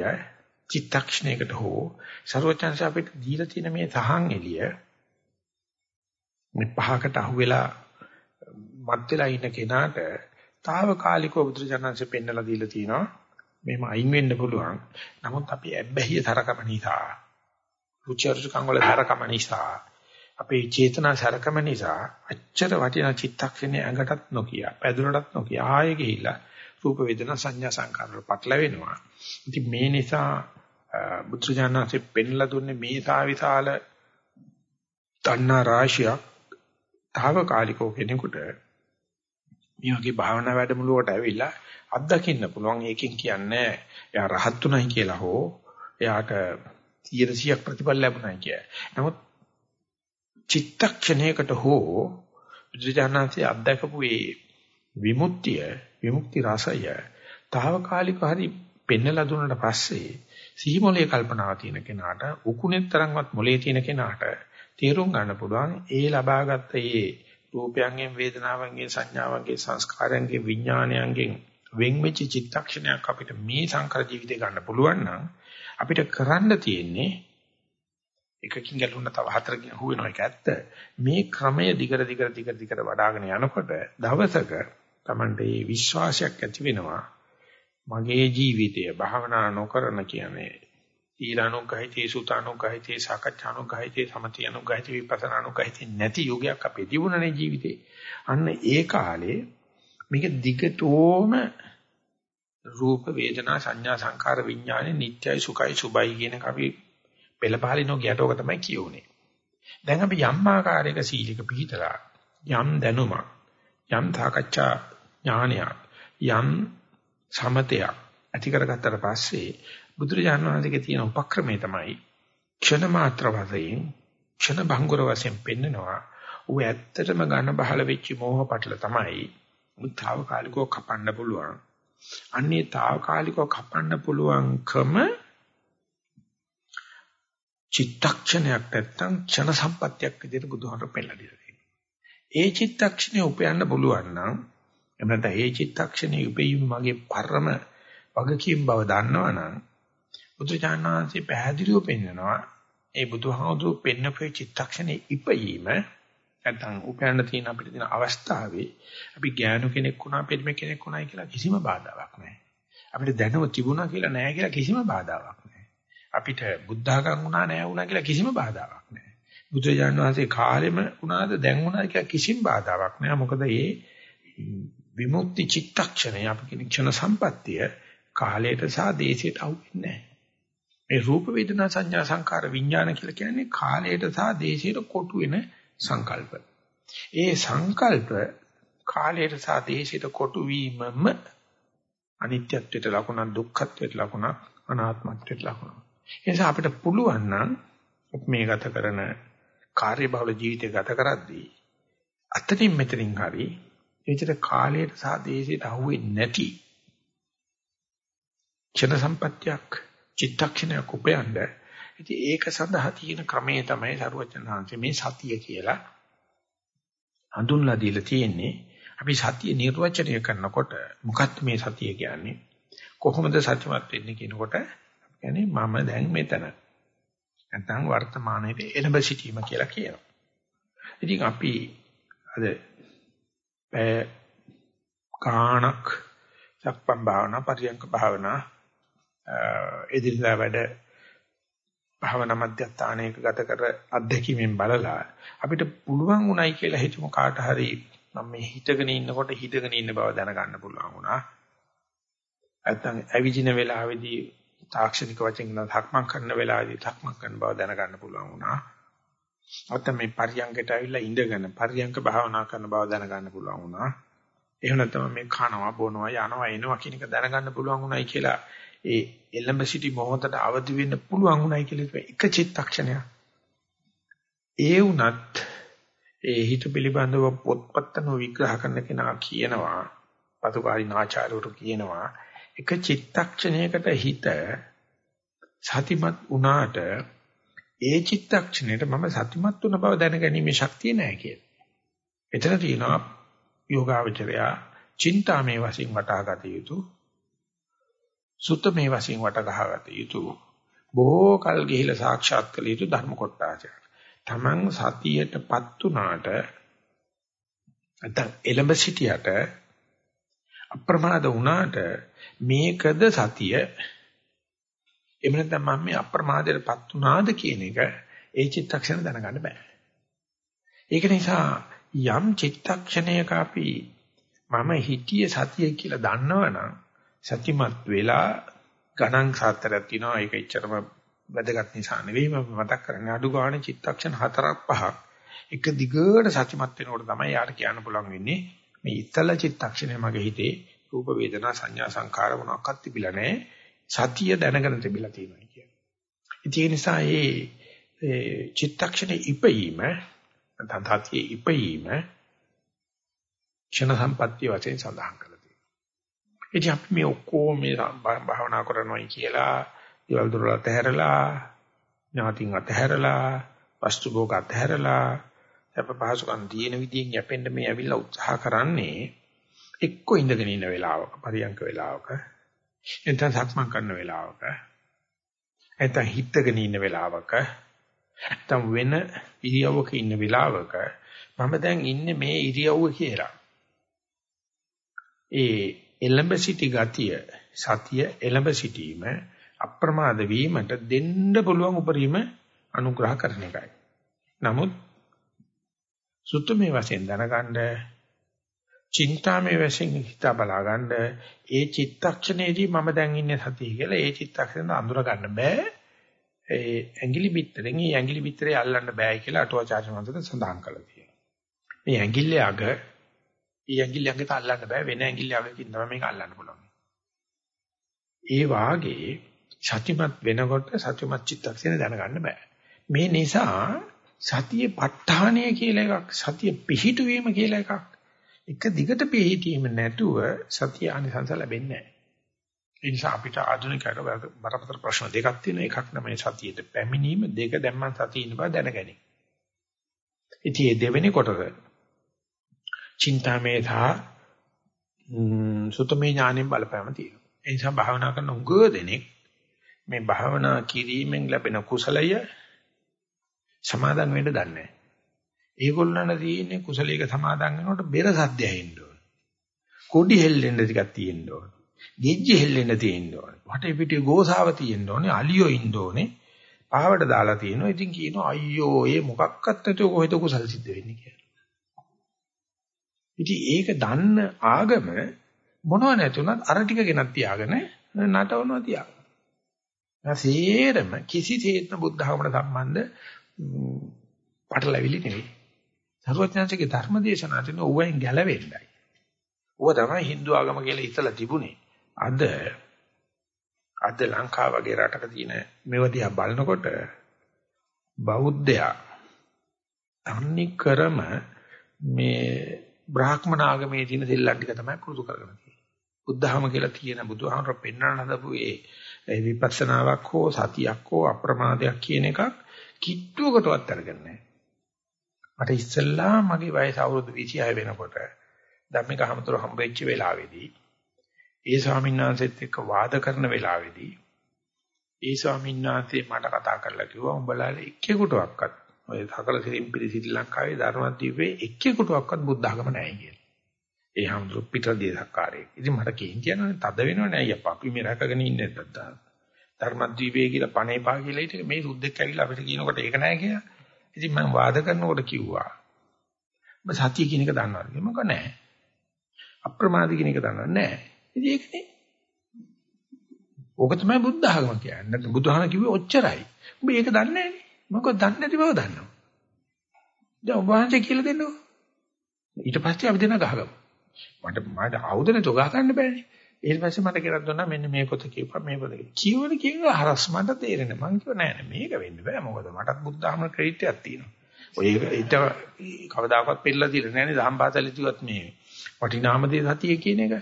චිත්තක්ෂණයකට හෝ ਸਰවචන්ස අපිට දීලා තියෙන මේ තහන් එළිය මේ පහකට අහු වෙලා මත් වෙලා ඉන්න කෙනාට తాවකාලිකව බුදුරජාණන්සේ පෙන්නලා දීලා තිනවා මෙහෙම අයින් වෙන්න පුළුවන් නමුත් අපි ඇබ්බැහිය තරකම නිසා රුචි අරුචිකම් වල තරකම නිසා අපේ චේතනා සරකම නිසා අච්චර වටිනා චිත්තක්ෂණේ ඇඟටත් නොකිය පැදුරටත් නොකිය ආයෙ ගිහිල්ලා රූප වේදනා සංඥා සංකාර වල පටලවෙනවා. ඉතින් මේ නිසා බුදුජානනාංශෙ පෙන්ලා දුන්නේ මේ සාවිසාල තණ්හා රාශියක් తాවකාලිකව කෙනෙකුට මේ වගේ භාවනා වැඩමුළුවට ඇවිල්ලා අත්දකින්න පුළුවන්. ඒකෙන් කියන්නේ එයා රහත්ුණයි කියලා හෝ එයාට 100ක් ප්‍රතිඵල ලැබුණයි කිය. නමුත් චිත්තක්ෂණයකට හෝ බුදුජානනාංශයේ අත්දකපු ඒ විමුක්තිය විමුක්ති රසය తాවකාලික හරි පෙන්නලා දුන්නාට පස්සේ සිහිමොලේ කල්පනාව තියෙන කෙනාට උකුණෙත් තරම්වත් මොලේ තියෙන කෙනාට තේරුම් ගන්න පුළුවන් ඒ ලබාගත් ඒ රූපයන්ගෙන් වේදනාවන්ගෙන් සංඥාවන්ගෙන් සංස්කාරයන්ගෙන් විඥානයන්ගෙන් වෙන් වෙච්ච චිත්තක්ෂණයක් අපිට මේ සංකර ජීවිතේ ගන්න පුළුවන් නම් අපිට කරන්න තියෙන්නේ එකකින් ගැලුණ තව හතරකින් අහු වෙනවා ඒක ඇත්ත. මේ ක්‍රමය දිගට දිගට දිගට දිගට වඩ아가න යනකොට දවසක Tamante මේ විශ්වාසයක් ඇති වෙනවා. මගේ ජීවිතය භාවනා නොකරන කියන්නේ ඊලානුගහිතේ සුතානුගහිතේ සාකච්ඡානුගහිතේ සමතියනුගහිතේ විපස්සනානුගහිතේ නැති යෝගයක් අපේ ජීවුණනේ ජීවිතේ. අන්න ඒ කාලේ මේක දිගටම රූප වේදනා සංඥා සංකාර විඥානේ නිට්ටයයි සුඛයි සුබයි කියන කවි පෙළපහලිනෝ ගියට ඕක තමයි කියුනේ. දැන් අපි යම් ආකාරයක සීලයක පිළිතලා යම් දැනුමක් යම් තාකච්ඡා ඥානයක් යම් සමතයක් ඇති කරගත්තට පස්සේ බුදුරජාණන් වහන්සේගේ තියෙන උපක්‍රමය තමයි ක්ෂණ මාත්‍ර වශයෙන් ක්ෂණ භංගුර වශයෙන් පෙන්නනවා. ඌ ඇත්තටම ඝන බහල වෙච්ච මෝහ පටල තමයි මුතාවකාලිකව කපන්න පුළුවන්. අන්නේ తాවකාලිකව කපන්න පුළුවන්කම චිත්තක්ෂණයක් නැත්තම් ක්ෂණ සම්පත්තියක් විදිහට බුදුහාමර පෙන්නලා දෙනවා. ඒ චිත්තක්ෂණය උපයන්න පුළුවන් නම් එහෙම නැත්නම් ඒ චිත්තක්ෂණය උපයීම මගේ පරම වගකීම් බව දන්නවනම් බුදුචානන්සේ පැහැදිලිව පෙන්නනවා ඒ බුදුහාමුදුරු පෙන්නපේ චිත්තක්ෂණේ ඉපයීම නැත්නම් උපයන්න තියෙන අපිට තියෙන අවස්ථාවේ අපි ඥාන කෙනෙක් වුණා පිළිම කෙනෙක් වුණායි කියලා කිසිම බාධාවක් නැහැ. අපිට දැනුම තිබුණා කියලා නැහැ කියලා කිසිම බාධාවක් නැහැ. අපිට බුද්ධඝම් වුණා නැහැ වුණා කියලා කිසිම බාධාවක් නැහැ. බුදුරජාණන් වහන්සේ කාලෙම වුණාද දැන් වුණා කියලා කිසිම බාධාවක් නැහැ. මොකද මේ විමුක්ති චිත්තක්ෂණය අපි කියන ක්ෂණ සම්පත්තිය කාලයට සහ දේශයට අහුවෙන්නේ නැහැ. මේ රූප වේදනා සංඥා සංකාර විඥාන කියලා කියන්නේ කාලයට සහ දේශයට කොටු වෙන සංකල්ප. ඒ සංකල්ප කාලයට සහ දේශයට කොටු වීමම අනිත්‍යත්වයට ලකුණක් දුක්ඛත්වයට ලකුණක් අනාත්මත්වයට ලකුණක්. ඒ නිසා අපිට පුළුවන් නම් මේ ගත කරන කාර්යබහුල ජීවිතය ගත කරද්දී අතනින් මෙතනින් හරි එවිට කාලයට සහ දේශයට අහුවෙන්නේ නැති ක්ෂණ සම්පත්‍යක් චිත්තක්ෂණයක් උපයන්න. ඉතින් ඒක සඳහා තියෙන ක්‍රමය තමයි සරුවචනහන්සේ මේ සතිය කියලා හඳුන්ලා දීලා තියෙන්නේ. අපි සතිය නිර්වචනය කරනකොට මොකක්ද මේ සතිය කියන්නේ? කොහොමද සත්‍යමත් වෙන්නේ කියනකොට කියන්නේ මම දැන් මෙතන. නැත්නම් වර්තමානයේ එළඹ සිටීම කියලා කියනවා. ඉතින් අපි අද කාණක් සක්පම් භාවනා පරියංක භාවනා එදිරිලා වැඩ භාවනා මධ්‍යස්ථානයක ගත කර අත්දැකීමෙන් බලලා අපිට පුළුවන් උණයි කියලා හිතමු කාට හරි මම මේ හිතගෙන ඉන්නකොට හිතගෙන ඉන්න බව දැනගන්න පුළුවන් වුණා. නැත්තම් ඇවිදින වෙලාවේදී තාක්ෂණික වචෙන් කියන ධක්මං කරන වෙලාවේදී ධක්මං කරන බව දැනගන්න පුළුවන් වුණා. නැත්තම් මේ පරියංගයට ඇවිල්ලා ඉඳගෙන පරියංග භාවනා කරන බව දැනගන්න පුළුවන් වුණා. එහෙම නැත්නම් මේ කනවා බොනවා යනවා එනවා කියන එක දැනගන්න පුළුවන් වුණයි කියලා ඒ එළඹ සිටි මොහොතට අවදි වෙන්න පුළුවන් උනායි කියලා එක චිත්තක්ෂණයක්. ඒ වුණත් ඒ හිත පිළිබඳව පොත්පත්න විග්‍රහ කරන කෙනා කියනවා පතුකාරී නාචාර්යවරු කියනවා එක චිත්තක්ෂණයකට හිත සතිමත් වුණාට ඒ චිත්තක්ෂණයට මම සතිමත් වුණ බව දැනගැනීමේ ශක්තිය නැහැ කියලා. එතන තියෙනවා යෝගාවචරයා චින්තාමේ වශයෙන් වටහා ගත යුතු සුත්තමේ වශයෙන් වට ගහගත යුතු බොහෝ කල් ගිහිලා සාක්ෂාත් කළ යුතු ධර්ම කොටාචය. Taman සතියටපත් උනාට නැත්නම් එළඹ සිටියට අප්‍රමාද වුණාට මේකද සතිය එහෙම නැත්නම් මම මේ අප්‍රමාදයටපත් උනාද කියන එක ඒ චිත්තක්ෂණ දැනගන්න බෑ. ඒක නිසා යම් චිත්තක්ෂණයක අපි මම හිතිය සතිය කියලා දන්නවනම් සතිමත් වෙලා ගණන් සාතරයක් තියෙනවා. ඒක එච්චරම වැදගත් නිසා නෙවෙයි. මම මතක් කරන්නේ අඩු ගානේ චිත්තක්ෂණ හතරක් පහක්. එක දිගට සතිමත් වෙනකොට තමයි යාට කියන්න පුළුවන් වෙන්නේ මේ ඉතල චිත්තක්ෂණය මගේ හිතේ රූප වේදනා සංඥා සංකාර මොනක්වත් තිබිලා නැහැ. සතිය දැනගෙන තිබිලා තියෙනවා කියන. ඒ නිසා මේ චිත්තක්ෂණේ ඉපීම නැත්නම් සතියේ ඉපීම ක්ෂණ සම්පත්‍ය වශයෙන් සඳහන් කරලා ඉතින් අපි මේ ඔක්කොම මේ භාවනා කරනවායි කියලා ඊවල දොරල අතහැරලා ඥාතින් අතහැරලා වස්තු භෝග අතහැරලා අප පහසුකම් දින විදියෙන් යැපෙන්න මේ ඇවිල්ලා උත්සාහ කරන්නේ එක්ක ඉඳගෙන ඉන්න වෙලාවක පරියන්ක වෙලාවක නැත්නම් සක්මන් කරන වෙලාවක නැත්නම් හිටගෙන ඉන්න වෙලාවක නැත්නම් වෙන ඉරියව්වක ඉන්න වෙලාවක මම දැන් ඉන්නේ මේ ඉරියව්ව කියලා. ඒ එළඹ සිටි ගතිය සතිය එළඹ සිටීම අප්‍රමාද වීමට දෙන්න පුළුවන් උපරිම අනුග්‍රහ කරන එකයි. නමුත් සුත්තමේ වශයෙන් දැනගන්න චින්තාමේ වශයෙන් හිතා බලාගන්න ඒ චිත්තක්ෂණයේදී මම දැන් ඉන්නේ සතිය කියලා ඒ චිත්තක්ෂණය අඳුර ගන්න බෑ. ඒ ඇඟිලි පිටරෙන් ඒ ඇඟිලි පිටරේ අල්ලන්න බෑ කියලා අටුවාචාර්ය මන්ත්‍රය සඳහන් කරලා තියෙනවා. මේ ඇඟිල්ලේ අග ඒ ඇඟිල්ල ළඟට අල්ලන්න බෑ වෙන ඇඟිල්ල ළඟකින් තමයි මේක අල්ලන්න පුළුවන්. ඒ වාගේ සතිමත් වෙනකොට සතිමත් චිත්තක්ෂණ දැනගන්න බෑ. මේ නිසා සතියේ ප ဋ ාණය කියලා එකක් සතිය පිහිටුවීම කියලා එකක් එක දිගට පිහිටීම නැතුව සතිය අනිසංස ලැබෙන්නේ නැහැ. ඒ නිසා අපිට ආධුනිකයට බරපතල ප්‍රශ්න දෙකක් තියෙනවා. එකක් තමයි සතියට පැමිණීම දෙක දැම්මන් සතිය ඉන්න බව දැනගැනීම. ඉතින් මේ දෙවෙනි කොටස චින්තාමේ සහ සුතමේ ඥාණයෙන් බලපෑම තියෙනවා. ඒ නිසා භාවනා කරන උග දෙනෙක් මේ භාවනා කිරීමෙන් ලැබෙන කුසලය සමාදන් වෙන්න දන්නේ නැහැ. ඒගොල්ලන්ට තියෙන්නේ කුසලයක සමාදන් වෙනකොට බෙර සද්ද ඇහෙන්න ඕන. කොඩි හෙල්ලෙන්න ටිකක් තියෙන්න ඕන. ගෙජ්ජි හෙල්ලෙන්න තියෙන්න ඕන. වටේ පිටේ ගෝසාව තියෙන්න ඕනේ. අලියෝ ඉන්න ඕනේ. පහවට දාලා තියෙනවා. ඉතින් කියනවා අයියෝ ඒ මොකක්වත් නැතුව කොහෙද කුසල සිද්ධ වෙන්නේ කියලා. ඉතින් ඒක දන්න ආගම මොනව නැතුණත් අර ටික ගෙනත් තියාගෙන නටවනවා තියාගෙන. සේරම කිසිසේත්ම බුද්ධ ධර්මයට සම්බන්ධ පටලැවිලි නෙවෙයි. සරුවඥාන්සේගේ ධර්ම දේශනා තියෙන ඕවෙන් ගැලවෙන්නයි. ඌව තමයි Hindu ආගම කියලා ඉතලා තිබුණේ. අද අද ලංකාව වගේ රටක තියෙන මේව දිහා බලනකොට බෞද්ධයා තන්නේ කරම මේ බ්‍රාහ්මණ ආගමේ තියෙන දෙල්ලන් ටික තමයි පුරුදු කරගෙන තියෙන්නේ. බුද්ධහම කියලා තියෙන බුදුහමර පෙන්වන්න හදපු ඒ විපස්සනාවක් හෝ සතියක් හෝ අප්‍රමාදයක් කියන එකක් කිට්ටුවකටවත් අරගෙන නැහැ. මට ඉස්සෙල්ලා මගේ වයස අවුරුදු 26 වෙනකොට ධම්මික හමුතුර හම්බෙච්ච වෙලාවේදී ඒ ස්වාමීන් වහන්සේත් එක්ක වාද කරන වෙලාවේදී ඒ ස්වාමීන් වහන්සේ මට කතා කරලා කිව්වා උඹලා එක්කෙකුටවත් ඔය සකල සිරිම්පිරි ශ්‍රී ලංකාවේ ධර්මදීපේ එක්කෙකුටවත් බුද්ධ ආගම නැහැ කියලා. ඒ හමුදුරු පිටරදී සක්කාරයේ. ඉතින් මට කේන් කියනවානේ තද වෙනවනේ අයියා අපි මේ රැකගෙන ඉන්නේ නැද්ද? ධර්මදීපේ කියලා පණේපා කියලා ඊට මේ සුද්දෙක් ඇවිල්ලා අපිට කියනකොට ඒක නැහැ කියලා. ඉතින් මම වාද කරනකොට කිව්වා. ඔබ සතිය කියන එක දන්නවද? මම කිව්වා නැහැ. අප්‍රමාදී කියන එක දන්නවද? නැහැ. ඉතින් ඒකනේ. ඕක තමයි බුද්ධ ආගම කියන්නේ. නැත්නම් බුදුහාම කිව්වේ ඔච්චරයි. ඔබ ඒක දන්නේ නැහැ. මොකද දන්නේ නැති බව දන්නවා. දැන් ඔබ වහන්සේ කියලා දෙන්නකෝ. ඊට පස්සේ අපි දෙන ගහගමු. මට මට ආයුධ නැතුව ගහ ගන්න බෑනේ. ඊට පස්සේ මට කියලා දුන්නා මෙන්න මේ පොත කියපන් මේ පොත කියවන කියන හරස් මට තේරෙන්නේ. මං කිව්වා නෑ නෑ මේක වෙන්න බෑ. මොකද මටත් බුද්ධ ධර්ම ක්‍රෙඩිට් එකක් තියෙනවා. ඔය ඊට කවදාකවත් පෙන්නලා තියලා නෑනේ දහම් පාසලේ තියුවත් මේ වටිනාම දේ සතිය කියන එක.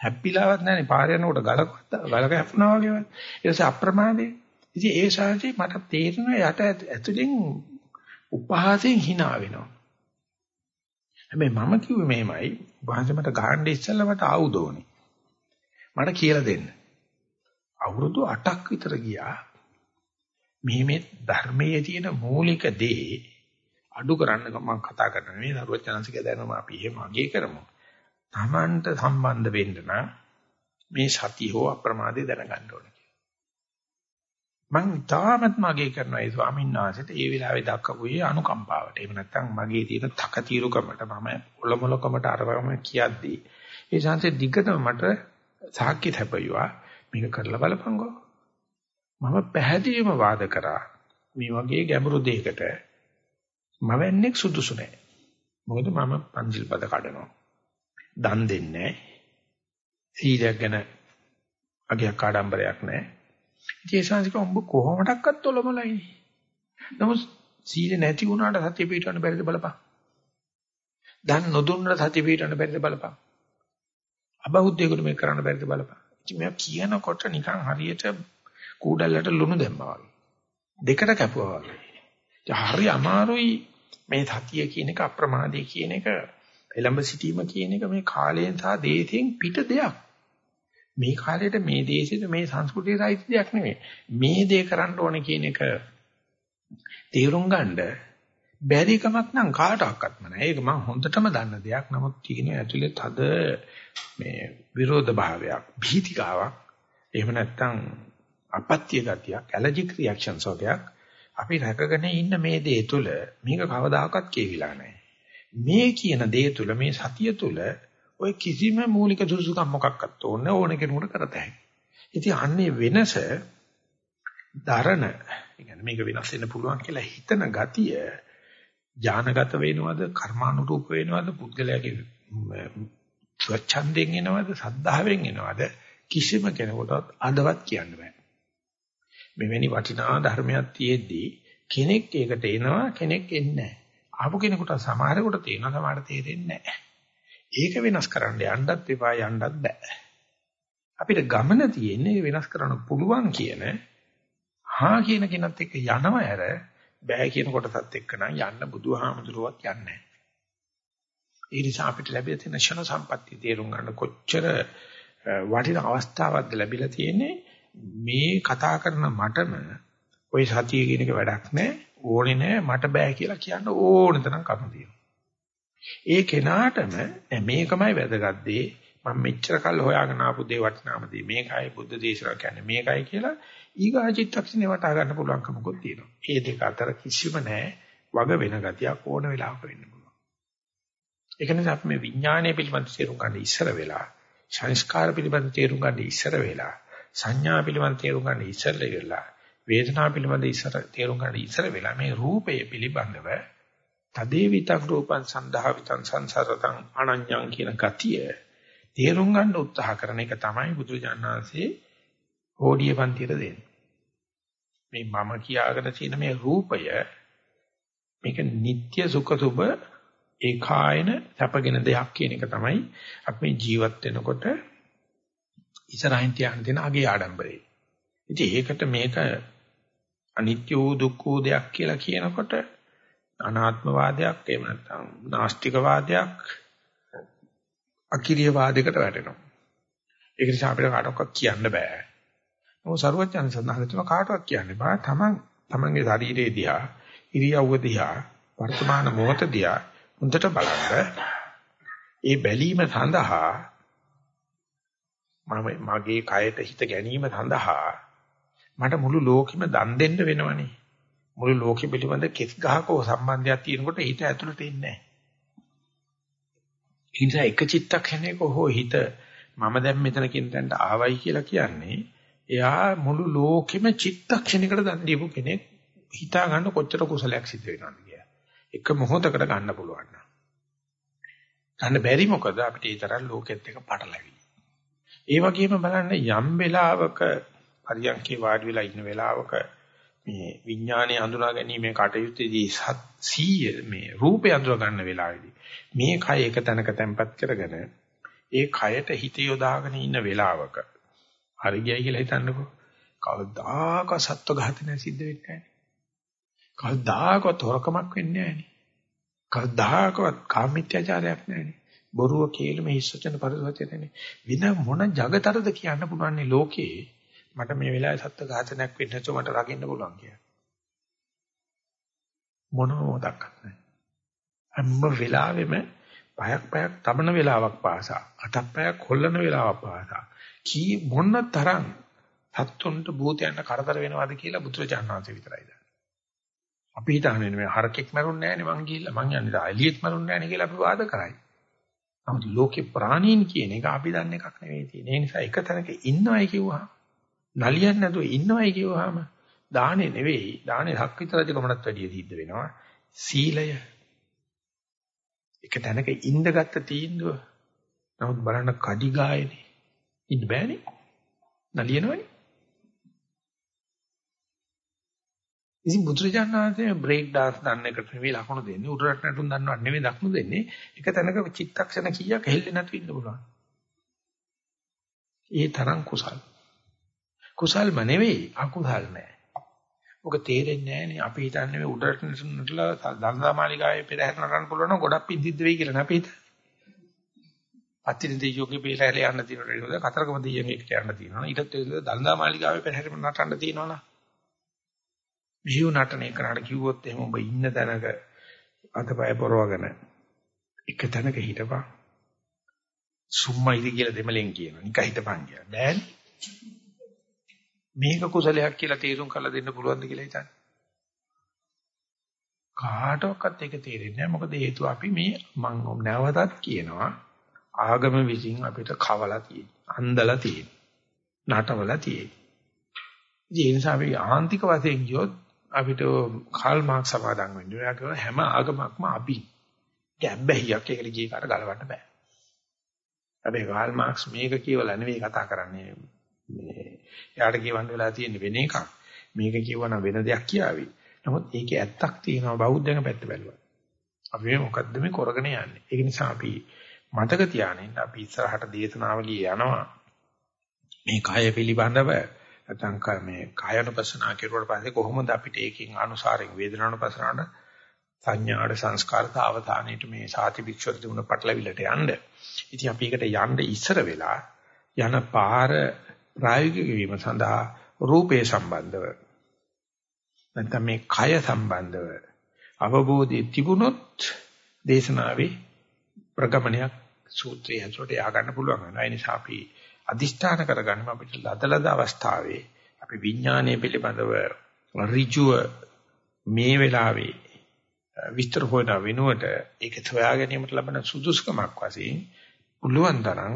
හැප්පිලාවත් නෑනේ පාර යනකොට ගලකට ගලක හැප්පුණා වගේ වගේ. ඊට පස්සේ අප්‍රමාදේ. ඉතින් ඒ ශාන්ති මට තේරෙනවා යට ඇතුලෙන් උපහාසයෙන් hina වෙනවා. හැබැයි මම කිව්වේ මෙහෙමයි. වහන්සේ මට ගහන්න ඉස්සෙල්ලා මට ආයුධ ඕනේ. මට කියලා දෙන්න. අවුරුදු 8ක් විතර ගියා. මේ මේ ධර්මයේ තියෙන මූලික දේ අඩු කරන්න මම කතා කරනවා. මේ සරුවචනන්සික දැනුම අපි එහෙම අගේ කරමු. Tamanට සම්බන්ධ වෙන්න නම් මේ සති හෝ අප්‍රමාදේ දැනගන්න ඕනේ. මං තාමත් මගේ කරනවා ඒ ස්වාමීන් වහන්සේට ඒ වෙලාවේ දක්වපු ඒ අනුකම්පාවට. එහෙම නැත්නම් මගේ තියෙන තකතිරුකමට මම ඔලොමලකමට අරවම කියද්දී ඒ ශාන්සේ දිගටම මට සාක්ෂි තැපුවා මේක කරලා බලපංගෝ. මම පැහැදිලිවම වාද කරා මේ වගේ ගැඹුරු දෙයකට මම වෙන්නේ සුදුසු නැහැ. මොකද මම පංචිල් පද කඩනවා. දන් දෙන්නේ නැහැ. සීලයක් ගැන අගයක් ආඩම්බරයක් නැහැ. ඉතින් ඒ ශාන්සික උඹ කොහොමඩක්වත් ඔලොමලයි. නමුත් සීල නැති වුණාට සතිය පිටවන්න බැරිද බලපන්. දන් නොදුන්නට සතිය පිටවන්න බැරිද බලපන්. අබෞද්ධයෙකුට මේක කරන්න බැරිද බලපන්. ඉතින් මෙයා කියනකොට නිකන් හරියට කූඩල්ලට ලුණු දැම්මා වගේ. දෙකට කැපුවා වගේ. හරි අමාරුයි මේ සතිය කියන එක අප්‍රමාදයේ කියන එක එළඹ සිටීම කියන එක මේ කාලයෙන් සහ දේශයෙන් පිට දෙයක්. මේ කාලේට මේ දේශෙට මේ සංස්කෘතිය සාහිත්‍ය දෙයක් නෙමෙයි. මේ දේ කරන්න ඕනේ කියන එක තේරුම් ගන්න බැරි කමක් නම් කාටවත්ම නැහැ. ඒක මම හොඳටම දන්න දෙයක්. නමුත් තියෙන ඇතුලේ තද මේ විරෝධ භාවයක්, භීතිකාවක්, එහෙම නැත්නම් අපත්‍ය ගතියක්, ඇලර්ජික් රියැක්ෂන්ස් වගේක් අපි රැකගෙන ඉන්න මේ දේ තුල මේක කවදාකවත් කියවිලා නැහැ. මේ කියන දේ තුල මේ සතිය තුල ඔය කිසිම මූලික සුසුකම් මොකක්වත් ඕනේ ඕන කෙනෙකුට කරත හැකියි. ඉතින් අන්නේ වෙනස දරණ, يعني මේක වෙනස් වෙන්න පුළුවන් කියලා හිතන ගතිය ඥානගත වෙනවද, කර්මානුරූප වෙනවද, පුද්ගලයාගේ ස්වච්ඡන්දයෙන් එනවද, සද්ධාවෙන් එනවද කිසිම කෙනෙකුටවත් අදවත් කියන්න බෑ. මෙවැනි වටිනා ධර්මයක් තියෙද්දී කෙනෙක් ඒකට එනවා කෙනෙක් එන්නේ නැහැ. ආපු කෙනෙකුට සමහරෙකුට තේරෙනවා සමහරට තේරෙන්නේ නැහැ. ඒක වෙනස් කරන්න යන්නත් එපා යන්නත් බෑ. අපිට ගමන තියෙන්නේ වෙනස් කරන්න පුළුවන් කියන හා කියන කෙනත් එක්ක යනව ඇර බෑ කියන කොටසත් එක්ක නම් යන්න බුදුහාමුදුරුවක් යන්නේ නැහැ. ඒ නිසා අපිට ලැබිලා තියෙන ෂණ සම්පත්තිය තේරුම් ගන්න කොච්චර වටින අවස්ථාවක්ද ලැබිලා තියෙන්නේ මේ කතා කරන මටම ওই සතිය කියන එක වැඩක් නැහැ ඕනේ නැහැ මට බෑ කියලා කියන්න ඕන තරම් කරුණු තියෙනවා. ඒ කෙනාටම මේකමයි වැදගත් දේ මම මෙච්චර කල් හොයාගෙන ආපු දේ වටිනාම දේ මේකයි බුද්ධ දේශනා කියන්නේ මේකයි කියලා ඊගා චිත්තක්ෂණේ වටා ගන්න පුළුවන්කමකුත් තියෙනවා. මේ දෙක අතර කිසිම නැහැ වග වෙන ගතියක් ඕන වෙලාවක වෙන්න පුළුවන්. ඒක නිසා අපි මේ විඥානය පිළිබඳ තේරුම් ගන්න ඉස්සර වෙලා සංස්කාර පිළිබඳ තේරුම් ගන්න ඉස්සර වෙලා සංඥා පිළිබඳ තේරුම් ගන්න ඉස්සර වෙලා වේදනා පිළිබඳ ඉස්සර තේරුම් ගන්න ඉස්සර වෙලා මේ රූපය පිළිබඳව තදේ විතක් රූපං සන්දහා විතං සංසරතං අනඤ්ඤං කියන ගතිය තේරුම් ගන්න උත්සාහ කරන එක තමයි බුදුජානනාංශයේ ඕඩිය පන්තියට දෙන්නේ. මේ මම කියාගෙන තියෙන මේ රූපය මේක නিত্য සුඛ සුබ ඒකායන සැපගෙන දෙයක් කියන එක තමයි අපි ජීවත් වෙනකොට ඉස්සරහින් තියන දෙන අගේ ආඩම්බරේ. ඉතින් ඒකට මේක අනිත්‍ය වූ දුක්ඛ වූ දෙයක් කියලා කියනකොට අනාත්මවාදයක් එහෙම නැත්නම් නාස්තිකවාදයක් අකිරිය වාදයකට වැටෙනවා. ඒක නිසා අපිට කාටවත් කියන්න බෑ. මොකද සරුවචන සඳහන් කරන කාටවත් කියන්න බෑ. තමන් තමන්ගේ ශරීරයේ දිහා, ඉරියව්ව දිහා, වර්තමාන මොහොත දිහා හොඳට බලන්න. ඒ බැලීම සඳහා මම මගේ කයට හිත ගැනීම සඳහා මට මුළු ලෝකෙම දන් දෙන්න වෙනවනේ. මුළු ලෝකෙ පිළිබඳ කෙස් ගහකෝ සම්බන්ධයක් තියෙනකොට හිත ඇතුළට එන්නේ නැහැ. ඒ නිසා එක චිත්තක්ෂණයක හෝ හිත මම දැන් මෙතන කියන තැනට ආවයි කියලා කියන්නේ එයා මුළු ලෝකෙම චිත්තක්ෂණයකට දන් දීපු කෙනෙක් හිතා ගන්න කොච්චර කුසලයක් සිද්ධ වෙනවද කියලා. එක මොහොතකට ගන්න පුළුවන් නම්. ගන්න බැරි මොකද අපිට ඒ තරම් ලෝකෙත් එක පටලැවි. ඒ වගේම බලන්න යම් වෙලාවක පරියන්කේ වාඩි වෙලා ඉන්න වෙලාවක මේ විඥානයේ අඳුනා ගැනීමේ කටයුත්තේදී සීය මේ රූපය අඳුර ගන්න වෙලාවේදී මේ කය එක තැනක තැම්පත් කරගෙන ඒ කයට හිත යොදාගෙන ඉන්න වෙලාවක හරි ගියයි කියලා හිතන්නකෝ. කවදාක සත්ව ඝාතනය සිද්ධ වෙන්නේ නැහැ කවදාකවත් හොරකමක් වෙන්නේ නැහැ කවදාකවත් කාමීත්‍යචාරයක් නැහැ බොරුව කේලම හිස්සචන පරිසවචනනේ. වින මොන జగතරද කියන්න පුළුවන් ලෝකේ? මට මේ වෙලාවේ සත්ත්ව ඝාතනයක් වෙන්න නැතුව මට රකින්න පුළුවන් කියලා. මොනෝදක් නැහැ. හැම වෙලාවෙම පයක් පයක් තබන වෙලාවක් පාසා අටක් පයක් කොල්ලන වෙලාවක් පාසා කී මොන තරම් සත්තුන්ට භූතයන්ට කරදර වෙනවද කියලා බුදුරජාණන් වහන්සේ විතරයි දන්නේ. අපි හිතන්නේ මේ හරකෙක් මරුන්නේ නැහැ නේ මං ගිහිල්ලා මං යන්නේ එළියෙත් මරුන්නේ නැහැ නේ කියලා අපි වාද කරයි. නමුත් ලෝකේ ප්‍රාණීන් කියන එක අපි දන්න එකක් නෙවෙයි තියෙන්නේ. ඒ නිසා එක තැනක ඉන්නවයි කිව්වහම නලියන්නේ නැතුව ඉන්නවයි කියවහම දාහනේ නෙවෙයි. දාහනේ හක්විත රජකමනත් වැඩිය සිද්ධ වෙනවා. සීලය. එක තැනක ඉඳගත්ත තීන්දුව. නමුත් බලන්න කඩි ගායනේ. ඉන්න බෑනේ. නලියනවනේ. ඉතින් බුදුරජාණන් වහන්සේ බ්‍රේක් ඩාන්ස් දන්න එකට නෙවෙයි ලකුණු දෙන්නේ. උඩරට නටුන් දන්නවට නෙවෙයි දකුණු දෙන්නේ. එක තැනක චිත්තක්ෂණ කීයක් හෙල්ලෙන්නේ නැතුව ඉන්න පුළුවන්. ඒ තරම් කුසල්. කුසල්ම නෙවෙයි අකුසල් නෑ. ඔක තේරෙන්නේ නෑනේ අපි හිතන්නේ මේ උඩට නටලා දන්දා මාලිගාවේ පෙරහැර නටන්න පුළුවන් නම් ගොඩක් පිංසිද්ධ වෙයි කියලා නේ අපි හිතන්නේ. පත්තිනි දෙයියෝගේ පෙරහැර යන්න තියෙනවා නේද? කතරගම දෙයියන් එක්ක යන්න තියෙනවා. ඊටත් දන්දා මාලිගාවේ පෙරහැර නටන්න තියෙනවා නා. මෙහිව නටන එකනට කිව්වොත් එහෙම ඔබ ඉන්න තැනක අතපය පොරවගෙන එක තැනක හිටපන්. සුම්මයිද කියලා දෙමලෙන් කියනවා. නිකන් හිටපන් කියලා. බෑනේ. මේක කුසලයක් කියලා තීරුම් කරලා දෙන්න පුළුවන්ද කියලා හිතන්නේ. කාටවත් ඒක තේරෙන්නේ නැහැ. මොකද හේතුව අපි මේ මම නැවතත් කියනවා ආගම විසින් අපිට කවලා තියෙන. අන්දලා තියෙන. නටවලා තියෙන. ඒ නිසා අපි ආන්තික වශයෙන් ගියොත් අපිට කාල් මාක්ස් සමාදන් වෙන්න ඕන. හැම ආගමක්ම අපි ගැබ්බැහියක් ඒකට ගියේ කාට ගලවන්න බෑ. හැබැයි කාල් මාක්ස් මේක කියවලා නෙවෙයි කතා කරන්නේ මේ එයාට කියවන්න වෙලා තියෙන වෙන එකක්. මේක කියවන වෙන දෙයක් කියාවි. නමුත් ඒකේ ඇත්තක් තියෙනවා බෞද්ධයන් පැත්ත බැලුවා. අපි මේ මොකද්ද මේ කරගෙන යන්නේ? ඒක නිසා අපි මතක තියාගන්න අපි ඉස්සරහට දේශනාවලිය යනවා. මේ කය පිළිබඳව නැත්නම් මේ කායනුපසනාව කෙරුවට පස්සේ කොහොමද අපිට ඒකෙන් අනුසාරයෙන් වේදනානුපසනාවට සංඥාට සංස්කාරත අවධානයට මේ සාති භික්ෂුව තිබුණ පටලවිලට යන්න. ඉතින් අපි ඒකට යන්න ඉස්සර වෙලා යන පාර ප්‍රායෝගික වීම සඳහා රූපේ සම්බන්ධව නැත්නම් මේ කය සම්බන්ධව අවබෝධය තිබුණොත් දේශනාවේ ප්‍රගමනයක් සූත්‍රය ඇතුළට යා ගන්න පුළුවන් වෙනවා. ඒ නිසා අපි අදිෂ්ඨාන කරගන්න අපිට ලදලද අවස්ථාවේ අපි විඥානයේ පිළිබඳව ඍජුව මේ වෙලාවේ විස්තර හොයන වෙනුවට ඒක සොයා ගැනීමට ලබන සුදුසුකමක් වශයෙන් පුළුවන් තරම්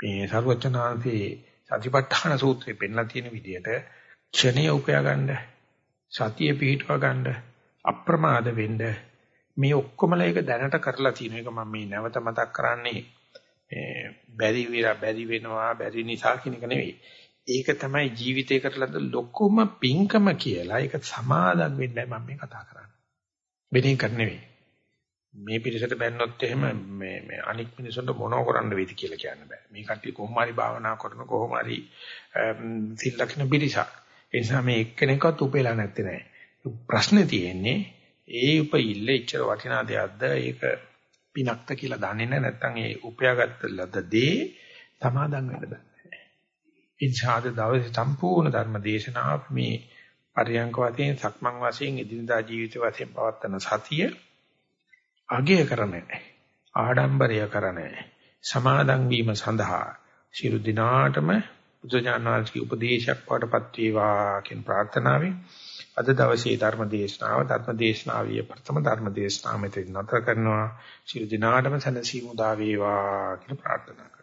මේ ਸਰවචනාංශේ සතිපට්ඨාන සූත්‍රයේ පෙන්ලා තියෙන විදිහට ක්ෂණය උපයා ගන්න සතිය පිහිටවා ගන්න අප්‍රමාද වෙන්න මේ ඔක්කොමලා එක දැනට කරලා තියෙන එක මම මේ නැවත මතක් කරන්නේ මේ බැරි වෙලා බැරි වෙනවා බැරි නිසා කියන එක නෙවෙයි. ඒක තමයි ජීවිතේ කරලද ලොකුම පිංකම කියලා. ඒක සමාදම් වෙන්නයි මම මේ කතා කරන්නේ. වෙන එක නෙවෙයි. මේ පිළිසෙට බැන්නොත් එහෙම මේ මේ අනික් මිනිසුන්ට මොනව කරන්න වෙයිද කියලා කියන්න බෑ. මේ කට්ටිය කොහොම හරි භාවනා කරන කොහොම හරි සිල් ලක්ෂණ පිළිසක්. ඒ නිසා මේ එක්කෙනෙක්වත් උපේලා නැත්තේ නෑ. ප්‍රශ්නේ තියෙන්නේ ඒ උපෙILLෙ ඉච්චර වටිනා දෙයක්ද ඒක පිනක්ද කියලා දන්නේ නැහැ නැත්නම් ඒ උපයාගත්ත ලද දේ සමාදන් වෙන්න දන්නේ ඉන්ෂාද දවසේ සම්පූර්ණ ධර්ම දේශනාව මේ පරියංක වශයෙන් සක්මන් වශයෙන් එදිනදා ජීවිත වශයෙන් පවත්වන සතිය අගය කරන්නේ ආඩම්බරය කරන්නේ සමාදන් වීම සඳහා සියලු දිනාටම බුදුජානනාංශගේ උපදේශයක් වඩපත් වේවා කියන ප්‍රාර්ථනාවෙන් අද දවසේ ධර්ම දේශනාව ධර්ම දේශනාවිය ප්‍රථම ධර්ම දේශනාව මෙතන නතර කරනවා. ශිරු දිනාටම සැනසීම උදා වේවා කියලා ප්‍රාර්ථනා